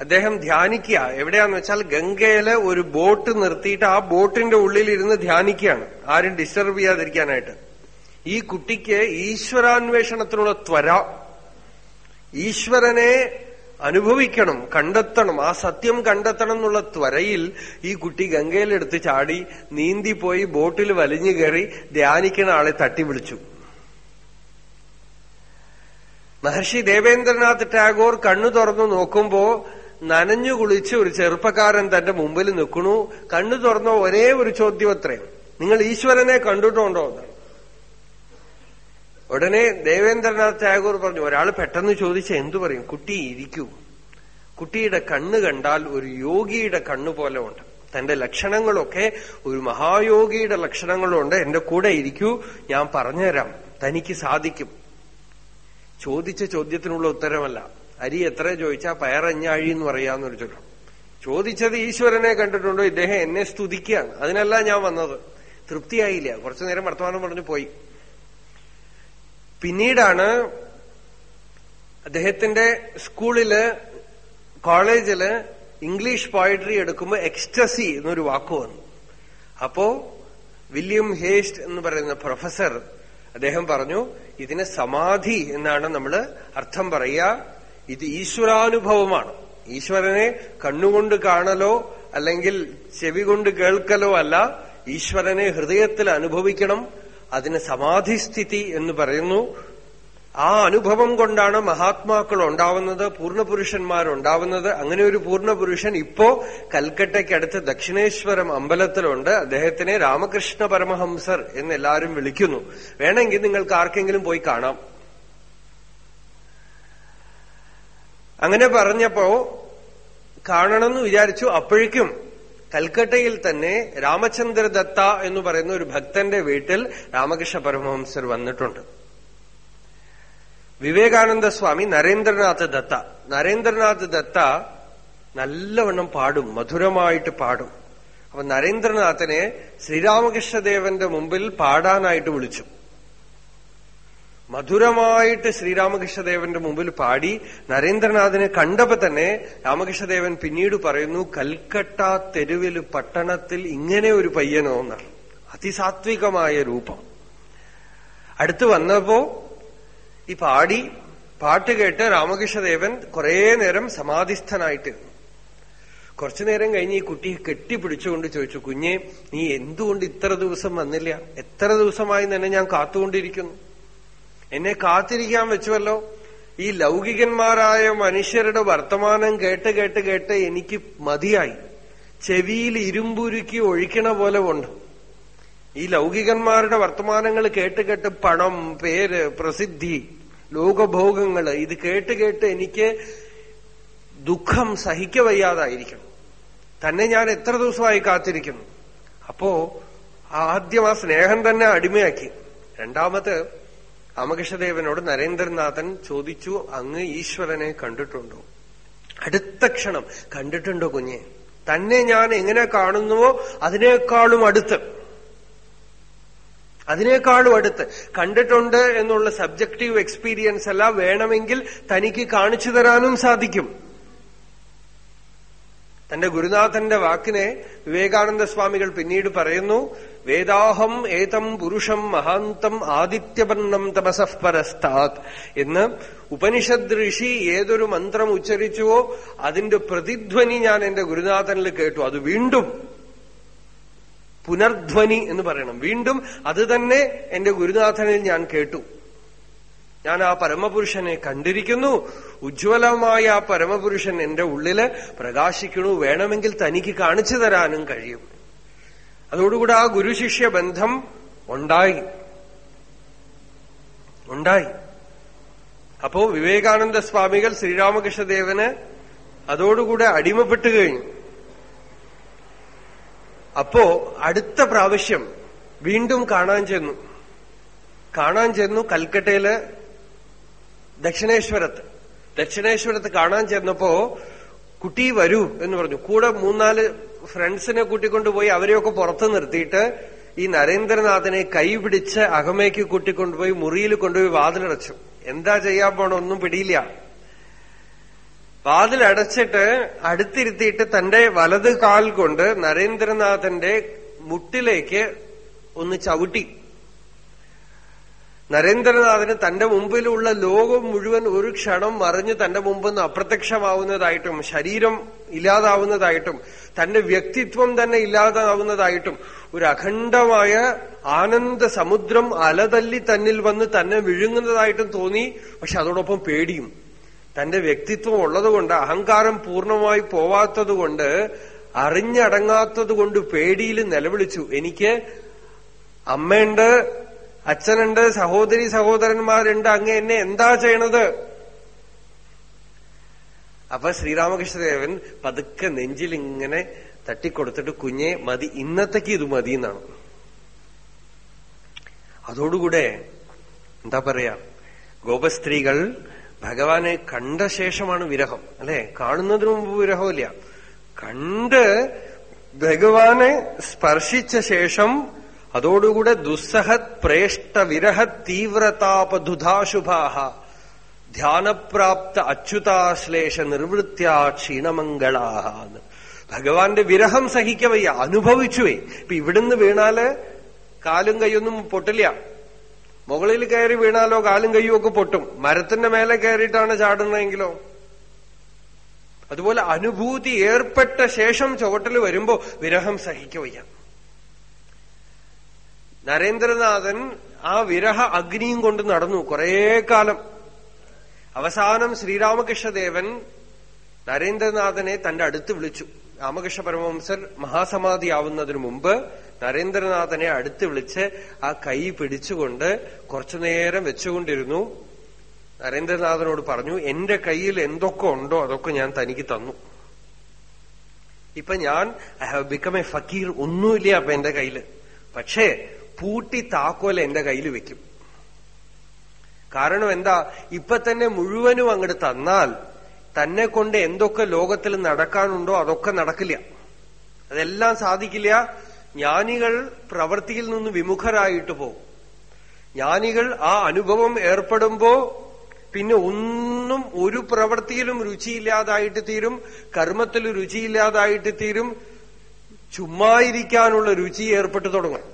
അദ്ദേഹം ധ്യാനിക്കുക. എവിടെയാന്ന് വെച്ചാൽ ഗംഗയിൽ ഒരു ബോട്ട് നിർത്തിയിട്ട് ആ ബോട്ടിന്റെ ഉള്ളിൽ ഇരുന്ന് ധ്യാനിക്കുകയാണ്. ആരും ഡിസ്റ്റർബ് ചെയ്യാതിരിക്കാനായിട്ട്. ഈ കുട്ടിക്ക് ഈശ്വരാന്വേഷണത്തിനുള്ള ത്വര. ഈശ്വരനെ അനുഭവിക്കണം കണ്ടെത്തണം. ആ സത്യം കണ്ടെത്തണം എന്നുള്ള ത്വരയിൽ ഈ കുട്ടി ഗംഗയിലെടുത്ത് ചാടി നീന്തിപ്പോയി ബോട്ടിൽ വലിഞ്ഞു കയറി ധ്യാനിക്കുന്ന ആളെ തട്ടി വിളിച്ചു മഹർഷി ദേവേന്ദ്രനാഥ് ടാഗോർ കണ്ണു തുറന്നു നോക്കുമ്പോ നനഞ്ഞു കുളിച്ച് ഒരു ചെറുപ്പക്കാരൻ തന്റെ മുമ്പിൽ നിൽക്കണു കണ്ണു തുറന്ന ഒരേ ഒരു ചോദ്യമത്രേ നിങ്ങൾ ഈശ്വരനെ കണ്ടിട്ടുണ്ടോ എന്നാണ് ഉടനെ ദേവേന്ദ്രനാഥ് ടാഗോർ പറഞ്ഞു ഒരാൾ പെട്ടെന്ന് ചോദിച്ച എന്തു പറയും? കുട്ടി ഇരിക്കൂ. കുട്ടിയുടെ കണ്ണ് കണ്ടാൽ ഒരു യോഗിയുടെ കണ്ണു പോലെ ഉണ്ട്. തന്റെ ലക്ഷണങ്ങളൊക്കെ ഒരു മഹായോഗിയുടെ ലക്ഷണങ്ങളുണ്ട് എന്റെ കൂടെ ഇരിക്കൂ ഞാൻ പറഞ്ഞുതരാം. തനിക്ക് സാധിക്കും. ചോദിച്ച ചോദ്യത്തിനുള്ള ഉത്തരമല്ല. അരി എത്ര ചോദിച്ചാ പയറഞ്ഞാഴി എന്ന് പറയാന്നൊരു ചൊല്ലും ചോദിച്ചത് ഈശ്വരനെ കണ്ടിട്ടുണ്ടോ? ഇദ്ദേഹം എന്നെ സ്തുതിക്കുകയാണ്. അതിനല്ല ഞാൻ വന്നത്. തൃപ്തിയായില്ല. കുറച്ചു നേരം വർത്തമാനം പറഞ്ഞു പോയി. പിന്നീടാണ് അദ്ദേഹത്തിന്റെ സ്കൂളിൽ കോളേജിൽ ഇംഗ്ലീഷ് പോയട്രി എടുക്കുമ്പോൾ എക്സ്റ്റസി എന്നൊരു വാക്ക് വന്നു. അപ്പോ വില്യം ഹേസ്റ്റ് എന്ന് പറയുന്ന പ്രൊഫസർ അദ്ദേഹം പറഞ്ഞു ഇതിന് സമാധി എന്നാണ് നമ്മൾ അർത്ഥം പറയുക. ഇത് ഈശ്വരാനുഭവമാണ്. ഈശ്വരനെ കണ്ണുകൊണ്ട് കാണലോ അല്ലെങ്കിൽ ചെവി കൊണ്ട് കേൾക്കലോ അല്ല ഈശ്വരനെ ഹൃദയത്തിൽ അനുഭവിക്കണം അതിന് സമാധിസ്ഥിതി എന്ന് പറയുന്നു. ആ അനുഭവം കൊണ്ടാണ് മഹാത്മാക്കൾ ഉണ്ടാവുന്നത് പൂർണപുരുഷന്മാരുണ്ടാവുന്നത്. അങ്ങനെ ഒരു പൂർണപുരുഷൻ ഇപ്പോ കൽക്കട്ടയ്ക്കടുത്ത് ദക്ഷിണേശ്വരം അമ്പലത്തിലുണ്ട്. അദ്ദേഹത്തിനെ രാമകൃഷ്ണ പരമഹംസർ എന്ന് എല്ലാവരും വിളിക്കുന്നു. വേണമെങ്കിൽ നിങ്ങൾക്ക് ആർക്കെങ്കിലും പോയി കാണാം. അങ്ങനെ പറഞ്ഞപ്പോ കാണണമെന്ന് വിചാരിച്ചു. അപ്പോഴേക്കും കൽക്കട്ടയിൽ തന്നെ രാമചന്ദ്ര ദത്ത എന്ന് പറയുന്ന ഒരു ഭക്തന്റെ വീട്ടിൽ രാമകൃഷ്ണ പരമഹംസർ വന്നിട്ടുണ്ട്. വിവേകാനന്ദ സ്വാമി നരേന്ദ്രനാഥ് ദത്ത. നരേന്ദ്രനാഥ് ദത്ത നല്ലവണ്ണം പാടും മധുരമായിട്ട് പാടും. അപ്പൊ നരേന്ദ്രനാഥനെ ശ്രീരാമകൃഷ്ണദേവന്റെ മുമ്പിൽ പാടാനായിട്ട് വിളിച്ചു. മധുരമായിട്ട് ശ്രീരാമകൃഷ്ണദേവന്റെ മുമ്പിൽ പാടി നരേന്ദ്രനാഥിനെ കണ്ടപ്പോ തന്നെ രാമകൃഷ്ണദേവൻ പിന്നീട് പറയുന്നു കൽക്കട്ട തെരുവിൽ പട്ടണത്തിൽ ഇങ്ങനെ ഒരു പയ്യനോ എന്നാണ്. അതിസാത്വികമായ രൂപം. അടുത്ത് വന്നപ്പോ ഈ പാടി പാട്ട് കേട്ട് രാമകൃഷ്ണദേവൻ കുറേ നേരം സമാധിസ്ഥനായിട്ട് കുറച്ചു നേരം കഴിഞ്ഞ് ഈ കുട്ടി കെട്ടിപ്പിടിച്ചുകൊണ്ട് ചോദിച്ചു കുഞ്ഞെ നീ എന്തുകൊണ്ട് ഇത്ര ദിവസം വന്നില്ല? എത്ര ദിവസമായി തന്നെ ഞാൻ കാത്തുകൊണ്ടിരിക്കുന്നു? എന്നെ കാത്തിരിക്കാൻ വെച്ചുവല്ലോ. ഈ ലൗകികന്മാരായ മനുഷ്യരുടെ വർത്തമാനം കേട്ട് കേട്ട് കേട്ട് എനിക്ക് മതിയായി. ചെവിയിൽ ഇരുമ്പുരുക്കി ഒഴിക്കണ പോലെ ഉണ്ട്. ഈ ലൗകികന്മാരുടെ വർത്തമാനങ്ങൾ കേട്ട് കേട്ട് പണം പേര് പ്രസിദ്ധി ലോകഭോഗങ്ങൾ ഇത് കേട്ട് കേട്ട് എനിക്ക് ദുഃഖം സഹിക്കവയ്യാതായിരിക്കണം. തന്നെ ഞാൻ എത്ര ദിവസമായി കാത്തിരിക്കുന്നു. അപ്പോ ആദ്യം ആ സ്നേഹം തന്നെ അടിമയാക്കി. രണ്ടാമത് രാമകൃഷ്ണദേവനോട് നരേന്ദ്രനാഥൻ ചോദിച്ചു അങ്ങ് ഈശ്വരനെ കണ്ടിട്ടുണ്ടോ? അടുത്ത ക്ഷണം കണ്ടിട്ടുണ്ടോ കുഞ്ഞെ? തന്നെ ഞാൻ എങ്ങനെ കാണുന്നുവോ അതിനേക്കാളും അടുത്ത്. അതിനേക്കാളും അടുത്ത്. കണ്ടിട്ടുണ്ട് എന്നുള്ള സബ്ജക്റ്റീവ് എക്സ്പീരിയൻസ് അല്ല വേണമെങ്കിൽ തനിക്ക് കാണിച്ചു തരാനും സാധിക്കും. തന്റെ ഗുരുനാഥന്റെ വാക്കിനെ വിവേകാനന്ദ സ്വാമികൾ പിന്നീട് പറയുന്നു വേദാഹം ഏതം പുരുഷം മഹാന്തം ആദിത്യപന്നം തപസഃപരസ്താത് എന്ന് ഉപനിഷദ് ഋഷി ഏതൊരു മന്ത്രം ഉച്ചരിച്ചുവോ അതിന്റെ പ്രതിധ്വനി ഞാൻ എന്റെ ഗുരുനാഥനിൽ കേട്ടു. അത് വീണ്ടും പുനർധ്വനി എന്ന് പറയണം. വീണ്ടും അത് തന്നെ എന്റെ ഗുരുനാഥനിൽ ഞാൻ കേട്ടു. ഞാൻ ആ പരമപുരുഷനെ കണ്ടിരിക്കുന്നു. ഉജ്ജ്വലമായ ആ പരമപുരുഷൻ എന്റെ ഉള്ളിൽ പ്രകാശിക്കണു. വേണമെങ്കിൽ തനിക്ക് കാണിച്ചു തരാനും കഴിയും. അതോടുകൂടെ ആ ഗുരുശിഷ്യ ബന്ധം ഉണ്ടായി. ഉണ്ടായി. അപ്പോ വിവേകാനന്ദ സ്വാമികൾ ശ്രീരാമകൃഷ്ണദേവന് അതോടുകൂടെ അടിമപ്പെട്ടു കഴിഞ്ഞു. അപ്പോ അടുത്ത പ്രാവശ്യം വീണ്ടും കാണാൻ ചെന്നു. കാണാൻ ചെന്നു കൽക്കട്ടയിൽ ദക്ഷിണേശ്വരത്ത്. ദക്ഷിണേശ്വരത്ത് കാണാൻ ചെന്നപ്പോ കുട്ടി വരൂ എന്ന് പറഞ്ഞു. കൂടെ മൂന്നാൽ ഫ്രണ്ട്സിനെ കൂട്ടിക്കൊണ്ടുപോയി അവരെയൊക്കെ പുറത്തു നിർത്തിയിട്ട് ഈ നരേന്ദ്രനാഥനെ കൈപിടിച്ച് അകമേക്ക് കൂട്ടിക്കൊണ്ടുപോയി മുറിയിൽ കൊണ്ടുപോയി വാതിലടച്ചു. എന്താ ചെയ്യാൻ പോണ? ഒന്നും പിടിയില്ല. വാതിലടച്ചിട്ട് അടുത്തിരുത്തിയിട്ട് തന്റെ വലത് കാൽ കൊണ്ട് നരേന്ദ്രനാഥന്റെ മുട്ടിലേക്ക് ഒന്ന് ചവിട്ടി. നരേന്ദ്രനാഥന് തന്റെ മുമ്പിലുള്ള ലോകം മുഴുവൻ ഒരു ക്ഷണം മറിഞ്ഞ് തന്റെ മുമ്പിൽ നിന്ന് അപ്രത്യക്ഷമാവുന്നതായിട്ടും ശരീരം ഇല്ലാതാവുന്നതായിട്ടും തന്റെ വ്യക്തിത്വം തന്നെ ഇല്ലാതാവുന്നതായിട്ടും ഒരു അഖണ്ഡമായ ആനന്ദ സമുദ്രം അലതല്ലി തന്നിൽ വന്ന് തന്നെ വിഴുങ്ങുന്നതായിട്ടും തോന്നി. പക്ഷെ അതോടൊപ്പം പേടിയും. തന്റെ വ്യക്തിത്വം ഉള്ളതുകൊണ്ട് അഹങ്കാരം പൂർണമായി പോവാത്തതുകൊണ്ട് അറിഞ്ഞടങ്ങാത്തതുകൊണ്ട് പേടിയിൽ നിലവിളിച്ചു. എനിക്ക് അമ്മയുണ്ട് അച്ഛനുണ്ട് സഹോദരി സഹോദരന്മാരുണ്ട് അങ്ങ് എന്നെ എന്താ ചെയ്യണത്? അപ്പൊ ശ്രീരാമകൃഷ്ണദേവൻ പതുക്കെ നെഞ്ചിൽ ഇങ്ങനെ തട്ടിക്കൊടുത്തിട്ട് കുഞ്ഞെ മതി ഇന്നത്തേക്ക് ഇത് മതി എന്നാണ്. അതോടുകൂടെ എന്താ പറയാ ഗോപസ്ത്രീകൾ ഭഗവാനെ കണ്ട ശേഷമാണ് വിരഹം അല്ലെ? കാണുന്നതിന് മുമ്പ് വിരഹമില്ല കണ്ട് ഭഗവാനെ സ്പർശിച്ച ശേഷം അതോടുകൂടെ ദുസ്സഹത് പ്രേഷ്ട വിരഹ തീവ്രതാപദുധാശുഭാഹ ധ്യാനപ്രാപ്ത അച്യുതാശ്ലേഷ നിർവൃത്യാ ക്ഷീണമംഗളാഹ എന്ന്. ഭഗവാന്റെ വിരഹം സഹിക്കവയ്യ അനുഭവിച്ചുവേ. ഇപ്പൊ ഇവിടുന്ന് വീണാൽ കാലും കൈയൊന്നും പൊട്ടില്ല. മുകളിൽ കയറി വീണാലോ കാലും കൈയും ഒക്കെ പൊട്ടും. മരത്തിന്റെ മേലെ കയറിയിട്ടാണ് ചാടുന്നതെങ്കിലോ? അതുപോലെ അനുഭൂതി ഏർപ്പെട്ട ശേഷം ചുവട്ടിൽ വരുമ്പോ വിരഹം സഹിക്കവയ്യ നരേന്ദ്രനാഥൻ ആ വിരഹ അഗ്നിയും കൊണ്ട് നടന്നു കുറേ കാലം. അവസാനം ശ്രീരാമകൃഷ്ണദേവൻ നരേന്ദ്രനാഥനെ തന്റെ അടുത്ത് വിളിച്ചു. രാമകൃഷ്ണ പരമവംസർ മഹാസമാധിയാവുന്നതിനു മുമ്പ് നരേന്ദ്രനാഥനെ അടുത്ത് വിളിച്ച് ആ കൈ പിടിച്ചുകൊണ്ട് കുറച്ചുനേരം വെച്ചുകൊണ്ടിരുന്നു. നരേന്ദ്രനാഥനോട് പറഞ്ഞു എന്റെ കയ്യിൽ എന്തൊക്കെ ഉണ്ടോ അതൊക്കെ ഞാൻ തനിക്ക് തന്നു. ഇപ്പൊ ഞാൻ I have become a fakir. ഒന്നുമില്ല അപ്പൊ എന്റെ കയ്യിൽ. പക്ഷേ പൂട്ടി താക്കോൽ എന്റെ കയ്യിൽ വെക്കും. കാരണം എന്താ? ഇപ്പൊ തന്നെ മുഴുവനും അങ്ങോട്ട് തന്നാൽ തന്നെ കൊണ്ട് എന്തൊക്കെ ലോകത്തിൽ നടക്കാനുണ്ടോ അതൊക്കെ നടക്കില്ല. അതെല്ലാം സാധിക്കില്ല. ജ്ഞാനികൾ പ്രവൃത്തിയിൽ നിന്ന് വിമുഖരായിട്ട് പോകും. ജ്ഞാനികൾ ആ അനുഭവം ഏർപ്പെടുമ്പോ പിന്നെ ഒന്നും ഒരു പ്രവൃത്തിയിലും രുചിയില്ലാതായിട്ട് തീരും. കർമ്മത്തിൽ രുചിയില്ലാതായിട്ട് തീരും. ചുമ്മായിരിക്കാനുള്ള രുചി ഏർപ്പെട്ടു തുടങ്ങും.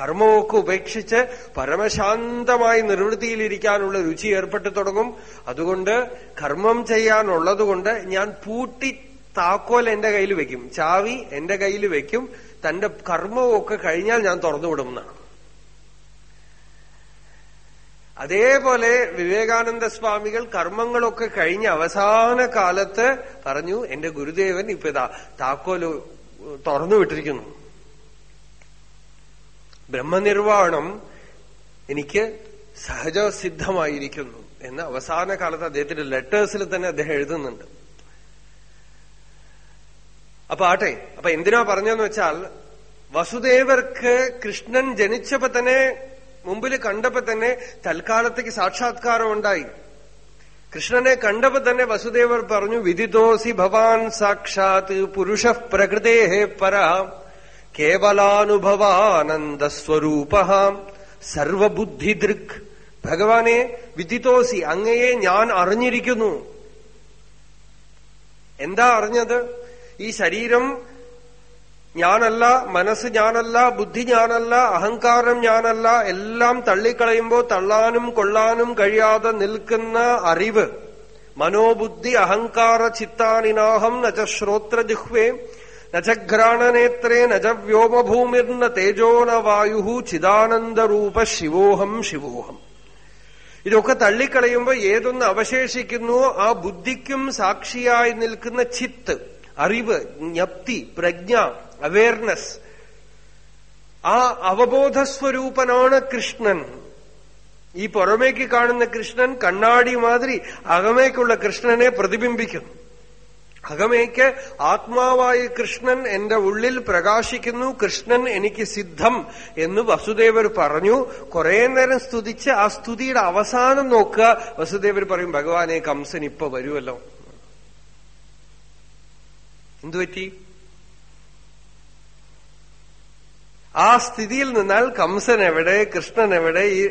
കർമ്മമൊക്കെ ഉപേക്ഷിച്ച് പരമശാന്തമായി നിർവൃത്തിയിലിരിക്കാനുള്ള രുചി ഏർപ്പെട്ടു തുടങ്ങും. അതുകൊണ്ട് കർമ്മം ചെയ്യാനുള്ളതുകൊണ്ട് ഞാൻ പൂട്ടി താക്കോൽ എന്റെ കയ്യിൽ വെക്കും. ചാവി എന്റെ കയ്യിൽ വെക്കും. തന്റെ കർമ്മമൊക്കെ കഴിഞ്ഞാൽ ഞാൻ തുറന്നുവിടും എന്നാണ്. അതേപോലെ വിവേകാനന്ദ സ്വാമികൾ കർമ്മങ്ങളൊക്കെ കഴിഞ്ഞ അവസാന കാലത്ത് പറഞ്ഞു എന്റെ ഗുരുദേവൻ ഇപ്പൊ ഇതാ താക്കോൽ തുറന്നു വിട്ടിരിക്കുന്നു ബ്രഹ്മനിർവാണം എനിക്ക് സഹജസിദ്ധമായിരിക്കുന്നു എന്ന് അവസാന കാലത്ത് അദ്ദേഹത്തിന്റെ ലെറ്റേഴ്സിൽ തന്നെ അദ്ദേഹം എഴുതുന്നുണ്ട്. അപ്പൊ ആട്ടെ അപ്പൊ എന്തിനാ പറഞ്ഞെന്ന് വെച്ചാൽ വസുദേവർക്ക് കൃഷ്ണൻ ജനിച്ചപ്പോ തന്നെ മുമ്പിൽ കണ്ടപ്പോ തന്നെ തൽക്കാലത്തേക്ക് സാക്ഷാത്കാരം ഉണ്ടായി. കൃഷ്ണനെ കണ്ടപ്പോ തന്നെ വസുദേവർ പറഞ്ഞു വിദിതോസി ഭവാൻ സാക്ഷാത് പുരുഷ പ്രകൃതേ പര. കേവലാനുഭവാനന്ദസ്വരൂപ. സർവബുദ്ധിദൃക്. ഭഗവാനെ വിദിതോസി അങ്ങയെ ഞാൻ അറിഞ്ഞിരിക്കുന്നു. എന്താ അറിഞ്ഞത്? ഈ ശരീരം ഞാനല്ല മനസ്സ് ഞാനല്ല ബുദ്ധി ഞാനല്ല അഹങ്കാരം ഞാനല്ല എല്ലാം തള്ളിക്കളയുമ്പോ തള്ളാനും കൊള്ളാനും കഴിയാതെ നിൽക്കുന്ന അറിവ്. മനോബുദ്ധി അഹങ്കാര ചിത്താനിനാഹം നച ശ്രോത്രജിഹ്വേ. നഘ്രാണനേത്രേ നജവ്യോമഭൂമിർന്ന തേജോന വായു ചിദാനന്ദരൂപ ശിവോഹം ശിവോഹം. ഇതൊക്കെ തള്ളിക്കളയുമ്പോൾ ഏതൊന്ന് അവശേഷിക്കുന്നുവോ ആ ബുദ്ധിക്കും സാക്ഷിയായി നിൽക്കുന്ന ചിത്ത് അറിവ് ജ്ഞപ്തി പ്രജ്ഞ അവയർനെസ് ആ അവബോധസ്വരൂപനാണ് കൃഷ്ണൻ. ഈ പുറമേക്ക് കാണുന്ന കൃഷ്ണൻ കണ്ണാടി മാതിരി അകമേക്കുള്ള കൃഷ്ണനെ പ്രതിബിംബിക്കുന്നു. അകമേക്ക് ആത്മാവായ കൃഷ്ണൻ എന്റെ ഉള്ളിൽ പ്രകാശിക്കുന്നു കൃഷ്ണൻ എനിക്ക് സിദ്ധം എന്ന് വസുദേവർ പറഞ്ഞു. കുറെ നേരം സ്തുതിച്ച് ആ സ്തുതിയുടെ അവസാനം നോക്കുക. വസുദേവർ പറയും ഭഗവാനെ കംസൻ ഇപ്പൊ വരുമല്ലോ എന്തുപറ്റി ആ സ്ഥിതിയിൽ നിന്നാൽ കംസൻ എവിടെ കൃഷ്ണൻ എവിടെ?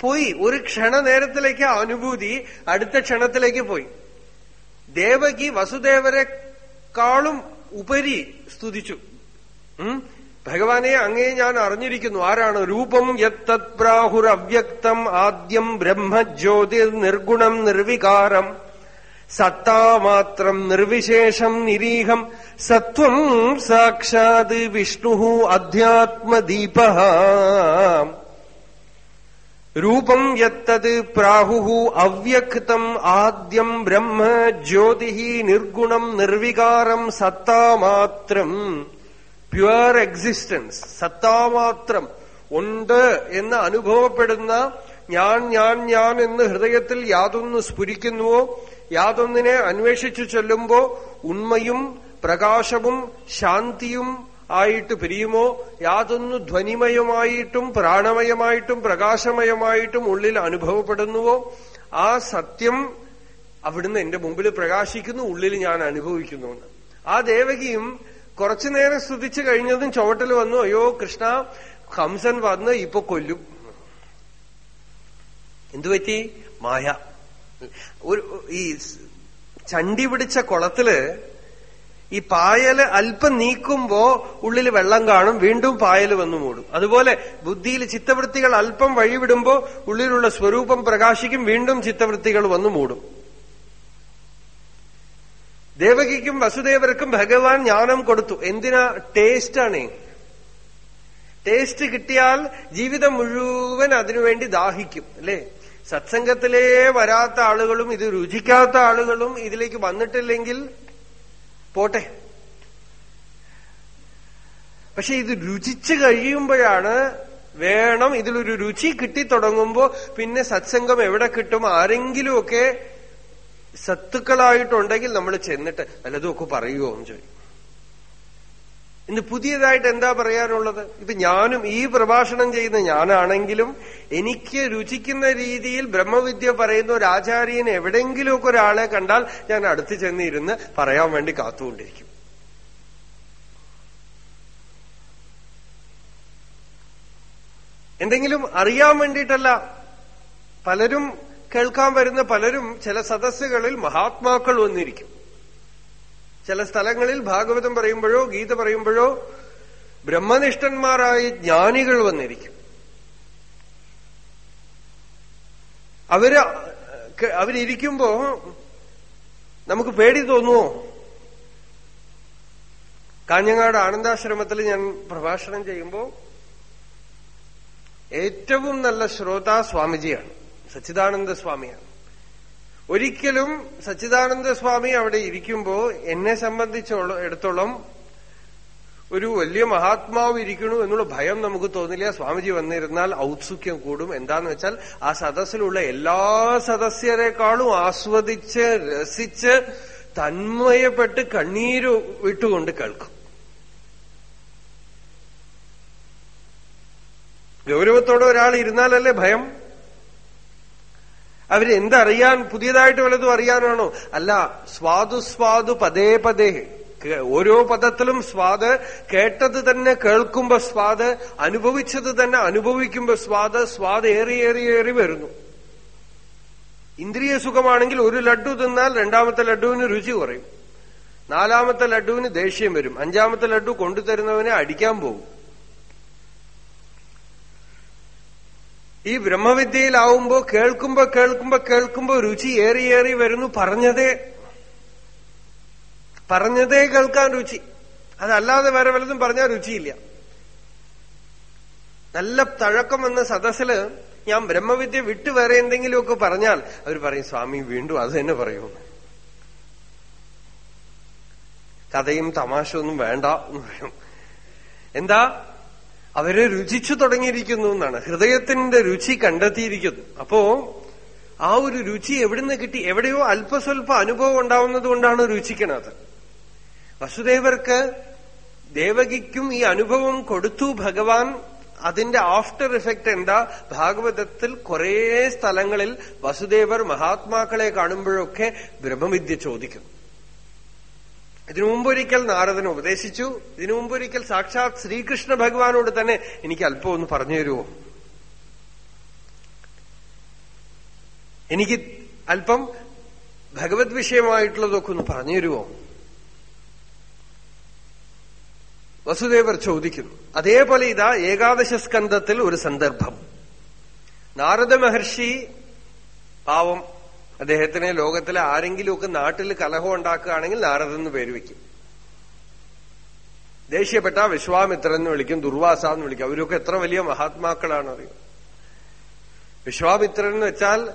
പോയി. ഒരു ക്ഷണ നേരത്തിലേക്ക് അനുഭൂതി അടുത്ത ക്ഷണത്തിലേക്ക് പോയി. ദേവകി വസുദേവരെക്കാളും ഉപരി സ്തുതിച്ചു? ഭഗവാനെ അങ്ങേ ഞാൻ അറിഞ്ഞിരിക്കുന്നു. ആരാണ്? രൂപം യത്തത് ആദ്യം ബ്രഹ്മജ്യോതിർ നിർഗുണം നിർവികാരം. സത്താമാത്രം നിർവിശേഷം നിരീഹം. സത്വം സാക്ഷാത് വിഷ്ണു അധ്യാത്മദീപ രൂപം യത്തത് പ്രാഹു അവ്യക്തം ആദ്യം ബ്രഹ്മ ജ്യോതി നിർഗുണം നിർവികാരം സത്താമാത്രം. Pure existence സത്താമാത്രം. ഉണ്ട് എന്ന് അനുഭവപ്പെടുന്ന ഞാൻ ഞാൻ ഞാൻ എന്ന് ഹൃദയത്തിൽ യാതൊന്ന് സ്ഫുരിക്കുന്നുവോ? യാതൊന്നിനെ അന്വേഷിച്ചു ചൊല്ലുമ്പോ ഉണ്മയും പ്രകാശവും ശാന്തിയും ആയിട്ട് പിരിയുമോ? യാതൊന്നു ധ്വനിമയമായിട്ടും പ്രാണമയമായിട്ടും പ്രകാശമയമായിട്ടും ഉള്ളിൽ അനുഭവപ്പെടുന്നുവോ? ആ സത്യം അവിടുന്ന് എന്റെ മുമ്പിൽ പ്രകാശിക്കുന്നു ഉള്ളിൽ ഞാൻ അനുഭവിക്കുന്നുണ്ട് ആ ദേവകിയും കുറച്ചു നേരം സ്തുതിച്ചു കഴിഞ്ഞതും ചുവട്ടിൽ വന്നു അയ്യോ കൃഷ്ണ ഹംസൻ വന്ന് ഇപ്പൊ കൊല്ലും. എന്തുപറ്റി മായ. ഒരു ഈ ചണ്ടി പിടിച്ച കുളത്തിൽ ഈ പായൽ അല്പം നീക്കുമ്പോ ഉള്ളിൽ വെള്ളം കാണും വീണ്ടും പായൽ വന്നു മൂടും. അതുപോലെ ബുദ്ധിയിൽ ചിത്തവൃത്തികൾ അല്പം വഴിവിടുമ്പോ ഉള്ളിലുള്ള സ്വരൂപം പ്രകാശിക്കും വീണ്ടും ചിത്തവൃത്തികൾ വന്നു മൂടും. ദേവകിക്കും വസുദേവർക്കും ഭഗവാൻ ജ്ഞാനം കൊടുത്തു. എന്തിനാ? ടേസ്റ്റാണ്. ടേസ്റ്റ് കിട്ടിയാൽ ജീവിതം മുഴുവൻ അതിനുവേണ്ടി ദാഹിക്കും അല്ലേ? സത്സംഗത്തിലേ വരാത്ത ആളുകളും ഇത് രുചിക്കാത്ത ആളുകളും ഇതിലേക്ക് വന്നിട്ടില്ലെങ്കിൽ പോട്ടെ. പക്ഷെ ഇത് രുചിച്ചു കഴിയുമ്പോഴാണ് വേണം ഇതിലൊരു രുചി കിട്ടിത്തുടങ്ങുമ്പോ പിന്നെ സത്സംഗം എവിടെ കിട്ടും ആരെങ്കിലുമൊക്കെ സത്തുക്കളായിട്ടുണ്ടെങ്കിൽ നമ്മൾ ചെന്നിട്ട് വല്ലതുമൊക്കെ പറയുമോ എന്ന് ചോദിക്കും. ഇന്ന് പുതിയതായിട്ട് എന്താ പറയാനുള്ളത്? ഇത് ഞാനും ഈ പ്രഭാഷണം ചെയ്യുന്ന ഞാനാണെങ്കിലും എനിക്ക് രുചിക്കുന്ന രീതിയിൽ ബ്രഹ്മവിദ്യ പറയുന്ന ഒരു ആചാര്യൻ എവിടെയെങ്കിലുമൊക്കെ ഒരാളെ കണ്ടാൽ ഞാൻ അടുത്ത് ചെന്നിരുന്ന് പറയാൻ വേണ്ടി കാത്തുകൊണ്ടിരിക്കും. എന്തെങ്കിലും അറിയാൻ വേണ്ടിയിട്ടല്ല. പലരും കേൾക്കാൻ വരുന്ന പലരും ചില സദസ്സുകളിൽ മഹാത്മാക്കൾ വന്നിരിക്കും. ചില സ്ഥലങ്ങളിൽ ഭാഗവതം പറയുമ്പോഴോ ഗീത പറയുമ്പോഴോ ബ്രഹ്മനിഷ്ഠന്മാരായ ജ്ഞാനികൾ വന്നിരിക്കും. അവർ അവരിയ്ക്കുമ്പോ നമുക്ക് പേടി തോന്നുമോ കാഞ്ഞങ്ങാട് ആനന്ദാശ്രമത്തിൽ ഞാൻ പ്രഭാഷണം ചെയ്യുമ്പോ ഏറ്റവും നല്ല ശ്രോത സ്വാമിജിയാണ് സച്ചിദാനന്ദ സ്വാമിയാണ്. ഒരിക്കലും സച്ചിദാനന്ദ സ്വാമി അവിടെ ഇരിക്കുമ്പോ എന്നെ സംബന്ധിച്ചോളം എടുത്തോളം ഒരു വലിയ മഹാത്മാവ് ഇരിക്കണു എന്നുള്ള ഭയം നമുക്ക് തോന്നില്ല. സ്വാമിജി വന്നിരുന്നാൽ ഔത്സുക്യം കൂടും. എന്താന്ന് വെച്ചാൽ ആ സദസ്സിലുള്ള എല്ലാ സദസ്യരെക്കാളും ആസ്വദിച്ച് രസിച്ച് തന്മയപ്പെട്ട് കണ്ണീര് വിട്ടുകൊണ്ട് കേൾക്കും. ഗൗരവത്തോടെ ഒരാൾ ഇരുന്നാലല്ലേ ഭയം? അവരെന്തറിയാൻ പുതിയതായിട്ട് വല്ലതും അറിയാനാണോ? അല്ല സ്വാദു സ്വാദു പതേ പതേ ഓരോ പദത്തിലും സ്വാദ് കേട്ടത് തന്നെ കേൾക്കുമ്പോ സ്വാദ് അനുഭവിച്ചത് തന്നെ അനുഭവിക്കുമ്പോ സ്വാദ് സ്വാദ് ഏറി ഏറി ഏറി വരുന്നു. ഇന്ദ്രിയ സുഖമാണെങ്കിൽ ഒരു ലഡ്ഡു തിന്നാൽ രണ്ടാമത്തെ ലഡ്ഡുവിന് രുചി കുറയും. നാലാമത്തെ ലഡ്ഡുവിന് ദേഷ്യം വരും. അഞ്ചാമത്തെ ലഡ്ഡു കൊണ്ടുതരുന്നവനെ അടിക്കാൻ പോകും. ഈ ബ്രഹ്മവിദ്യയിലാവുമ്പോ കേൾക്കുമ്പോ കേൾക്കുമ്പോ കേൾക്കുമ്പോ രുചി ഏറി ഏറി വരുന്നു പറഞ്ഞതേ. പറഞ്ഞതേ കേൾക്കാൻ രുചി. അതല്ലാതെ വേറെ വല്ലതും പറഞ്ഞാൽ രുചിയില്ല. നല്ല തഴക്കം വന്ന സദസ്സിൽ ഞാൻ ബ്രഹ്മവിദ്യ വിട്ട് വേറെ എന്തെങ്കിലുമൊക്കെ പറഞ്ഞാൽ അവർ പറയും സ്വാമി വീണ്ടും അത് തന്നെ പറയൂ. കഥയും തമാശ ഒന്നും വേണ്ട എന്ന് എന്താ? അവരെ രുചിച്ചു തുടങ്ങിയിരിക്കുന്നു എന്നാണ്. ഹൃദയത്തിന്റെ രുചി കണ്ടെത്തിയിരിക്കുന്നു. അപ്പോ ആ ഒരു രുചി എവിടുന്ന് കിട്ടി? എവിടെയോ അല്പസ്വല്പ അനുഭവം ഉണ്ടാവുന്നത് കൊണ്ടാണ് രുചിക്കണത്. വസുദേവർക്ക് ദേവകിക്കും ഈ അനുഭവം കൊടുത്തു ഭഗവാൻ. അതിന്റെ ആഫ്റ്റർ ഇഫക്റ്റ് എന്താ? ഭാഗവതത്തിൽ കുറേ സ്ഥലങ്ങളിൽ വസുദേവർ മഹാത്മാക്കളെ കാണുമ്പോഴൊക്കെ ബ്രഹ്മവിദ്യ ചോദിക്കുന്നു ഇതിനു മുമ്പൊരിക്കൽ നാരദന് ഉപദേശിച്ചു. ഇതിനു മുമ്പൊരിക്കൽ സാക്ഷാത് ശ്രീകൃഷ്ണ ഭഗവാനോട് തന്നെ എനിക്ക് അല്പം ഒന്ന് പറഞ്ഞു തരുമോ എനിക്ക് അല്പം ഭഗവത് വിഷയമായിട്ടുള്ളതൊക്കെ ഒന്ന് പറഞ്ഞു തരുമോ വസുദേവർ ചോദിക്കുന്നു. അതേപോലെ ഇതാ ഏകാദശ സ്കന്ധത്തിൽ ഒരു സന്ദർഭം. നാരദ മഹർഷി പാവം അദ്ദേഹത്തിന് ലോകത്തിലെ ആരെങ്കിലുമൊക്കെ നാട്ടിൽ കലഹം ഉണ്ടാക്കുകയാണെങ്കിൽ നാരദെന്ന് പേര് വയ്ക്കും ദേഷ്യപ്പെട്ട വിശ്വാമിത്രൻ എന്ന് വിളിക്കും ദുർവാസ എന്ന് വിളിക്കും. അവരൊക്കെ എത്ര വലിയ മഹാത്മാക്കളാണ് അറിയും വിശ്വാമിത്രൻ എന്ന് വെച്ചാൽ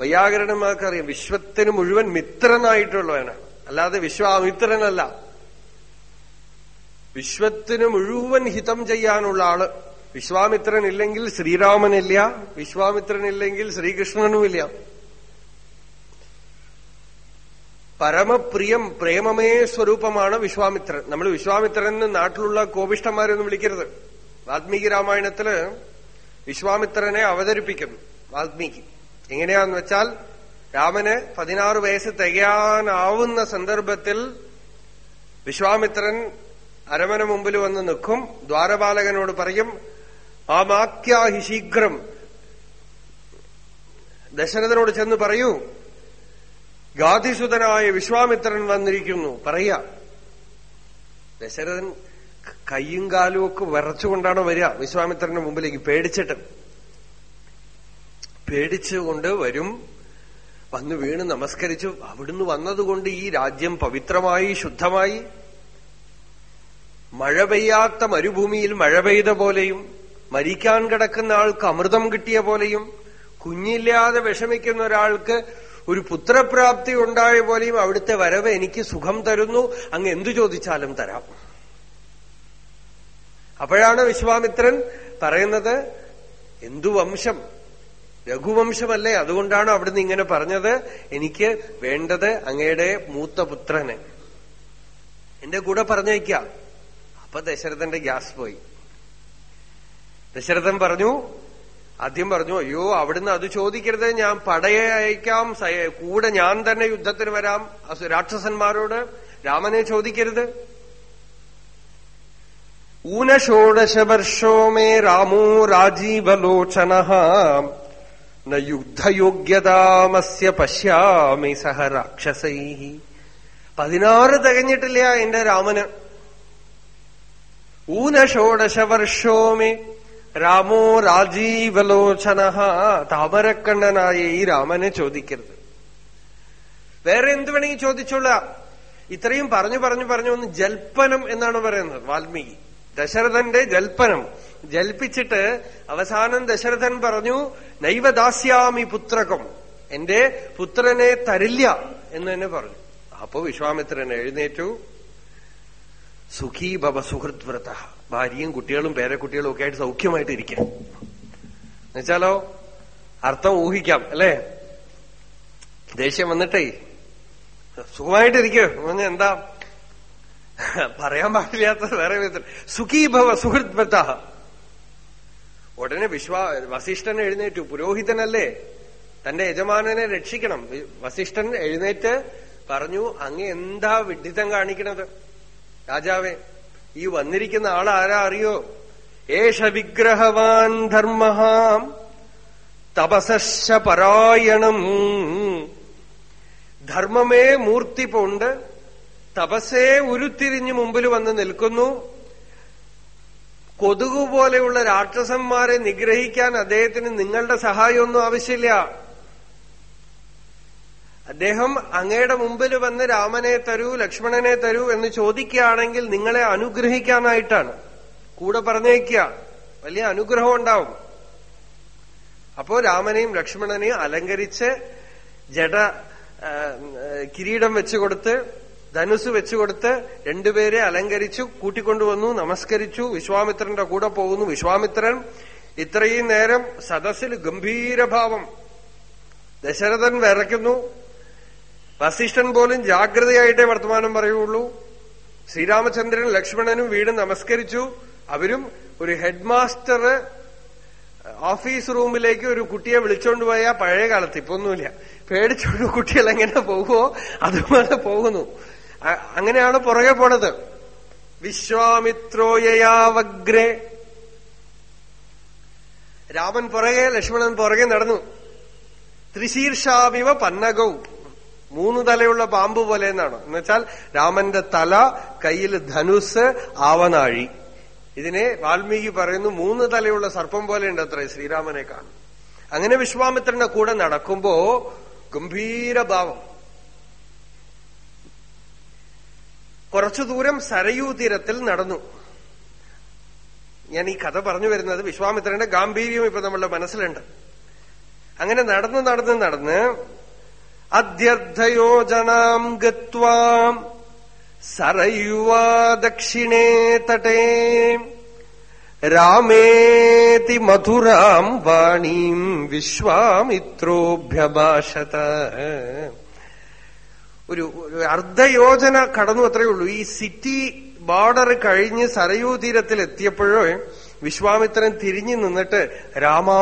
വൈയാകരണന്മാർക്കറിയാം. വിശ്വത്തിന് മുഴുവൻ മിത്രനായിട്ടുള്ളവനാണ്. അല്ലാതെ വിശ്വാമിത്രനല്ല. വിശ്വത്തിന് മുഴുവൻ ഹിതം ചെയ്യാനുള്ള ആൾ വിശ്വാമിത്രൻ ഇല്ലെങ്കിൽ ശ്രീരാമനില്ല വിശ്വാമിത്രൻ ഇല്ലെങ്കിൽ ശ്രീകൃഷ്ണനുമില്ല. പരമപ്രിയം പ്രേമമേ സ്വരൂപമാണ് വിശ്വാമിത്രൻ. നമ്മൾ വിശ്വാമിത്രൻ നാട്ടിലുള്ള കോപിഷ്ടന്മാരൊന്നും വിളിക്കരുത്. വാൽമീകി രാമായണത്തിൽ വിശ്വാമിത്രനെ അവതരിപ്പിക്കുന്നു വാൽമീകി. എങ്ങനെയാന്ന് വെച്ചാൽ രാമന് പതിനാറ് വയസ്സ് തികയാനാവുന്ന സന്ദർഭത്തിൽ വിശ്വാമിത്രൻ അരമന മുമ്പിൽ വന്ന് നിൽക്കും. ദ്വാരപാലകനോട് പറയും ആമാക്യാഹി ശീഘ്രം. ദശരഥനോട് ചെന്ന് പറയൂ ഗാധിസുതനായ വിശ്വാമിത്രൻ വന്നിരിക്കുന്നു. പറയാ. ദശരഥൻ കയ്യും കാലും ഒക്കെ വിറച്ചുകൊണ്ടാണ് വരിക. വിശ്വാമിത്രന്റെ മുമ്പിലേക്ക് പേടിച്ചിട്ട്. പേടിച്ചുകൊണ്ട് വരും. വന്ന് വീണ് നമസ്കരിച്ചു. അവിടുന്ന് വന്നതുകൊണ്ട് ഈ രാജ്യം പവിത്രമായി ശുദ്ധമായി. മഴ പെയ്യാത്ത മരുഭൂമിയിൽ മഴ പെയ്ത പോലെയും മരിക്കാൻ കിടക്കുന്ന ആൾക്ക് അമൃതം കിട്ടിയ പോലെയും കുഞ്ഞില്ലാതെ വിഷമിക്കുന്ന ഒരാൾക്ക് ഒരു പുത്രപ്രാപ്തി ഉണ്ടായ പോലെയും അവിടുത്തെ വരവ് എനിക്ക് സുഖം തരുന്നു. അങ്ങ് എന്തു ചോദിച്ചാലും തരാം. അപ്പോഴാണ് വിശ്വാമിത്രൻ പറയുന്നത് എന്തു വംശം? രഘുവംശമല്ലേ? അതുകൊണ്ടാണ് അവിടുന്ന് ഇങ്ങനെ പറഞ്ഞത്. എനിക്ക് വേണ്ടത് അങ്ങയുടെ മൂത്ത പുത്രന്. എന്റെ കൂടെ പറഞ്ഞേക്ക. അപ്പൊ ദശരഥന്റെ ഗ്യാസ് പോയി. ദശരഥൻ പറഞ്ഞു ആദ്യം പറഞ്ഞു അയ്യോ അവിടുന്ന് അത് ചോദിക്കരുത്. ഞാൻ പടയെ അയക്കാം. കൂടെ ഞാൻ തന്നെ യുദ്ധത്തിന് വരാം. രാക്ഷസന്മാരോട് രാമനെ ചോദിക്കരുത്. ഊനഷോഡശവർഷോ മേ രാമോ രാജീവലോചന. ന യുദ്ധയോഗ്യതാമസ്യ പശ്യാമി സഹ രാക്ഷസൈ പതിനാറ് തികഞ്ഞിട്ടില്ല എന്റെ രാമന്. ഊനഷോഡശവർഷോ മേ രാമോ രാജീവലോചന താമരക്കണ്ണനായ ഈ രാമനെ ചോദിക്കരുത്. വേറെ എന്ത് വേണമെങ്കിൽ ചോദിച്ചോള. ഇത്രയും പറഞ്ഞു പറഞ്ഞു പറഞ്ഞു ഒന്ന് ജൽപ്പനം എന്നാണ് പറയുന്നത് വാൽമീകി. ദശരഥന്റെ ജൽപ്പനം. ജൽപ്പിച്ചിട്ട് അവസാനം ദശരഥൻ പറഞ്ഞു നൈവദാസ്യാമി പുത്രകം. എന്റെ പുത്രനെ തരില്ല എന്ന് തന്നെ പറഞ്ഞു. അപ്പോ വിശ്വാമിത്രൻ എഴുന്നേറ്റു. സുഖീ ഭവ സുഹൃത് വ്രത ഭാര്യയും കുട്ടികളും പേരക്കുട്ടികളും ഒക്കെ ആയിട്ട് സൗഖ്യമായിട്ട് ഇരിക്കാം എന്നുവെച്ചാലോ അർത്ഥം ഊഹിക്കാം അല്ലേ? ദേഷ്യം വന്നിട്ടേ സുഖമായിട്ടിരിക്കോ. എന്ന് എന്താ? പറയാൻ പാടില്ലാത്ത വേറെ വിധത്തിൽ. സുഖീഭവ സുഹൃത്ത ഉടനെ വിശ്വാ വസിഷ്ഠൻ എഴുന്നേറ്റു. പുരോഹിതനല്ലേ? തന്റെ യജമാനനെ രക്ഷിക്കണം. വസിഷ്ഠൻ എഴുന്നേറ്റ് പറഞ്ഞു അങ്ങ് എന്താ വിഡിതം കാണിക്കണത്? രാജാവേ ഈ വന്നിരിക്കുന്ന ആൾ ആരാ അറിയോ? ഏഷ വിഗ്രഹവാൻ ധർമ്മ തപസശ പരായണം. ധർമ്മമേ മൂർത്തി പോണ്ട് തപസ്സേ ഉരുത്തിരിഞ്ഞ് മുമ്പിൽ വന്ന് നിൽക്കുന്നു. കൊതുകു പോലെയുള്ള രാക്ഷസന്മാരെ നിഗ്രഹിക്കാൻ അദ്ദേഹത്തിന് നിങ്ങളുടെ സഹായമൊന്നും ആവശ്യമില്ല. അദ്ദേഹം അങ്ങയുടെ മുമ്പിൽ വന്ന് രാമനെ തരൂ ലക്ഷ്മണനെ തരൂ എന്ന് ചോദിക്കുകയാണെങ്കിൽ നിങ്ങളെ അനുഗ്രഹിക്കാനായിട്ടാണ്. കൂടെ പറഞ്ഞേക്കുക വലിയ അനുഗ്രഹം ഉണ്ടാവും. അപ്പോ രാമനെയും ലക്ഷ്മണനെയും അലങ്കരിച്ച് ജഡ കിരീടം വെച്ചുകൊടുത്ത് ധനുസ് വെച്ചുകൊടുത്ത് രണ്ടുപേരെ അലങ്കരിച്ചു കൂട്ടിക്കൊണ്ടുവന്നു നമസ്കരിച്ചു. വിശ്വാമിത്രന്റെ കൂടെ പോകുന്നു. വിശ്വാമിത്രൻ ഇത്രയും നേരം സദസ്സിൽ ഗംഭീരഭാവം ദശരഥൻ വിറയ്ക്കുന്നു. വസിഷ്ഠൻ പോലും ജാഗ്രതയായിട്ടേ വർത്തമാനം പറയുള്ളൂ ശ്രീരാമചന്ദ്രൻ ലക്ഷ്മണനും വീട് നമസ്കരിച്ചു. അവരും ഒരു ഹെഡ് മാസ്റ്റർ ഓഫീസ് റൂമിലേക്ക് ഒരു കുട്ടിയെ വിളിച്ചോണ്ട് പഴയ കാലത്ത് ഇപ്പൊ ഒന്നുമില്ല പേടിച്ചോണ്ട് കുട്ടികൾ എങ്ങനെ പോകുമോ അതുപോലെ പോകുന്നു. അങ്ങനെയാണ് പുറകെ പോണത്. വിശ്വാമിത്രോയയാവഗ്രേ. രാമൻ പുറകെ ലക്ഷ്മണൻ പുറകെ നടന്നു. ത്രിശീർഷാവിവ പന്നകവും മൂന്ന് തലയുള്ള പാമ്പ് പോലെ എന്നാണ്. എന്നുവെച്ചാൽ രാമന്റെ തല കയ്യിൽ ധനുസ് ആവനാഴി. ഇതിനെ വാൽമീകി പറയുന്നു മൂന്ന് തലയുള്ള സർപ്പം പോലെ ഉണ്ട് അത്ര ശ്രീരാമനെ കാണും. അങ്ങനെ വിശ്വാമിത്രന്റെ കൂടെ നടക്കുമ്പോ ഗംഭീരഭാവം കുറച്ചു ദൂരം സരയൂ തീരത്തിൽ നടന്നു. ഞാൻ ഈ കഥ പറഞ്ഞു വരുന്നത് വിശ്വാമിത്രന്റെ ഗാംഭീര്യം ഇപ്പൊ നമ്മളുടെ മനസ്സിലുണ്ട്. അങ്ങനെ നടന്ന് നടന്ന് നടന്ന് അധ്യർത്ഥയോജനാം ഗത്വാം. സരയുവാ ദക്ഷിണേ തടേ. രാമേതി മധുരാം വാണീം വിശ്വാമിത്രോഭ്യഭാഷത. ഒരു അർദ്ധയോജന കടന്നു അത്രയേ ഉള്ളൂ. ഈ സിറ്റി ബോർഡർ കഴിഞ്ഞ് സരയൂ തീരത്തിൽ എത്തിയപ്പോഴോ വിശ്വാമിത്രൻ തിരിഞ്ഞു നിന്നിട്ട് രാമാ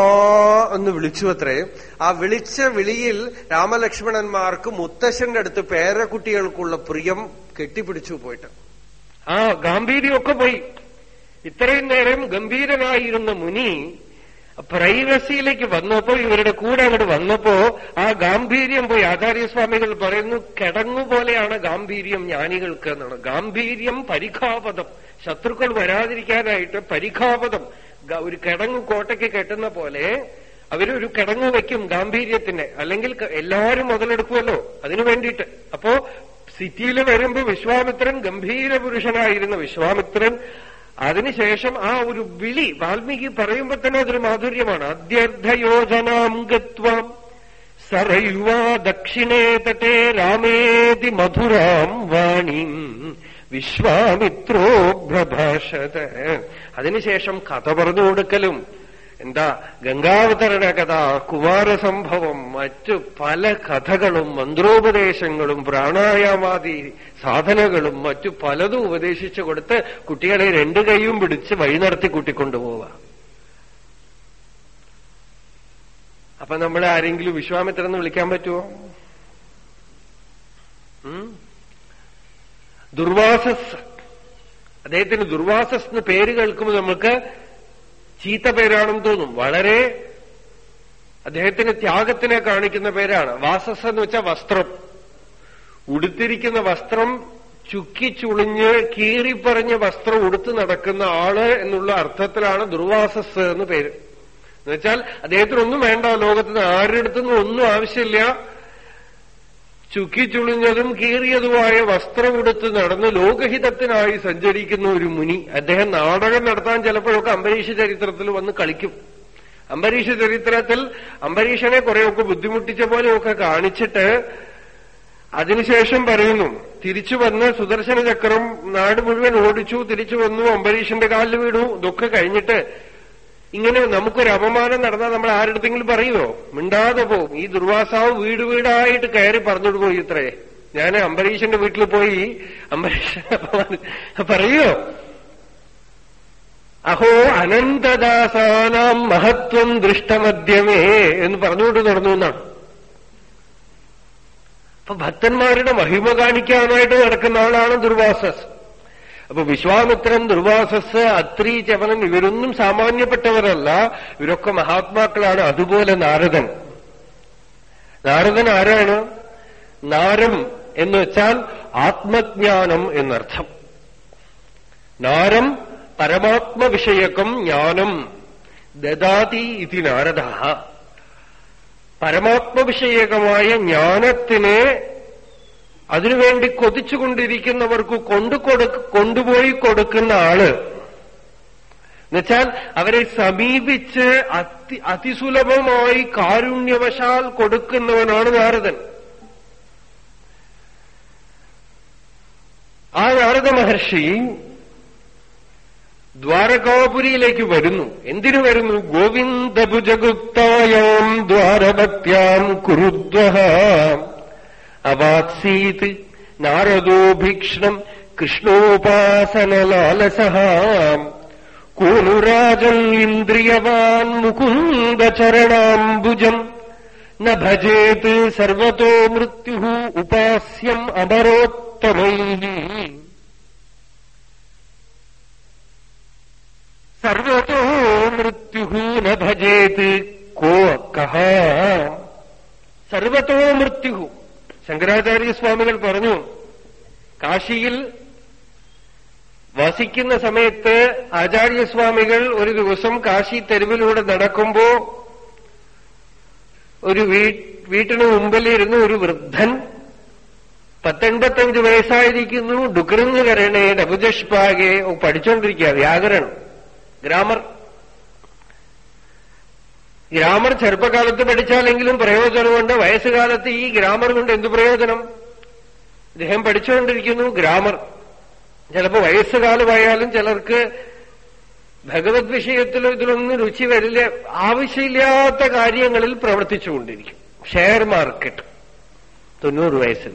എന്ന് വിളിച്ചു അത്രേ ആ വിളിച്ച വിളിയിൽ രാമലക്ഷ്മണന്മാർക്ക് മുത്തശ്ശന്റെ അടുത്ത് പേരക്കുട്ടികൾക്കുള്ള പ്രിയം കെട്ടിപ്പിടിച്ചു പോയിട്ട്. ആ ഗാംഭീര്യമൊക്കെ പോയി. ഇത്രയും നേരം ഗംഭീരനായിരുന്ന മുനി പ്രൈവസിയിലേക്ക് വന്നപ്പോ ഇവരുടെ കൂടെ അങ്ങോട്ട് വന്നപ്പോ ആ ഗാംഭീര്യം പോയി. ആചാര്യസ്വാമികൾ പറയുന്നു കിടങ്ങു പോലെയാണ് ഗാംഭീര്യം ജ്ഞാനികൾക്ക് എന്നാണ്. ഗാംഭീര്യം പരിഖാപതം ശത്രുക്കൾ വരാതിരിക്കാനായിട്ട് പരിഖാപതം ഒരു കിടങ്ങു കോട്ടയ്ക്ക് കെട്ടുന്ന പോലെ അവരൊരു കിടങ്ങു വയ്ക്കും ഗാംഭീര്യത്തിന്. അല്ലെങ്കിൽ എല്ലാവരും മുതലെടുക്കുമല്ലോ അതിനു വേണ്ടിയിട്ട്. അപ്പോ സിറ്റിയിൽ വരുമ്പോ വിശ്വാമിത്രൻ ഗംഭീര പുരുഷനായിരുന്ന വിശ്വാമിത്രൻ അതിനുശേഷം ആ ഒരു വിളി വാൽമീകി പറയുമ്പോൾ തന്നെ അതൊരു മാധുര്യമാണ്. അധ്യർത്ഥയോജനാം ഗത്വാം സറയുവാ ദക്ഷിണേ തട്ടേ രാമേതി മധുരാം വാണിം വിശ്വാമിത്രോ പ്രഭാഷത. അതിനുശേഷം കഥ പറഞ്ഞു കൊടുക്കലും. എന്താ ഗംഗാവതരണ കഥ കുമാരസംഭവം മറ്റു പല കഥകളും മന്ത്രോപദേശങ്ങളും പ്രാണായാമാദി സാധനകളും മറ്റു പലതും ഉപദേശിച്ചു കൊടുത്ത് കുട്ടികളെ രണ്ടു കൈയും പിടിച്ച് വഴി നടത്തി കൂട്ടിക്കൊണ്ടുപോവുക. അപ്പൊ നമ്മളെ ആരെങ്കിലും വിശ്വാമിത്രൻ എന്ന് വിളിക്കാൻ പറ്റുമോ? ദുർവാസസ്. അദ്ദേഹത്തിന് ദുർവാസസ് എന്ന് പേര് കേൾക്കുമ്പോൾ നമുക്ക് ചീത്ത പേരാണെന്ന് തോന്നും. വളരെ അദ്ദേഹത്തിന് ത്യാഗത്തിനെ കാണിക്കുന്ന പേരാണ്. വാസസ് എന്ന് വെച്ചാൽ വസ്ത്രം. ഉടുത്തിരിക്കുന്ന വസ്ത്രം ചുക്കി ചുളിഞ്ഞ് കീറിപ്പറഞ്ഞ വസ്ത്രം ഉടുത്ത് നടക്കുന്ന ആൾ എന്നുള്ള അർത്ഥത്തിലാണ് ദുർവാസസ് എന്ന് പേര്. എന്നുവെച്ചാൽ അദ്ദേഹത്തിനൊന്നും വേണ്ട ലോകത്തിന് ആരുടെ അടുത്തുനിന്നും ഒന്നും ആവശ്യമില്ല. ചുക്കിച്ചുളിഞ്ഞതും കീറിയതുമായ വസ്ത്രം ഉടുത്ത് നടന്ന് ലോകഹിതത്തിനായി സഞ്ചരിക്കുന്ന ഒരു മുനി. അദ്ദേഹം നാടകം നടത്താൻ ചിലപ്പോഴൊക്കെ അംബരീഷ ചരിത്രത്തിൽ വന്ന് കളിക്കും. അംബരീഷ ചരിത്രത്തിൽ അംബരീഷനെ കുറെയൊക്കെ ബുദ്ധിമുട്ടിച്ച പോലെയൊക്കെ കാണിച്ചിട്ട് അതിനുശേഷം പറയുന്നു തിരിച്ചു വന്ന് സുദർശന ചക്രം നാട് മുഴുവൻ ഓടിച്ചു തിരിച്ചു വന്നു അംബരീഷിന്റെ കാലിൽ വീണു ഇതൊക്കെ കഴിഞ്ഞിട്ട് ഇങ്ങനെ നമുക്കൊരു അപമാനം നടന്നാൽ നമ്മൾ ആരുടെങ്കിലും പറയുമോ മിണ്ടാതെ പോവും ഈ ദുർവാസാവ് വീട് വീടായിട്ട് കയറി പറഞ്ഞോട്ട് പോയി ഇത്രേ. ഞാൻ അംബരീഷിന്റെ വീട്ടിൽ പോയി അംബരീഷ പറയോ അഹോ അനന്തദാസാനാം മഹത്വം ദൃഷ്ടമധ്യമേ എന്ന് പറഞ്ഞുകൊണ്ട് തുടർന്നു എന്നാണ്. അപ്പൊ ഭക്തന്മാരുടെ മഹിമ കാണിക്കാനായിട്ട് നടക്കുന്ന ആളാണ് ദുർവാസസ്. അപ്പൊ വിശ്വാമിത്രൻ ദുർവാസസ് അത്രി ചവനൻ ഇവരൊന്നും സാമാന്യപ്പെട്ടവരല്ല. ഇവരൊക്കെ മഹാത്മാക്കളാണ്. അതുപോലെ നാരദൻ. നാരദൻ ആരാണ്? നാരം എന്ന് വെച്ചാൽ ആത്മജ്ഞാനം എന്നർത്ഥം. നാരം പരമാത്മവിഷയകം ജ്ഞാനം ദദാതി ഇതി നാരദ പരമാത്മവിഷയകമായ ജ്ഞാനത്തിനെ അതിനുവേണ്ടി കൊതിച്ചുകൊണ്ടിരിക്കുന്നവർക്ക് കൊണ്ടുകൊടു കൊണ്ടുപോയി കൊടുക്കുന്ന ആൾ. എന്നുവെച്ചാൽ അവരെ സമീപിച്ച് അതി അതിസുലഭമായി കാരുണ്യവശാൽ കൊടുക്കുന്നവനാണ് നാരദൻ. ആ നാരദ മഹർഷി ദ്വാരകാപുരിയിലേക്ക് വരുന്നു. എന്തിനു വരുന്നു? ഗോവിന്ദഭുജഗുപ്തായാം ദ്വാരഭക്യാം കുരുദ്വഹ. അവാത്സീത് നാരദോഭീക്ഷണം കൃഷ്ണോപാസന കൃഷ്ണോപാസനലാലസ കൂനുരാജൻ ഇന്ദ്രിയവാൻ മുകുന്ദചരണാംബുജം. ന ഭജേത് സർവതോ മൃത്യു ഉപാസ്യം അമരോത്തമൈ. സർവതോ മൃത്യു ന ഭജേത്. കോ കഹ. സർവതോ മൃത്യു ശങ്കരാചാര്യസ്വാമികൾ പറഞ്ഞു കാശിയിൽ വസിക്കുന്ന സമയത്ത് ആചാര്യസ്വാമികൾ ഒരു ദിവസം കാശി തെരുവിലൂടെ നടക്കുമ്പോ ഒരു വീട്ടിന് മുമ്പിലിരുന്ന് ഒരു വൃദ്ധൻ പത്തെൺപത്തഞ്ച് വയസ്സായിരിക്കുന്നു ഡുക്കറിഞ്ഞു കരണേ ഡബുജഷ്പാകെ പഠിച്ചുകൊണ്ടിരിക്കുക വ്യാകരണം ഗ്രാമർ ഗ്രാമർ ചെറുപ്പകാലത്ത് പഠിച്ചാലെങ്കിലും പ്രയോജനമുണ്ട് വയസ്സുകാലത്ത് ഈ ഗ്രാമർ കൊണ്ട് എന്തു പ്രയോജനം? ഇദ്ദേഹം പഠിച്ചുകൊണ്ടിരിക്കുന്നു ഗ്രാമർ ചിലപ്പോ വയസ്സുകാലമായാലും ചിലർക്ക് ഭഗവത് വിഷയത്തിലോ ഇതിലൊന്നും രുചി വരില്ല ആവശ്യമില്ലാത്ത കാര്യങ്ങളിൽ പ്രവർത്തിച്ചുകൊണ്ടിരിക്കും. ഷെയർ മാർക്കറ്റ് തൊണ്ണൂറ് വയസ്സിൽ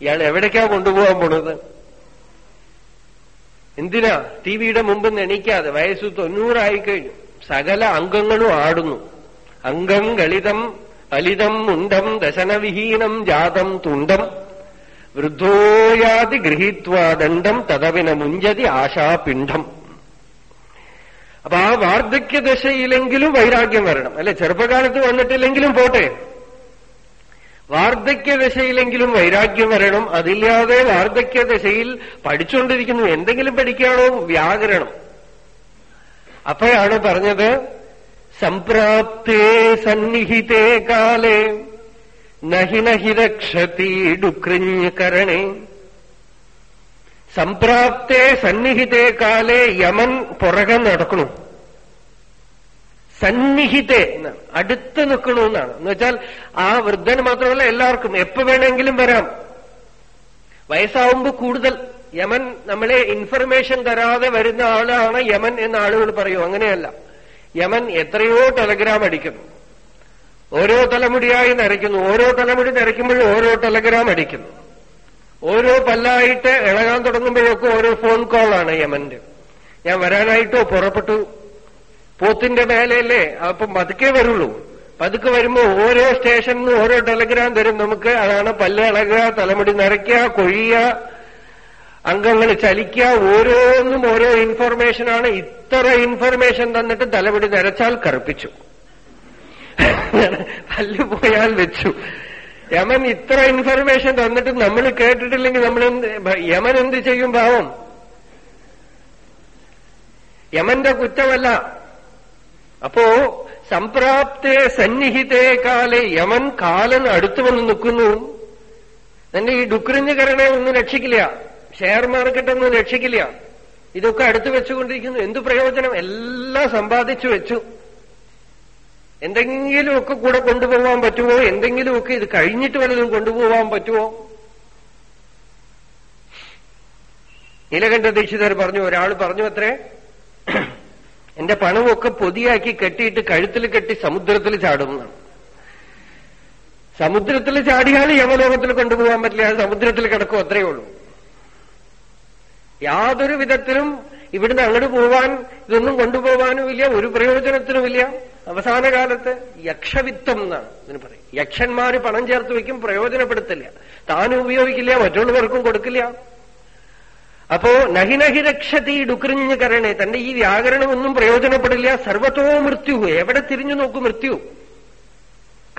ഇയാൾ എവിടേക്കാ കൊണ്ടുപോകാൻ പോണത്? എന്തിനാ? ടി വിയുടെ മുമ്പ് എണീക്കാതെ വയസ്സ് തൊണ്ണൂറായി കഴിഞ്ഞു സകല അംഗങ്ങളും ആടുന്നു. അംഗം ഗളിതം അലിതം മുണ്ടം ദശനവിഹീനം ജാതം തുണ്ടം. വൃദ്ധോയാതി ഗൃഹീത്വാ ദണ്ഡം തദവിന മുഞ്ചതി ആശാപിണ്ഡം. അപ്പൊ ആ വാർദ്ധക്യദശയിലെങ്കിലും വൈരാഗ്യം വരണം. അല്ലെ? ചെറുപ്പകാലത്ത് വന്നിട്ടില്ലെങ്കിലും പോട്ടെ. വാർദ്ധക്യദശയിലെങ്കിലും വൈരാഗ്യം വരണം. അതില്ലാതെ വാർദ്ധക്യദശയിൽ പഠിച്ചുകൊണ്ടിരിക്കുന്നു. എന്തെങ്കിലും പഠിക്കുകയാണോ? വ്യാകരണം. അപ്പോഴാണ് പറഞ്ഞത് സംപ്രാപ്തേ സന്നിഹിതേ കാലേ നഹി നഹി രക്ഷതി ഡുക്രിഞ്ഞ് സംപ്രാപ്തേ സന്നിഹിതേ കാലേ യമൻ പുറകെ നടക്കണു. സന്നിഹിതേ. എന്നാണ് അടുത്ത് നിൽക്കണു എന്നാണ്. എന്ന് വെച്ചാൽ ആ വൃദ്ധന് മാത്രമല്ല എല്ലാവർക്കും. എപ്പോ വേണമെങ്കിലും വരാം. വയസ്സാവുമ്പോ കൂടുതൽ യമൻ നമ്മളെ ഇൻഫർമേഷൻ തരാതെ വരുന്ന ആളാണ് യമൻ എന്ന ആളുകൾ പറയും. അങ്ങനെയല്ല. യമൻ എത്രയോ ടെലഗ്രാം അടിക്കുന്നു. ഓരോ തലമുടിയായി നരയ്ക്കുന്നു. ഓരോ തലമുടി നരയ്ക്കുമ്പോഴും ഓരോ ടെലഗ്രാം അടിക്കുന്നു. ഓരോ പല്ലായിട്ട് ഇളകാൻ തുടങ്ങുമ്പോഴൊക്കെ ഓരോ ഫോൺ കോളാണ് യമന്റെ. ഞാൻ വരാനായിട്ടോ പുറപ്പെട്ടു? പോത്തിന്റെ മേലെയല്ലേ അപ്പം പതുക്കെ വരുള്ളൂ. പതുക്കെ വരുമ്പോ ഓരോ സ്റ്റേഷനിലും ഓരോ ടെലഗ്രാം തരും. നമുക്ക് അതാണ് പല്ല് ഇളകുക തലമുടി നിറയ്ക്കുക കൊഴിയുക അംഗങ്ങൾ ചലിക്കുക ഓരോന്നും ഓരോ ഇൻഫർമേഷനാണ് ഇത്ര ഇൻഫർമേഷൻ തന്നിട്ട് തലമുടി നിരച്ചാൽ കറുപ്പിച്ചു. പല്ല് പോയാൽ വെച്ചു. യമൻ ഇത്ര ഇൻഫർമേഷൻ തന്നിട്ട് നമ്മൾ കേട്ടിട്ടില്ലെങ്കിൽ നമ്മൾ യമൻ എന്ത് ചെയ്യും ഭാവം യമന്റെ കുറ്റമല്ല. അപ്പോ സംപ്രാപ്തേ സന്നിഹിതേ കാലെ യമൻ കാലൻ അടുത്തു വന്ന് നിൽക്കുന്നു. തന്നെ ഈ ഡുക്രിഞ്ഞുകരണെ ഒന്നും രക്ഷിക്കില്ല. ഷെയർ മാർക്കറ്റ് ഒന്നും രക്ഷിക്കില്ല. ഇതൊക്കെ അടുത്തു വെച്ചുകൊണ്ടിരിക്കുന്നു. എന്തു പ്രയോജനം? എല്ലാം സമ്പാദിച്ചു വെച്ചു. എന്തെങ്കിലുമൊക്കെ കൂടെ കൊണ്ടുപോകാൻ പറ്റുമോ? എന്തെങ്കിലുമൊക്കെ ഇത് കഴിഞ്ഞിട്ട് വല്ലതും കൊണ്ടുപോകാൻ പറ്റുമോ? നീലകണ്ഠ ദീക്ഷിതർ പറഞ്ഞു ഒരാൾ പറഞ്ഞു അത്രേ. എന്റെ പണമൊക്കെ പൊതിയാക്കി കെട്ടിയിട്ട് കഴുത്തിൽ കെട്ടി സമുദ്രത്തിൽ ചാടും സമുദ്രത്തിൽ ചാടിയാൽ യമലോകത്തിൽ കൊണ്ടുപോകാൻ പറ്റില്ല. അത് സമുദ്രത്തിൽ കിടക്കും അത്രയേ ഉള്ളൂ. യാതൊരു വിധത്തിലും ഇവിടുന്ന് അങ്ങോട്ട് പോവാൻ ഇതൊന്നും കൊണ്ടുപോകാനുമില്ല ഒരു പ്രയോജനത്തിനുമില്ല അവസാന കാലത്ത് യക്ഷവിത്തം എന്നാണ് ഇതിന് പറയും യക്ഷന്മാര് പണം ചേർത്ത് വയ്ക്കും പ്രയോജനപ്പെടുത്തില്ല. താനും ഉപയോഗിക്കില്ല മറ്റുള്ളവർക്കും കൊടുക്കില്ല. അപ്പോ നഹി നഹി രക്ഷതി ഡുക്രിഞ്ഞ് കരണേ. തന്റെ ഈ വ്യാകരണമൊന്നും പ്രയോജനപ്പെടില്ല. സർവത്തോ മൃത്യു. എവിടെ തിരിഞ്ഞു നോക്കൂ മൃത്യു.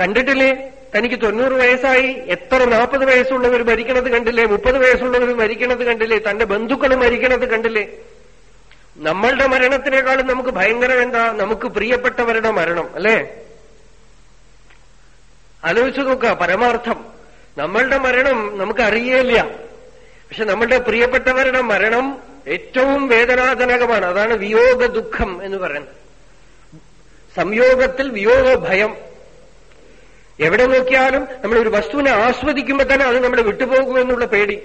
കണ്ടിട്ടില്ലേ? തനിക്ക് തൊണ്ണൂറ് വയസ്സായി. എത്ര നാൽപ്പത് വയസ്സുള്ളവർ മരിക്കണത് കണ്ടില്ലേ? മുപ്പത് വയസ്സുള്ളവർ മരിക്കണത് കണ്ടില്ലേ? തന്റെ ബന്ധുക്കൾ മരിക്കണത് കണ്ടില്ലേ? നമ്മളുടെ മരണത്തിനേക്കാളും നമുക്ക് ഭയങ്കരം എന്താ? നമുക്ക് പ്രിയപ്പെട്ടവരുടെ മരണം അല്ലേ? ആലോചിച്ചു നോക്കുക. പരമാർത്ഥം. നമ്മളുടെ മരണം നമുക്ക് അറിയേയില്ല. പക്ഷെ നമ്മളുടെ പ്രിയപ്പെട്ടവരുടെ മരണം ഏറ്റവും വേദനാജനകമാണ്. അതാണ് വിയോഗ ദുഃഖം എന്ന് പറയുന്നത്. സംയോഗത്തിൽ വിയോഗ ഭയം. എവിടെ നോക്കിയാലും നമ്മൾ ഒരു വസ്തുവിനെ ആസ്വദിക്കുമ്പോൾ തന്നെ അത് നമ്മുടെ വിട്ടുപോകുമെന്നുള്ള പേടി.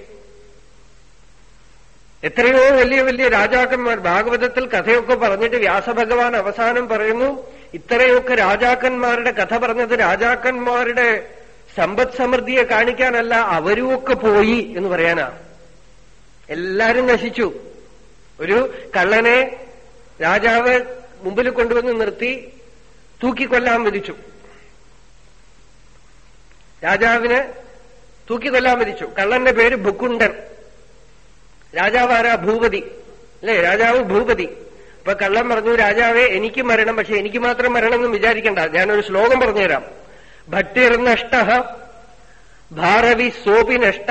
എത്രയോ വലിയ വലിയ രാജാക്കന്മാർ ഭാഗവതത്തിൽ കഥയൊക്കെ പറഞ്ഞിട്ട് വ്യാസഭഗവാൻ അവസാനം പറയുന്നു ഇത്രയൊക്കെ രാജാക്കന്മാരുടെ കഥ പറഞ്ഞത് രാജാക്കന്മാരുടെ സമ്പദ് സമൃദ്ധിയെ കാണിക്കാനല്ല അവരുമൊക്കെ പോയി എന്ന് പറയാനാ എല്ലാരും നശിച്ചു. ഒരു കള്ളനെ രാജാവ് മുമ്പിൽ കൊണ്ടുവന്ന് നിർത്തി തൂക്കിക്കൊല്ലാൻ വിധിച്ചു. രാജാവിന് തൂക്കിക്കൊല്ലാൻ വിധിച്ചു. കള്ളന്റെ പേര് ഭുക്കുണ്ടൻ രാജാവാരാ ഭൂപതി. അല്ലേ? രാജാവ് ഭൂപതി. അപ്പൊ കള്ളൻ പറഞ്ഞു രാജാവേ എനിക്ക് മരണം പക്ഷെ എനിക്ക് മാത്രം മരണം എന്ന് വിചാരിക്കണ്ട. ഞാനൊരു ശ്ലോകം പറഞ്ഞുതരാം. ഭട്ടിർ നഷ്ട ഭാരവി സോപി നഷ്ട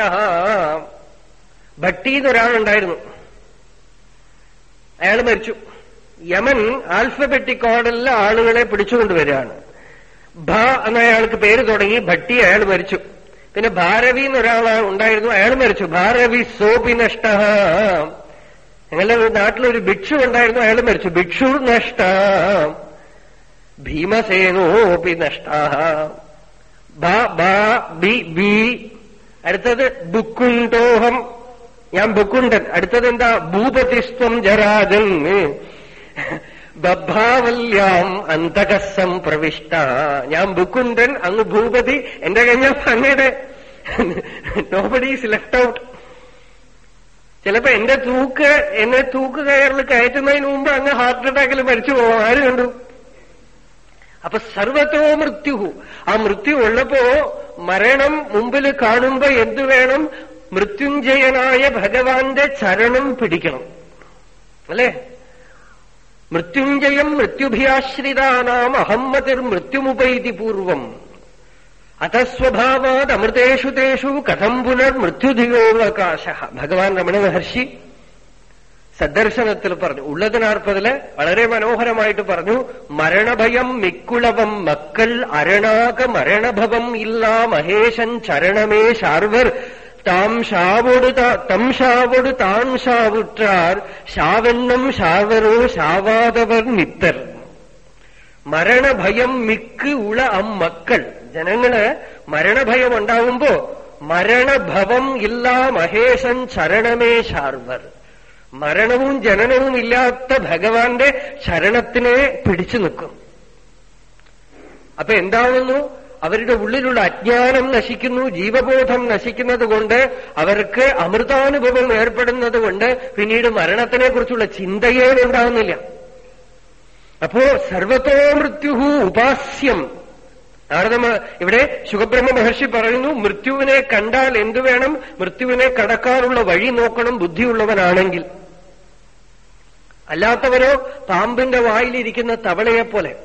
ഭട്ടി എന്നൊരാളുണ്ടായിരുന്നു അയാൾ മരിച്ചു. യമൻ ആൽഫബറ്റിക് ഓർഡറിൽ ആളുകളെ പിടിച്ചുകൊണ്ടുവരികയാണ്. ഭ എന്ന അയാൾക്ക് പേര് തുടങ്ങി ഭട്ടി അയാൾ മരിച്ചു. പിന്നെ ഭാരവി എന്നൊരാൾ ഉണ്ടായിരുന്നു അയാൾ മരിച്ചു. ഭാരവി സോപി നഷ്ട ഞങ്ങളുടെ നാട്ടിലൊരു ഭിക്ഷു ഉണ്ടായിരുന്നു അയാൾ മരിച്ചു. ഭിക്ഷു നഷ്ട. ഭീമസേനോപി നഷ്ട. ബി അടുത്തത് ബുക്കുണ്ടോഹം. ഞാൻ ബുക്കുണ്ടൻ അടുത്തത് എന്താ ഭൂപതിസ്ത്വം ജരാജൻ. ബഭാവല്യാം അന്തകസം പ്രവിഷ്ട. ഞാൻ ബുക്കുണ്ടൻ അങ്ങ് ഭൂപതി. എന്റെ കഴിഞ്ഞ അങ്ങയുടെ നോബഡി ഈസ് ലെഫ്റ്റ് ഔട്ട് ചിലപ്പോ എന്റെ തൂക്ക് എന്നെ തൂക്ക് കയറിൽ കയറ്റുന്നതിന് മുമ്പ് അങ്ങ് ഹാർട്ട് അറ്റാക്കിൽ മരിച്ചു പോവാം ആര് കണ്ടു? അപ്പൊ സർവത്തോ മൃത്യു. ആ മൃത്യു ഉള്ളപ്പോ മരണം മുമ്പിൽ കാണുമ്പോ എന്തു വേണം? മൃത്യുഞ്ജയനായ ഭഗവാന്റെ ചരണം പിടിക്കണം. അല്ലേ? മൃത്യുഞ്ജയം മൃത്യുഭിയാശ്രിതാനാം അഹമ്മതിർ മൃത്യുമുപൈതി പൂർവം. അതസ്വഭാവാത് അമൃതേഷു തേഷു കഥം പുനർ മൃത്യുധിയോവകാശ ഭഗവാൻ രമണ മഹർഷി സദർശനത്തിൽ പറഞ്ഞു ഉള്ളതിനാർപ്പതിൽ വളരെ മനോഹരമായിട്ട് പറഞ്ഞു മരണഭയം മിക്കുളവം മക്കൾ അരണാക മരണഭവം ഇല്ലാ മഹേശൻ ചരണമേ ശാർവർ. താം ഷാവോട് തം ഷാവോട് താൻ ഷാവുറ്റാർ ഷാവെണ്ണം ഷാവരോ ഷാവാതവർ നിത്തർ. മരണഭയം മിക്ക് ഉള അം മക്കൾ. ജനങ്ങൾ മരണഭയം ഉണ്ടാവുമ്പോ മരണഭവം ഇല്ല മഹേഷൻ ചരണമേ ശാർവർ. മരണവും ജനനവും ഇല്ലാത്ത ഭഗവാന്റെ ശരണത്തിനെ പിടിച്ചു നിൽക്കും. അപ്പൊ എന്താവുന്നു? അവരുടെ ഉള്ളിലുള്ള അജ്ഞാനം നശിക്കുന്നു ജീവബോധം നശിക്കുന്നത് കൊണ്ട് അവർക്ക് അമൃതാനുഭവം ഏർപ്പെടുന്നത് കൊണ്ട് പിന്നീട് മരണത്തിനെ കുറിച്ചുള്ള ചിന്തയേ ഉണ്ടാകുന്നില്ല. അപ്പോ സർവത്തോ മൃത്യു ഉപാസ്യം. നാരദമ ഇവിടെ ശുഖബ്രഹ്മ മഹർഷി പറയുന്നു മൃത്യുവിനെ കണ്ടാൽ എന്തു വേണം? മൃത്യുവിനെ കടക്കാനുള്ള വഴി നോക്കണം ബുദ്ധിയുള്ളവനാണെങ്കിൽ. അല്ലാത്തവരോ പാമ്പിന്റെ വായിലിരിക്കുന്ന തവളയെപ്പോലെ.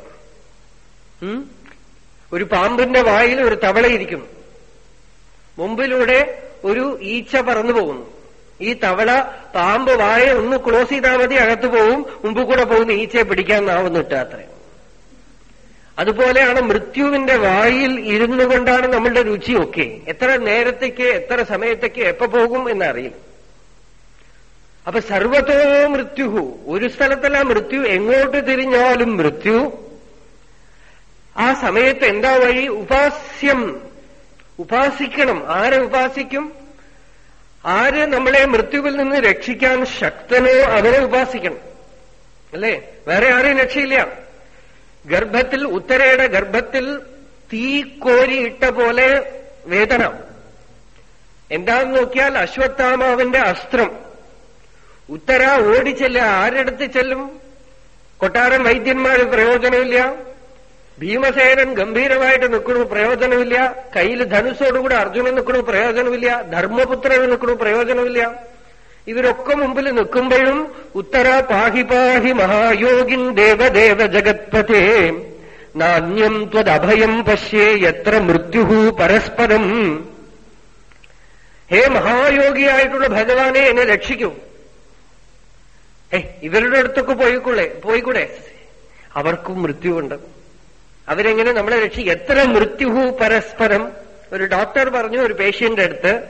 ഒരു പാമ്പിന്റെ വായിൽ ഒരു തവളയിരിക്കുന്നു മുമ്പിലൂടെ ഒരു ഈച്ച പറന്നു പോകുന്നു. ഈ തവള പാമ്പ് വായ ഒന്ന് ക്ലോസ് ചെയ്താൽ മതി അകത്ത് പോവും മുമ്പ് കൂടെ പോകുന്ന ഈച്ചയെ പിടിക്കാൻ നാവുന്നിട്ട് അത്രേ. അതുപോലെയാണ് മൃത്യുവിന്റെ വായിൽ ഇരുന്നു കൊണ്ടാണ് നമ്മളുടെ രുചിയൊക്കെ. എത്ര നേരത്തേക്ക് എത്ര സമയത്തേക്ക് എപ്പോ പോകും എന്നറിയില്ല. അപ്പൊ സർവത്തോ മൃത്യു ഒരു സ്ഥലത്തല്ല മൃത്യു എങ്ങോട്ട് തിരിഞ്ഞാലും മൃത്യു. ആ സമയത്ത് എന്താ വഴി? ഉപാസ്യം. ഉപാസിക്കണം. ആരെ ഉപാസിക്കും? ആര് നമ്മളെ മൃത്യുവിൽ നിന്ന് രക്ഷിക്കാൻ ശക്തനോ അവരെ ഉപാസിക്കണം. അല്ലേ? വേറെ ആരെയും രക്ഷയില്ല. ഗർഭത്തിൽ ഉത്തരയുടെ ഗർഭത്തിൽ തീ കോരിയിട്ട പോലെ വേദന. എന്താന്ന് നോക്കിയാൽ അശ്വത്ഥാമാവിന്റെ അസ്ത്രം. ഉത്തര ഓടിച്ചെല്ല ആരെടുത്ത് ചെല്ലും? കൊട്ടാരം വൈദ്യന്മാർ പ്രയോജനമില്ല. ഭീമസേനൻ ഗംഭീരമായിട്ട് നിൽക്കണു പ്രയോജനമില്ല. കയ്യിൽ ധനുസോടുകൂടെ അർജുനൻ നിൽക്കണു പ്രയോജനമില്ല. ധർമ്മപുത്രൻ നിൽക്കണു പ്രയോജനമില്ല. ഇവരൊക്കെ മുമ്പിൽ നിൽക്കുമ്പോഴും ഉത്തര പാഹി പാഹി മഹായോഗിൻ ദേവദേവ ജഗത്പതേ. നാണ്യം ത്വദഭയം പശ്യേ എത്ര മൃത്യു പരസ്പരം. ഹേ മഹായോഗിയായിട്ടുള്ള ഭഗവാനെ എന്നെ രക്ഷിക്കൂ. ഏ ഇവരുടെ അടുത്തൊക്കെ പോയിക്കൂടെ പോയിക്കൂടെ? അവർക്കും മൃത്യുവുണ്ട്. അവരെങ്ങനെ നമ്മളെ രക്ഷി എത്ര മൃത്യുഹു പരസ്പരം? ഒരു ഡോക്ടർ പറഞ്ഞു ഒരു പേഷ്യന്റ് അടുത്ത്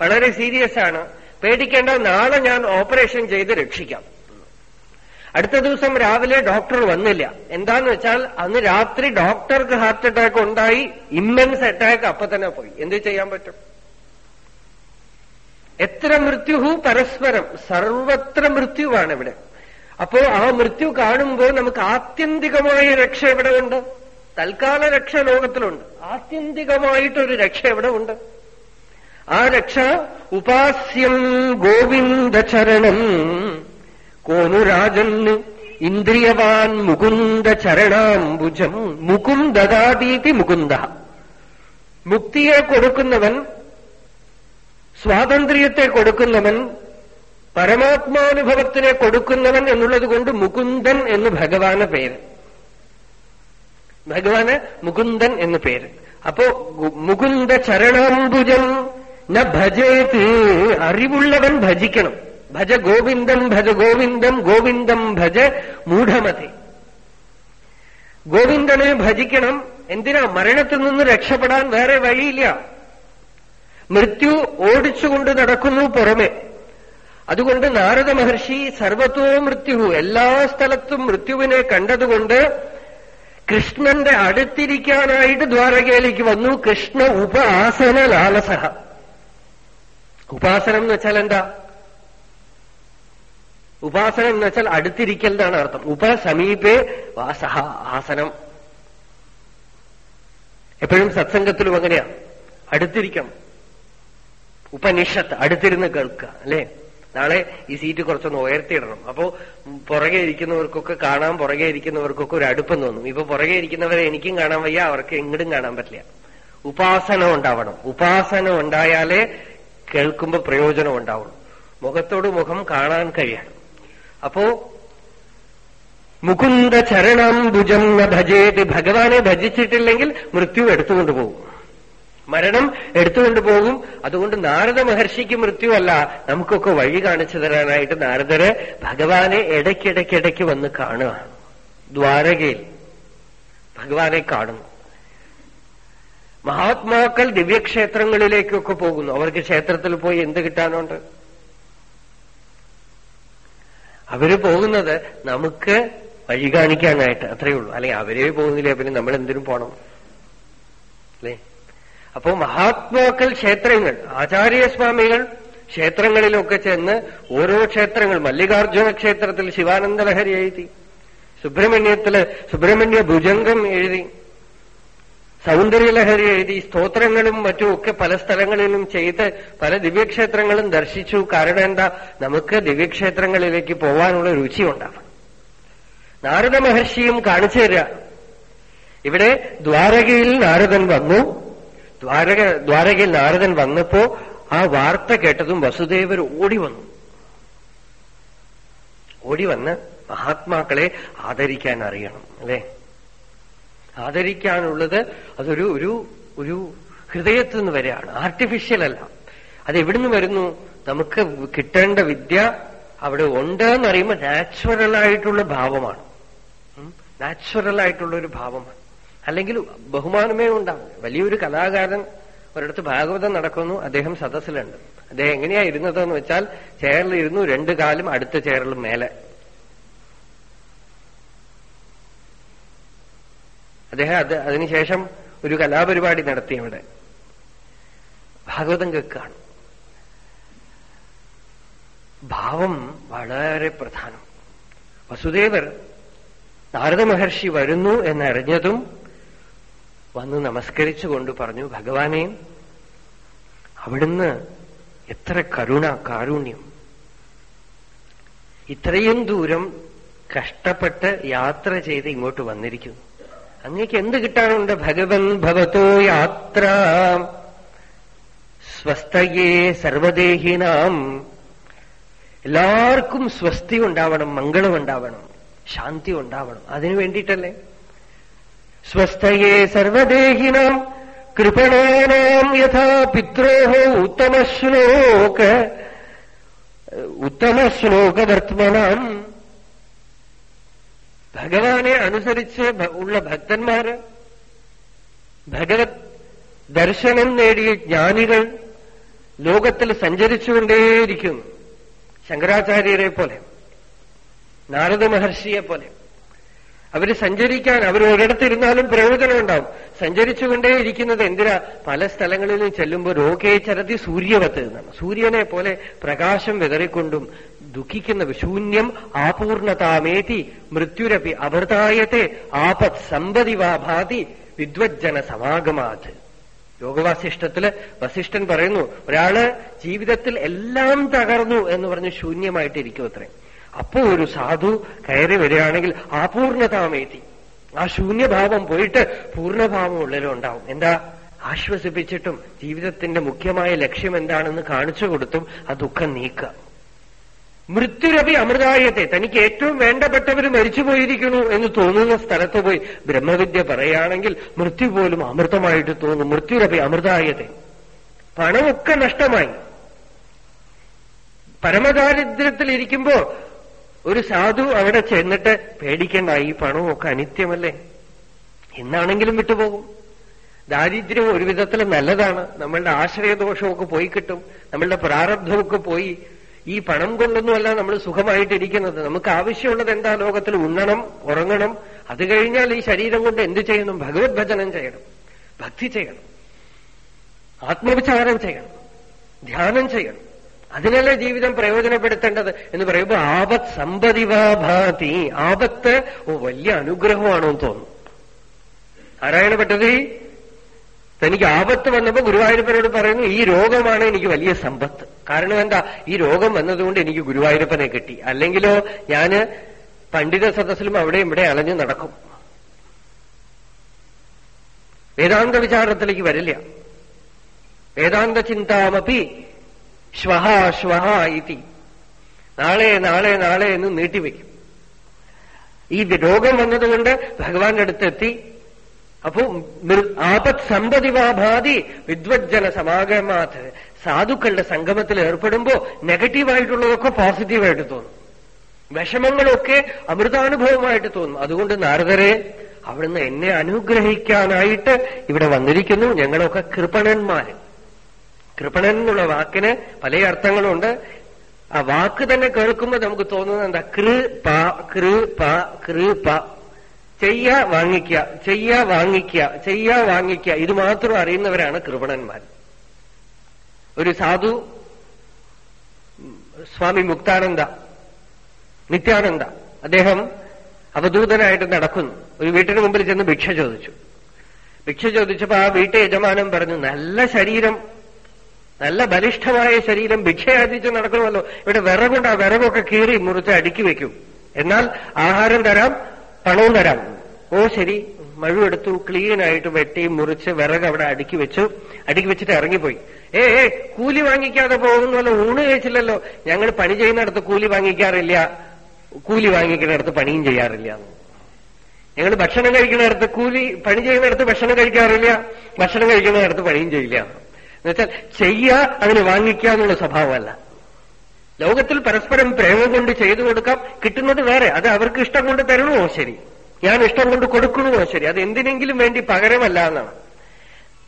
വളരെ സീരിയസ് ആണ്. പേടിക്കേണ്ട നാളെ ഞാൻ ഓപ്പറേഷൻ ചെയ്ത് രക്ഷിക്കാം. അടുത്ത ദിവസം രാവിലെ ഡോക്ടർ വന്നില്ല. എന്താന്ന് വെച്ചാൽ അന്ന് രാത്രി ഡോക്ടർക്ക് ഹാർട്ട് അറ്റാക്ക് ഉണ്ടായി ഇമ്മൻസ് അറ്റാക്ക് അപ്പൊ തന്നെ പോയി. എന്ത് ചെയ്യാൻ പറ്റും? എത്ര മൃത്യുഹു പരസ്പരം? സർവത്ര മൃത്യുവാണ് ഇവിടെ. അപ്പോ ആ മൃത്യു കാണുമ്പോൾ നമുക്ക് ആത്യന്തികമായ രക്ഷ എവിടെ ഉണ്ട് തൽക്കാല രക്ഷ ലോകത്തിലുണ്ട്. ആത്യന്തികമായിട്ടൊരു രക്ഷ എവിടെ ഉണ്ട് ആ രക്ഷ ഉപാസ്യം ഗോവിന്ദ ചരണം കോനുരാജന് ഇന്ദ്രിയവാൻ മുകുന്ദ ചരണാംബുജം മുകുന്ദദാതീതി മുകുന്ദ. മുക്തിയെ കൊടുക്കുന്നവൻ സ്വാതന്ത്ര്യത്തെ കൊടുക്കുന്നവൻ പരമാത്മാനുഭവത്തിനെ കൊടുക്കുന്നവൻ എന്നുള്ളത് കൊണ്ട് മുകുന്ദൻ എന്ന് ഭഗവാന് പേര്. ഭഗവാന് മുകുന്ദൻ എന്ന് പേര്. അപ്പോ മുകുന്ദ ചരണാംബുജം ന ഭജേത്. അറിവുള്ളവൻ ഭജിക്കണം. ഭജ ഗോവിന്ദം ഭജ ഗോവിന്ദം ഗോവിന്ദം ഭജ മൂഢമതി. ഗോവിന്ദനെ ഭജിക്കണം. എന്തിനാ? മരണത്തിൽ നിന്ന് രക്ഷപ്പെടാൻ വേറെ വഴിയില്ല. മൃത്യു ഓടിച്ചുകൊണ്ട് നടക്കുന്നു പുറമെ. അതുകൊണ്ട് നാരദ മഹർഷി സർവത്തോ മൃത്യു. എല്ലാ സ്ഥലത്തും മൃത്യുവിനെ കണ്ടതുകൊണ്ട് കൃഷ്ണന്റെ അടുത്തിരിക്കാനായിട്ട് ദ്വാരകയിലേക്ക് വന്നു. കൃഷ്ണ ഉപാസന ലാലസഹ ഉപാസനം എന്ന് വെച്ചാൽ എന്താ? ഉപാസനം എന്ന് വെച്ചാൽ അടുത്തിരിക്കൽ എന്നാണ് അർത്ഥം. ഉപസമീപേ വാസഹ ആസനം. എപ്പോഴും സത്സംഗത്തിലും അങ്ങനെയാ. അടുത്തിരിക്കണം. ഉപനിഷത്ത് അടുത്തിരുന്ന് കേൾക്കുക അല്ലേ? നാളെ ഈ സീറ്റ് കുറച്ചൊന്ന് ഉയർത്തിയിടണം. അപ്പോ പുറകെ ഇരിക്കുന്നവർക്കൊക്കെ കാണാം പുറകെ ഇരിക്കുന്നവർക്കൊക്കെ ഒരു അടുപ്പം തോന്നും ഇപ്പൊ പുറകെ ഇരിക്കുന്നവരെ എനിക്കും കാണാൻ വയ്യ അവർക്ക് എങ്ങടും കാണാൻ പറ്റില്ല. ഉപാസന ഉണ്ടാവണം. ഉപാസന ഉണ്ടായാലേ കേൾക്കുമ്പോ പ്രയോജനം ഉണ്ടാവുള്ളൂ. മുഖത്തോട് മുഖം കാണാൻ കഴിയണം. അപ്പോ മുകുന്ദ ചരണാംബുജം ന ഭജേത്. ഭഗവാനെ ഭജിച്ചിട്ടില്ലെങ്കിൽ മൃത്യു എടുത്തുകൊണ്ട് പോകും. മരണം എടുത്തുകൊണ്ട് പോകും. അതുകൊണ്ട് നാരദ മഹർഷിക്ക് മൃത്യുവല്ല നമുക്കൊക്കെ വഴി കാണിച്ചു തരാനായിട്ട് നാരദര് ഭഗവാനെ ഇടയ്ക്കിടയ്ക്കിടയ്ക്ക് വന്ന് കാണുക. ദ്വാരകയിൽ ഭഗവാനെ കാണുന്നു. മഹാത്മാക്കൾ ദിവ്യക്ഷേത്രങ്ങളിലേക്കൊക്കെ പോകുന്നു. അവർക്ക് ക്ഷേത്രത്തിൽ പോയി എന്ത് കിട്ടാനുണ്ട്? അവർ പോകുന്നത് നമുക്ക് വഴി കാണിക്കാനായിട്ട് അത്രയേ ഉള്ളൂ. അല്ലെങ്കിൽ അവരെ പോകുന്നില്ല പിന്നെ നമ്മൾ എന്തിനും പോണം. അല്ലേ? അപ്പോ മഹാത്മാക്കൾ ക്ഷേത്രങ്ങൾ ആചാര്യസ്വാമികൾ ക്ഷേത്രങ്ങളിലൊക്കെ ചെന്ന് ഓരോ ക്ഷേത്രങ്ങൾ മല്ലികാർജുന ക്ഷേത്രത്തിൽ ശിവാനന്ദലഹരി എഴുതി സുബ്രഹ്മണ്യത്തിൽ സുബ്രഹ്മണ്യ ഭുജംഗം എഴുതി സൗന്ദര്യലഹരി എഴുതി സ്തോത്രങ്ങളും മറ്റും ഒക്കെ പല സ്ഥലങ്ങളിലും ചെയ്ത് പല ദിവ്യക്ഷേത്രങ്ങളും ദർശിച്ചു. കാരണം എന്താ? നമുക്ക് ദിവ്യക്ഷേത്രങ്ങളിലേക്ക് പോവാനുള്ള രുചി ഉണ്ടാവണം. നാരദ മഹർഷിയും കാണിച്ചു തരിക ഇവിടെ ദ്വാരകയിൽ നാരദൻ വന്നു. ദ്വാരക ദ്വാരകയിൽ നാരദൻ വന്നപ്പോ ആ വാർത്ത കേട്ടതും വസുദേവർ ഓടി വന്നു. ഓടി വന്ന് മഹാത്മാക്കളെ ആദരിക്കാൻ അറിയണം അല്ലേ? ആദരിക്കാനുള്ളത് അതൊരു ഒരു ഒരു ഹൃദയത്തിൽ നിന്ന് വരെയാണ്. ആർട്ടിഫിഷ്യൽ അല്ല. അത് എവിടുന്ന് വരുന്നു? നമുക്ക് കിട്ടേണ്ട വിദ്യ അവിടെ ഉണ്ട് എന്നറിയുമ്പോൾ നാച്ചുറൽ ആയിട്ടുള്ള ഭാവമാണ്. നാച്ചുറൽ ആയിട്ടുള്ള ഒരു ഭാവമാണ്. അല്ലെങ്കിൽ ബഹുമാനമേ ഉണ്ടാവും. വലിയൊരു കലാകാരൻ ഒരിടത്ത് ഭാഗവതം നടക്കുന്നു അദ്ദേഹം സദസ്സിലുണ്ട്. അദ്ദേഹം എങ്ങനെയാ ഇരുന്നതെന്ന് വെച്ചാൽ ചെയറിൽ ഇരുന്നു രണ്ടു കാലും അടുത്ത ചേറിലും മേലെ. അദ്ദേഹം അത് അതിനുശേഷം ഒരു കലാപരിപാടി നടത്തി അവിടെ. ഭാഗവതം കേൾക്കുകയാണ്. ഭാവം വളരെ പ്രധാനം. വസുദേവർ നാരദ മഹർഷി വരുന്നു എന്നറിഞ്ഞതും വന്ന് നമസ്കരിച്ചുകൊണ്ട് പറഞ്ഞു ഭഗവാനെ അവിടുന്ന് എത്ര കരുണ കാരുണ്യം. ഇത്രയും ദൂരം കഷ്ടപ്പെട്ട് യാത്ര ചെയ്ത് ഇങ്ങോട്ട് വന്നിരിക്കുന്നു. അങ്ങേക്ക് എന്ത് കിട്ടാനുണ്ട്? ഭഗവൻ ഭവതോ യാത്ര. സ്വസ്ഥയേ സർവദേഹിനാം. എല്ലാവർക്കും സ്വസ്തി ഉണ്ടാവണം മംഗളം ഉണ്ടാവണം ശാന്തി ഉണ്ടാവണം. അതിനു വേണ്ടിയിട്ടല്ലേ? സ്വസ്ഥയേ സർവദേഹിനാം കൃപണാനാം യഥാ പിത്രോഹ ഉത്തമശ്ലോക ഉത്തമശ്ലോകവർത്തമനാം. ഭഗവാനെ അനുസരിച്ച് ഉള്ള ഭക്തന്മാര് ഭഗവത് ദർശനം നേടിയ ജ്ഞാനികൾ ലോകത്തിൽ സഞ്ചരിച്ചുകൊണ്ടേയിരിക്കുന്നു. ശങ്കരാചാര്യരെ പോലെ നാരദ മഹർഷിയെ പോലെ. അവർ സഞ്ചരിക്കാൻ അവർ ഒരിടത്തിരുന്നാലും പ്രയോജനം ഉണ്ടാവും സഞ്ചരിച്ചുകൊണ്ടേ ഇരിക്കുന്നത് എന്തിനാ? പല സ്ഥലങ്ങളിലും ചെല്ലുമ്പോൾ രോഗേ ചരതി സൂര്യവത്ത് എന്നാണ്. സൂര്യനെ പോലെ പ്രകാശം വിതറിക്കൊണ്ടും ദുഃഖിക്കുന്ന ശൂന്യം ആപൂർണതാമേതി മൃത്യുരപി അമൃതായത്തെ ആപത് സമ്പതി വാഭാതി വിദ്വജ്ജന സമാഗമാത്. യോഗവാസിഷ്ടത്തിൽ വസിഷ്ഠൻ പറയുന്നു ഒരാൾ ജീവിതത്തിൽ എല്ലാം തകർന്നു എന്ന് പറഞ്ഞ് ശൂന്യമായിട്ടിരിക്കും അത്രേ. അപ്പോ ഒരു സാധു കയറി വരികയാണെങ്കിൽ അപൂർണതാമേറ്റി ആ ശൂന്യഭാവം പോയിട്ട് പൂർണഭാവം ഉള്ളിലുണ്ടാവും എന്താ? ആശ്വസിപ്പിച്ചിട്ടും ജീവിതത്തിന്റെ മുഖ്യമായ ലക്ഷ്യം എന്താണെന്ന് കാണിച്ചു കൊടുത്തും ആ ദുഃഖം നീക്കുക. മൃത്യുരപി അമൃതായത്തെ തനിക്ക് ഏറ്റവും വേണ്ടപ്പെട്ടവർ മരിച്ചു പോയിരിക്കുന്നു എന്ന് തോന്നുന്ന സ്ഥലത്ത് പോയി ബ്രഹ്മവിദ്യ പറയുകയാണെങ്കിൽ മൃത്യു പോലും അമൃതമായിട്ട് തോന്നും. മൃത്യുരപി അമൃതായത്തെ. പണമൊക്കെ നഷ്ടമായി. പരമദാരിദ്ര്യത്തിലിരിക്കുമ്പോ ഒരു സാധു അവിടെ ചെന്നിട്ട് പേടിക്കണ്ട ഈ പണമൊക്കെ അനിത്യമല്ലേ? എന്നാണെങ്കിലും വിട്ടുപോകും. ദാരിദ്ര്യം ഒരു വിധത്തിൽ നല്ലതാണ്. നമ്മളുടെ ആശ്രയദോഷമൊക്കെ പോയി കിട്ടും. നമ്മളുടെ പ്രാരബ്ധമൊക്കെ പോയി. ഈ പണം കൊണ്ടൊന്നുമല്ല നമ്മൾ സുഖമായിട്ടിരിക്കുന്നത്. നമുക്ക് ആവശ്യമുള്ളത് എന്താ ലോകത്തിൽ? ഉണ്ണണം ഉറങ്ങണം. അത് കഴിഞ്ഞാൽ ഈ ശരീരം കൊണ്ട് എന്ത് ചെയ്യണം? ഭഗവത് ഭജനം ചെയ്യണം. ഭക്തി ചെയ്യണം. ആത്മവിചാരം ചെയ്യണം. ധ്യാനം ചെയ്യണം. അതിനല്ലേ ജീവിതം പ്രയോജനപ്പെടുത്തേണ്ടത് എന്ന് പറയുമ്പോൾ ആപത് സമ്പതിവാഭാതി ആപത്ത് ഓ വലിയ അനുഗ്രഹമാണോ എന്ന് തോന്നുന്നു ആരായണ പെട്ടത് തനിക്ക് ആപത്ത് വന്നപ്പോൾ ഗുരുവായൂരപ്പനോട് പറയുന്നു ഈ രോഗമാണ് എനിക്ക് വലിയ സമ്പത്ത്. കാരണം എന്താ? ഈ രോഗം വന്നതുകൊണ്ട് എനിക്ക് ഗുരുവായൂരപ്പനെ കിട്ടി. അല്ലെങ്കിലോ ഞാൻ പണ്ഡിത സദസ്സിലും അവിടെ ഇവിടെ അലഞ്ഞു നടക്കും. വേദാന്ത വിചാരത്തിലേക്ക് വരില്ല. വേദാന്ത ചിന്താമപി ശ്വഹ ശ്വഹ ഇതി. നാളെ നാളെ നാളെ എന്ന് നീട്ടിവെക്കും. ഈ രോഗം വന്നതുകൊണ്ട് ഭഗവാന്റെ അടുത്തെത്തി. അപ്പോ ആപത് സമ്പതിവാഭാതി വിദ്വജ്ജന സമാഗമാത്. സാധുക്കളുടെ സംഗമത്തിൽ ഏർപ്പെടുമ്പോ നെഗറ്റീവായിട്ടുള്ളതൊക്കെ പോസിറ്റീവായിട്ട് തോന്നും. വിഷമങ്ങളൊക്കെ അമൃതാനുഭവമായിട്ട് തോന്നും. അതുകൊണ്ട് നാരദരെ അവിടുന്ന് എന്നെ അനുഗ്രഹിക്കാനായിട്ട് ഇവിടെ വന്നിരിക്കുന്നു ഞങ്ങളൊക്കെ കൃപണന്മാര്. കൃപണൻ എന്നുള്ള വാക്കിന് പല അർത്ഥങ്ങളുണ്ട്. ആ വാക്ക് തന്നെ കേൾക്കുമ്പോൾ നമുക്ക് തോന്നുന്നത് എന്താ? കൃ പ കൃ പ കൃ പ. ചെയ്യ വാങ്ങിക്ക ചെയ്യ വാങ്ങിക്ക ചെയ്യ വാങ്ങിക്ക ഇത് മാത്രം അറിയുന്നവരാണ് കൃപണന്മാർ. ഒരു സാധു സ്വാമി മുക്താനന്ദ നിത്യാനന്ദ അദ്ദേഹം അവധൂതനായിട്ട് നടക്കുന്നു. ഒരു വീട്ടിന് മുമ്പിൽ ചെന്ന് ഭിക്ഷ ചോദിച്ചു. ഭിക്ഷ ചോദിച്ചപ്പോ ആ വീട്ടു യജമാനം പറഞ്ഞു നല്ല ശരീരം നല്ല ബലിഷ്ഠമായ ശരീരം ഭിക്ഷയാചിച്ച് നടക്കണമല്ലോ. ഇവിടെ വിറകുണ്ട് ആ വിറകൊക്കെ കീറി മുറിച്ച് അടുക്കി വെക്കും. എന്നാൽ ആഹാരം തരാം പണവും തരാം. ഓ ശരി മഴുവെടുത്തു ക്ലീനായിട്ട് വെട്ടി മുറിച്ച് വിറക് അവിടെ അടുക്കി വെച്ചു. അടുക്കി വെച്ചിട്ട് ഇറങ്ങിപ്പോയി. ഏ ഏ കൂലി വാങ്ങിക്കാതെ പോകുന്നല്ലോ ഊണ് കഴിച്ചില്ലല്ലോ. ഞങ്ങൾ പണി ചെയ്യുന്നിടത്ത് കൂലി വാങ്ങിക്കാറില്ല. കൂലി വാങ്ങിക്കുന്നിടത്ത് പണിയും ചെയ്യാറില്ല. ഞങ്ങൾ ഭക്ഷണം കഴിക്കുന്നിടത്ത് കൂലി പണി ചെയ്യുന്നിടത്ത് ഭക്ഷണം കഴിക്കാറില്ല. ഭക്ഷണം കഴിക്കുന്നിടത്ത് പണിയും ചെയ്യില്ല. എന്നുവെച്ചാൽ ചെയ്യുക അതിന് വാങ്ങിക്കുക എന്നുള്ള സ്വഭാവമല്ല. ലോകത്തിൽ പരസ്പരം പ്രേമം കൊണ്ട് ചെയ്തു കൊടുക്കാം കിട്ടുന്നത് വേറെ. അത് അവർക്ക് ഇഷ്ടം കൊണ്ട് തരണമോ ശരി. ഞാൻ ഇഷ്ടം കൊണ്ട് കൊടുക്കണമോ ശരി. അത് എന്തിനെങ്കിലും വേണ്ടി പകരമല്ല എന്നാണ്.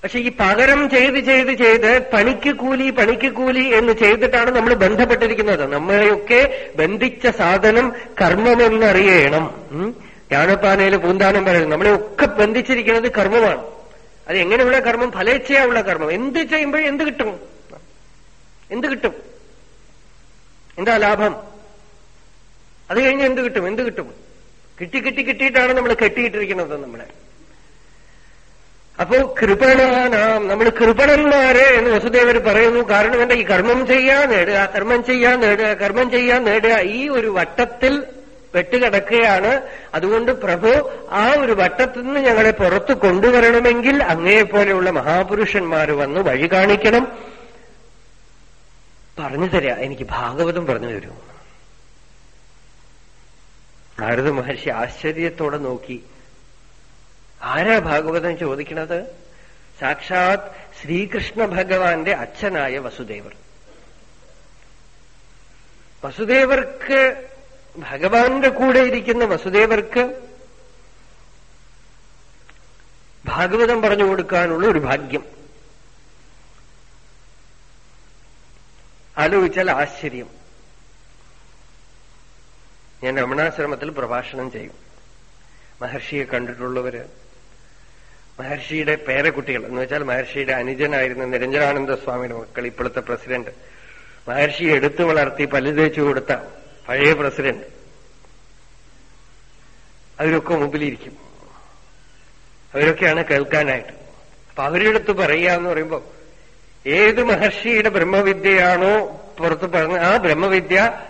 പക്ഷെ ഈ പകരം ചെയ്ത് ചെയ്ത് ചെയ്ത് പണിക്ക് കൂലി പണിക്ക് കൂലി എന്ന് ചെയ്തിട്ടാണ് നമ്മൾ ബന്ധപ്പെട്ടിരിക്കുന്നത്. നമ്മളെയൊക്കെ ബന്ധിച്ച സാധനം കർമ്മമെന്നറിയണം. ഞാനപ്പാനയിൽ പൂന്താനം പറയുന്നത് നമ്മളെ ഒക്കെ ബന്ധിച്ചിരിക്കുന്നത് കർമ്മമാണ്. അത് എങ്ങനെയുള്ള കർമ്മം? ഫലേച്ഛയുള്ള കർമ്മം. എന്ത് ചെയ്യുമ്പോൾ എന്ത് കിട്ടും? എന്ത് കിട്ടും? എന്താ ലാഭം? അത് കഴിഞ്ഞ് എന്ത് കിട്ടും? എന്ത് കിട്ടും? കിട്ടി കിട്ടി കിട്ടിയിട്ടാണ് നമ്മൾ കെട്ടിയിട്ടിരിക്കുന്നത് നമ്മളെ. അപ്പോ കൃപണാനാം. നമ്മൾ കൃപണന്മാരെ എന്ന് വസുദേവർ പറയുന്നു. കാരണം എന്താ? ഈ കർമ്മം ചെയ്യാൻ നേടുക കർമ്മം ചെയ്യാൻ നേടുക കർമ്മം ചെയ്യാൻ നേടുക ഈ ഒരു വട്ടത്തിൽ വെട്ടുകിടക്കുകയാണ് അതുകൊണ്ട് പ്രഭു ആ ഒരു വട്ടത്തിൽ നിന്ന് ഞങ്ങളെ പുറത്തു കൊണ്ടുവരണമെങ്കിൽ അങ്ങയെപ്പോലെയുള്ള മഹാപുരുഷന്മാർ വന്ന് വഴി കാണിക്കണം. പറഞ്ഞു തരാ എനിക്ക് ഭാഗവതം പറഞ്ഞു തരൂ. നാരദ മഹർഷി ആശ്ചര്യത്തോടെ നോക്കി. ആരാ ഭാഗവതം ചോദിക്കുന്നത് സാക്ഷാത് ശ്രീകൃഷ്ണ ഭഗവാന്റെ അച്ഛനായ വസുദേവർ. വസുദേവർക്ക് ഭഗവാന്റെ കൂടെ ഇരിക്കുന്ന വസുദേവർക്ക് ഭാഗവതം പറഞ്ഞു കൊടുക്കാനുള്ള ഒരു ഭാഗ്യം. ആലോചിച്ചാൽ ആശ്ചര്യം. ഞാൻ രമണാശ്രമത്തിൽ പ്രഭാഷണം ചെയ്യും. മഹർഷിയെ കണ്ടിട്ടുള്ളവര് മഹർഷിയുടെ പേരക്കുട്ടികൾ എന്ന് വെച്ചാൽ മഹർഷിയുടെ അനുജനായിരുന്ന നിരഞ്ജനാനന്ദ സ്വാമിയുടെ മക്കൾ ഇപ്പോഴത്തെ പ്രസിഡന്റ്. മഹർഷിയെ എടുത്തു വളർത്തി പല്ലുതേച്ചു കൊടുത്ത പഴയ പ്രസിഡന്റ്. അവരൊക്കെ മുമ്പിലിരിക്കും. അവരൊക്കെയാണ് കേൾക്കാനായിട്ട്. അപ്പൊ അവരെടുത്ത് പറയുക എന്ന് പറയുമ്പോൾ ഏത് മഹർഷിയുടെ ബ്രഹ്മവിദ്യയാണോ പുറത്ത് പറഞ്ഞ ആ ബ്രഹ്മവിദ്യ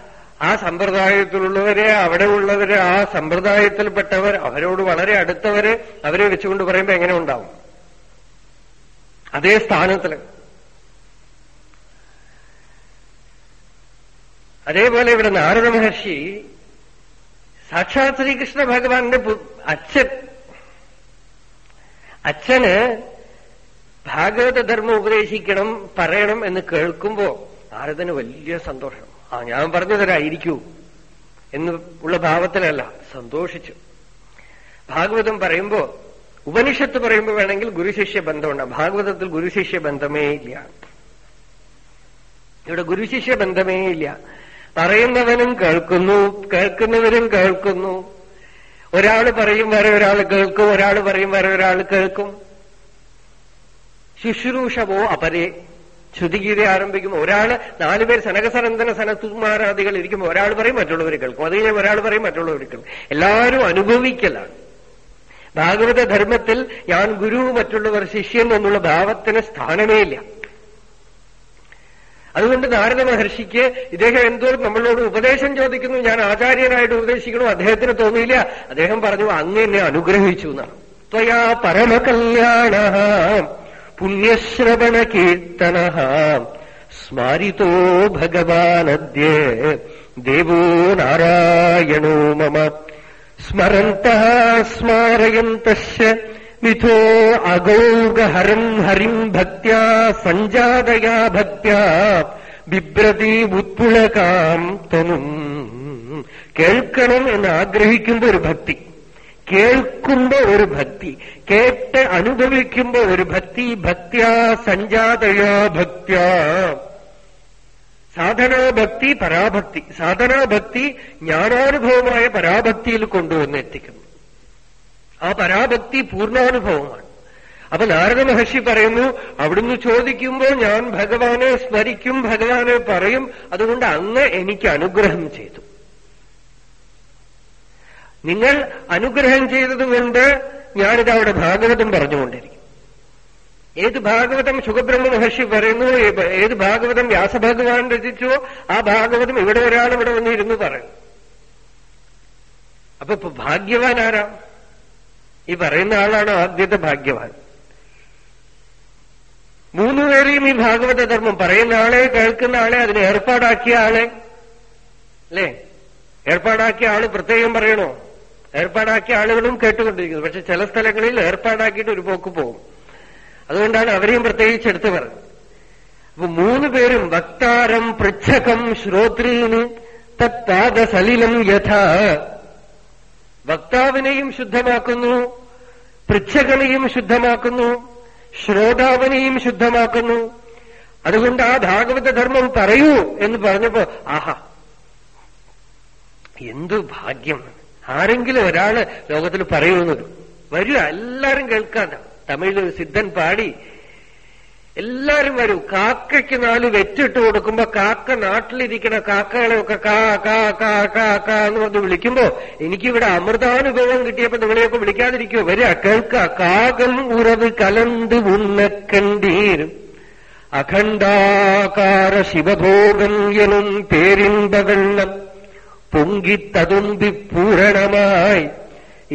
ആ സമ്പ്രദായത്തിലുള്ളവരെ അവിടെ ഉള്ളവര് ആ സമ്പ്രദായത്തിൽപ്പെട്ടവർ അവരോട് വളരെ അടുത്തവര് അവരെ വെച്ചുകൊണ്ട് പറയുമ്പോൾ എങ്ങനെ ഉണ്ടാവും? അതേ സ്ഥാനത്തിൽ. അതേപോലെ ഇവിടെ നാരദ മഹർഷി സാക്ഷാത് ശ്രീകൃഷ്ണ ഭഗവാന്റെ അച്ഛൻ. അച്ഛന് ഭാഗവത ധർമ്മം ഉപദേശിക്കണം പറയണം എന്ന് കേൾക്കുമ്പോ നാരദന് വലിയ സന്തോഷം. ആ ഞാൻ പറഞ്ഞു തരായിരിക്കൂ എന്ന് ഉള്ള ഭാവത്തിലല്ല സന്തോഷിച്ചു. ഭാഗവതം പറയുമ്പോ ഉപനിഷത്ത് പറയുമ്പോ വേണമെങ്കിൽ ഗുരുശിഷ്യ ബന്ധമുണ്ട്. ഭാഗവതത്തിൽ ഗുരുശിഷ്യ ബന്ധമേ ഇല്ല. ഇവിടെ ഗുരുശിഷ്യ ബന്ധമേ ഇല്ല. പറയുന്നവനും കേൾക്കുന്നു കേൾക്കുന്നവരും കേൾക്കുന്നു. ഒരാൾ പറയും വരെ ഒരാൾ കേൾക്കും ഒരാൾ പറയും വരെ ഒരാൾ കേൾക്കും. ശുശ്രൂഷവോ അപരെ? ശ്രുതിഗീത ആരംഭിക്കും ഒരാൾ നാലുപേർ സനകസനന്ദന സനത്തുമാരാദികൾ ഇരിക്കുമ്പോൾ ഒരാൾ പറയും മറ്റുള്ളവർ കേൾക്കും. അത് കഴിഞ്ഞാൽ ഒരാൾ പറയും മറ്റുള്ളവർ കേൾക്കും. എല്ലാവരും അനുഭവിക്കലാണ്. ഭാഗവത ധർമ്മത്തിൽ ഞാൻ ഗുരു മറ്റുള്ളവർ ശിഷ്യൻ എന്നുള്ള ഭാവത്തിന് സ്ഥാനമേ ഇല്ല അതുകൊണ്ട് നാരദ മഹർഷിക്ക് ഇദ്ദേഹം എന്തോ നമ്മളോട് ഉപദേശം ചോദിക്കുന്നു. ഞാൻ ആചാര്യനായിട്ട് ഉപദേശിക്കണു അദ്ദേഹത്തിന് തോന്നിയില്ല. അദ്ദേഹം പറഞ്ഞു അങ്ങ് എന്നെ അനുഗ്രഹിച്ചു എന്നാണ്. ത്വയാ പരമകല്യാണ പുണ്യശ്രവണ കീർത്തന സ്മാരിതോ ഭഗവാനദ്യ ദേവോ നാരായണോ മമ. സ്മരന്ത സ്മാരയന്ത മിഥോ അഗൗഗഹരം ഹരിം ഭക്ത്യാ സഞ്ജാതയാ ഭക്ത്യാ ബിഭ്രതി ഉത്പുളകാം തനും കേൾക്കണം എന്ന് ആഗ്രഹിക്കുന്ന ഒരു ഭക്തി കേൾക്കുമ്പോ ഒരു ഭക്തി കേട്ട് അനുഭവിക്കുമ്പോ ഒരു ഭക്തി ഭക്ത്യാ സഞ്ജാതയാ ഭക്ത്യാ. സാധനാഭക്തി പരാഭക്തി സാധനാഭക്തി ജ്ഞാനാനുഭവമായ പരാഭക്തിയിൽ കൊണ്ടുവന്ന് എത്തിക്കുന്നു. ആ പരാഭക്തി പൂർണാനുഭവമാണ്. അപ്പൊ നാരദ മഹർഷി പറയുന്നു അവിടുന്ന് ചോദിക്കുമ്പോൾ ഞാൻ ഭഗവാനെ സ്മരിക്കും ഭഗവാനെ പറയും അതുകൊണ്ട് അങ്ങ് എനിക്ക് അനുഗ്രഹം ചെയ്തു. നിങ്ങൾ അനുഗ്രഹം ചെയ്തതുകൊണ്ട് ഞാനിത് അവിടെ ഭാഗവതം പറഞ്ഞുകൊണ്ടിരിക്കും ഏത് ഭാഗവതം സുഖബ്രഹ്മ മഹർഷി പറയുന്നു ഏത് ഭാഗവതം വ്യാസഭഗവാൻ രചിച്ചോ ആ ഭാഗവതം ഇവിടെ ഒരാൾ ഇവിടെ വന്നിരുന്നു പറയും. അപ്പൊ ഭാഗ്യവാൻ ആരാ? ഈ പറയുന്ന ആളാണ് ആദ്യത്തെ ഭാഗ്യവാൻ. മൂന്നു പേരെയും ഈ ഭാഗവത ധർമ്മം പറയുന്ന ആളെ കേൾക്കുന്ന ആളെ അതിന് ഏർപ്പാടാക്കിയ ആളെ. അല്ലേ? ഏർപ്പാടാക്കിയ ആൾ പ്രത്യേകം പറയണോ? ഏർപ്പാടാക്കിയ ആളുകളും കേട്ടുകൊണ്ടിരിക്കുന്നു. പക്ഷെ ചില സ്ഥലങ്ങളിൽ ഏർപ്പാടാക്കിയിട്ട് ഒരു പോക്ക് പോകും. അതുകൊണ്ടാണ് അവരെയും പ്രത്യേകിച്ച് എടുത്തു പറഞ്ഞത്. അപ്പൊ മൂന്ന് പേരും വക്താരം പൃച്ഛകം ശ്രോത്രീന് തത്താദസലിലം യഥ. വക്താവിനെയും ശുദ്ധമാക്കുന്നു പൃച്ഛകളെയും ശുദ്ധമാക്കുന്നു ശ്രോതാവിനെയും ശുദ്ധമാക്കുന്നു. അതുകൊണ്ട് ആ ഭാഗവത ധർമ്മം പറയൂ എന്ന് പറഞ്ഞപ്പോ ആഹാ എന്തു ഭാഗ്യം. ആരെങ്കിലും ഒരാൾ ലോകത്തിൽ പറയുമെന്ന് വരിക എല്ലാരും കേൾക്കാതെ തമിഴിൽ സിദ്ധൻ പാടി എല്ലാരും വരൂ. കാക്കയ്ക്ക് നാല് വെറ്റിട്ട് കൊടുക്കുമ്പോ കാക്ക നാട്ടിലിരിക്കുന്ന കാക്കകളെയൊക്കെ കാ കാ കാ കാ കാ എന്ന് പറഞ്ഞ് വിളിക്കുമ്പോ എനിക്കിവിടെ അമൃതാനുഭവം കിട്ടിയപ്പോ നിങ്ങളെയൊക്കെ വിളിക്കാതിരിക്കുമോ വരിക കേൾക്ക. കാകം ഉറവ് കലന്ത് ഉണ്ണക്കണ്ടീരും അഖണ്ഡാകാര ശിവഭോഗം എനും പേരിമ്പവെള്ളം വെള്ളം പൊങ്കിത്തതുമ്പി പൂരണമായി.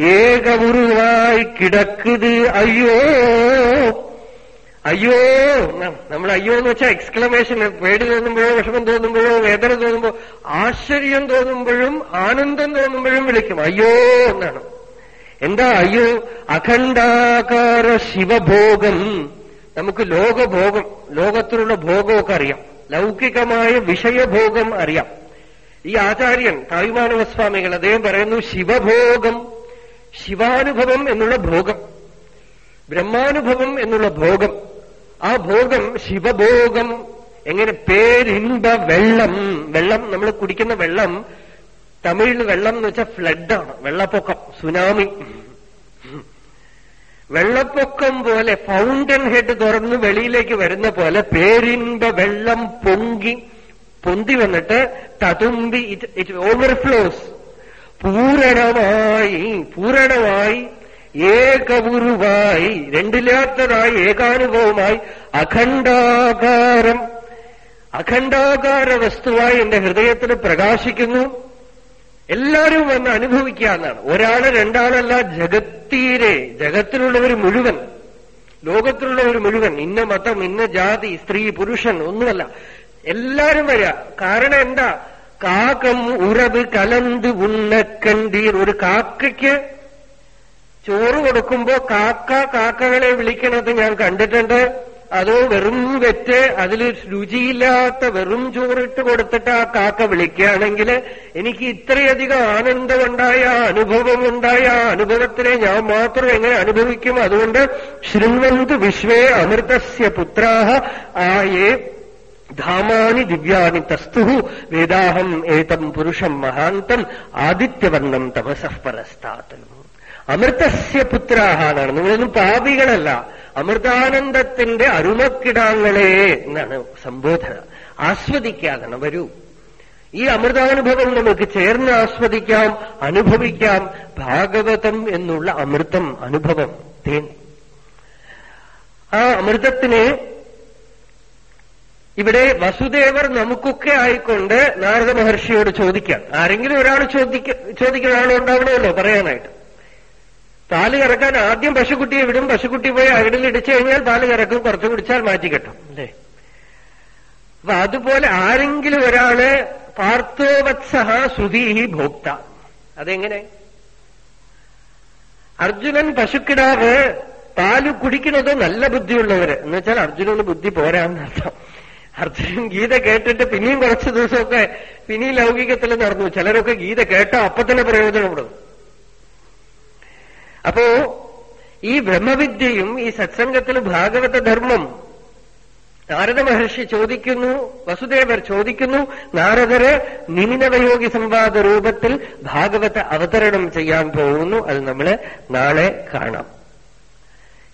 ഏക ഉരുവായി കിടക്കുത്. അയ്യോ അയ്യോ നമ്മൾ അയ്യോ എന്ന് വെച്ചാൽ എക്സ്ക്ലമേഷൻ പേടി തോന്നുമ്പോഴോ വിഷമം തോന്നുമ്പോഴോ വേദന തോന്നുമ്പോ ആശ്ചര്യം തോന്നുമ്പോഴും ആനന്ദം തോന്നുമ്പോഴും വിളിക്കും. അയ്യോ എന്നാണ്. എന്താ അയ്യോ? അഖണ്ഡാകാര ശിവഭോഗം. നമുക്ക് ലോകഭോഗം ലോകത്തിലുള്ള ഭോഗമൊക്കെ അറിയാം. ലൗകികമായ വിഷയഭോഗം അറിയാം. ഈ ആചാര്യൻ തായുമാനവസ്വാമികൾ അദ്ദേഹം പറയുന്നു ശിവഭോഗം ശിവാനുഭവം എന്നുള്ള ഭോഗം. ബ്രഹ്മാനുഭവം എന്നുള്ള ഭോഗം. ആ ഭോഗം ശിവഭോഗം. എങ്ങനെ പേരിൻപ വെള്ളം വെള്ളം നമ്മൾ കുടിക്കുന്ന വെള്ളം തമിഴിൽ വെള്ളം എന്ന് വെച്ചാൽ ഫ്ലഡാണ് വെള്ളപ്പൊക്കം സുനാമി. വെള്ളപ്പൊക്കം പോലെ ഫൗണ്ടൻ ഹെഡ് തുറന്ന് വെളിയിലേക്ക് വരുന്ന പോലെ പേരിൻപ വെള്ളം പൊങ്കി പൊന്തി വന്നിട്ട് തതുമ്പി ഇറ്റ് ഇറ്റ് ഓവർഫ്ലോസ് പൂരണമായി പൂരണമായി ഏകവുരുവായി രണ്ടില്ലാത്തതായി ഏകാനുഭവമായി അഖണ്ഡാകാരം. അഖണ്ഡാകാര വസ്തുവായി എന്റെ ഹൃദയത്തിൽ പ്രകാശിക്കുന്നു. എല്ലാവരും വന്ന് അനുഭവിക്കുക എന്നാണ് ഒരാൾ രണ്ടാളല്ല ജഗത്തീരെ. ജഗത്തിലുള്ളവർ മുഴുവൻ. ലോകത്തിലുള്ളവർ മുഴുവൻ. ഇന്ന മതം ഇന്ന ജാതി സ്ത്രീ പുരുഷൻ ഒന്നുമല്ല. എല്ലാരും വരിക. കാരണം എന്താ? കാക്കം ഉറവ് കലന്ത് ഉണ്ണക്കണ്ടീർ. ഒരു കാക്കയ്ക്ക് ചോറ് കൊടുക്കുമ്പോ കാക്ക കാക്കകളെ വിളിക്കണത് ഞാൻ കണ്ടിട്ടുണ്ട്. അത് വെറും വെറ്റ് അതിൽ രുചിയില്ലാത്ത വെറും ചോറിട്ട് കൊടുത്തിട്ട് ആ കാക്ക വിളിക്കുകയാണെങ്കിൽ എനിക്ക് ഇത്രയധികം ആനന്ദമുണ്ടായ അനുഭവമുണ്ടായ അനുഭവത്തിനെ ഞാൻ മാത്രം എങ്ങനെ അനുഭവിക്കും? അതുകൊണ്ട് ശൃണ്വന്ത് വിശ്വേ അമൃതസ്യ പുത്രാഹ ആയേ ധാമാനി ദിവ്യാനി തസ്തു വേദാഹം ഏതം പുരുഷം മഹാന്തം ആദിത്യവർണം തപസഃ പരസ്താത്തം അമൃതസ്യ പുത്രാഹ എന്നാണ്. നിങ്ങളൊന്നും പാപികളല്ല. അമൃതാനന്ദത്തിന്റെ അരുമക്കിടാങ്ങളെ എന്നാണ് സംബോധന. ആസ്വദിക്കാതാണ് വരൂ. ഈ അമൃതാനുഭവം നമുക്ക് ചേർന്ന് ആസ്വദിക്കാം അനുഭവിക്കാം. ഭാഗവതം എന്നുള്ള അമൃതം അനുഭവം. തേൻ ആ അമൃതത്തിനെ ഇവിടെ വസുദേവർ നമുക്കൊക്കെ ആയിക്കൊണ്ട് നാരദ മഹർഷിയോട് ചോദിക്കാം. ആരെങ്കിലും ഒരാൾ ചോദിക്ക ചോദിക്കുന്ന ആളുണ്ടാവണമല്ലോ പറയാനായിട്ട്. പാൽ കറക്കാൻ ആദ്യം പശുക്കുട്ടിയെ വിടും. പശുക്കുട്ടി പോയി അകിടിൽ ഇടിച്ചു കഴിഞ്ഞാൽ പാൽ കറക്കും കുറച്ച് കുടിച്ചാൽ മാറ്റി കിട്ടും. അല്ലേ? അപ്പൊ അതുപോലെ ആരെങ്കിലും ഒരാൾ പാർത്ഥോവത്സഹ ശ്രുതി ഭോക്ത. അതെങ്ങനെ? അർജുനൻ പശുക്കിടാവ് പാൽ കുടിക്കുന്നത് നല്ല ബുദ്ധിയുള്ളവര്. എന്ന് വെച്ചാൽ അർജുനന് ബുദ്ധി പോരാന്നർത്ഥം അർജുനൻ ഗീത കേട്ടിട്ട് പിന്നെയും കുറച്ച് ദിവസമൊക്കെ പിന്നെയും ലൗകികത്തിൽ നടന്നു. ചിലരൊക്കെ ഗീത കേട്ടോ അപ്പൊ തന്നെ പ്രയോജനപ്പെടും. അപ്പോ ഈ ബ്രഹ്മവിദ്യയും ഈ സത്സംഗത്തിൽ ഭാഗവത ധർമ്മം നാരദ മഹർഷി ചോദിക്കുന്നു വസുദേവർ ചോദിക്കുന്നു നാരദര് നിമിനവയോഗി സംവാദ രൂപത്തിൽ ഭാഗവത അവതരണം ചെയ്യാൻ പോകുന്നു. അത് നമ്മൾ നാളെ കാണാം.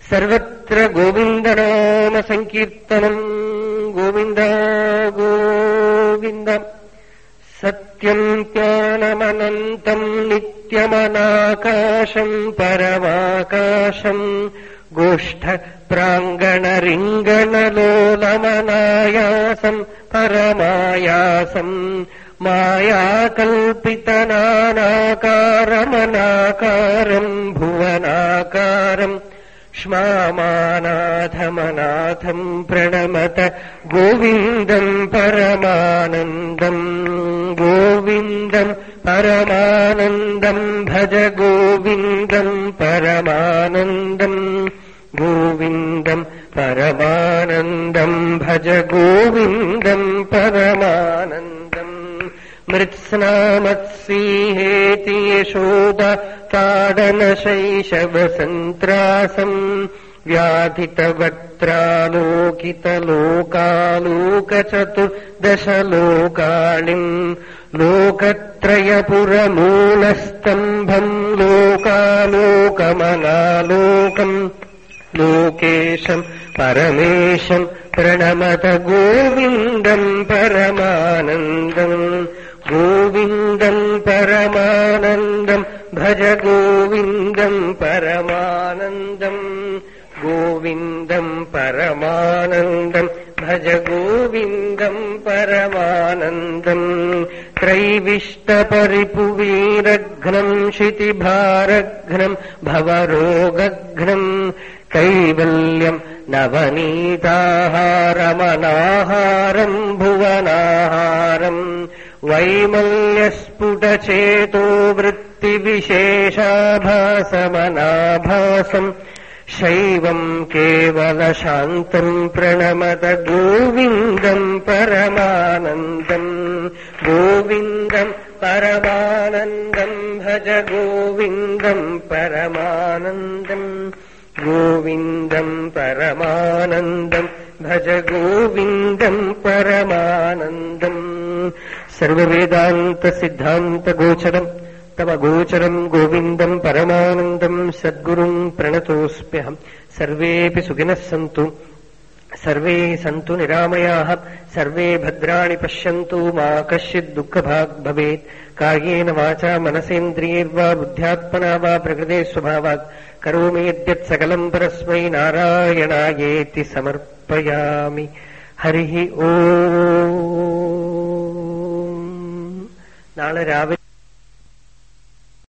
സർവത്ര ഗോവിന്ദനാമ സങ്കീർത്തനം. ഗോവിന്ദ ഗോവിന്ദ. सत्यम् ज्ञानमनन्तम् नित्यमनाकाशम् परमाकाशम् गोष्ठ प्राङ्गणरिङ्गणलोलमनायासम् परमायासम् मायाकल्पितनानाकारमनाकारम् भुवनाकारम् क्ष्मानाथमनाथम् प्रणमत गोविन्दम् परमानन्दम् गोविन्दम् परमानन्दम् भज गोविन्दम् परमानन्दम् गोविन्दम् परमानन्दम् भज गोविन्दम् परमानन्दम्। मृत्स्नामत्सीहेति यशोद ताडनशैशवसन्त्रासम् व्याधितवक्त्रालोकितलोकालोकचतुर्दशलोकाणिम् लोकत्रयपुरमूलस्तम्भम् लोकालोकमनालोकम् लोकेशम् परमेशम् प्रणमत गोविन्दम् परमानन्दम् गोविन्दम् परमानन्दम् भज गोविन्दम् परमानन्दम् गोविन्दम् परमानन्दम् भज गोविन्दम् परमानन्दम् त्रैविष्टपरिपुवीरघ्नम् क्षितिभारघ्नम् भवरोगघ्नम् कैवल्यम् नवनीताहारमनाहारम् भुवनाहारम् वैमल्यस्फुटचेतो वृत्तिविशेषाभासमनाभासम् शैवम् केवलशान्तम् प्रणमत गोविन्दम् परमानन्दम् गोविन्दम् परमानन्दम् भज गोविन्दम् परमानन्दम् गोविन्दम् परमानन्दम् भज गोविन्दम् परमानन्दम् സർവവേദാന്ത സിദ്ധാന്ത ഗോചരം. തവ ഗോചരം ഗോവിന്ദം പരമാനന്ദം സദ്ഗുരും പ്രണതോസ്മ്യഹം. സർവേപി സുഖിനഃ സന്തു. സർവേ സന്തു നിരാമയാः. സർവേ ഭദ്രാണി പശ്യन्तु മാ കശ്ചിത് ദുഃഖഭാഗ് ഭവേത്. കായേന വാചാ മനസേന്ദ്രിയൈർവാ ബുദ്ധ്യാത്മനാ വാ പ്രകൃതേ സ്വഭാവാത് കരോമി സകലം പരസ്മൈ നാരായണായേതി സമർപ്പയാമി. ഹരി ഓ നാളെ രാവിലെ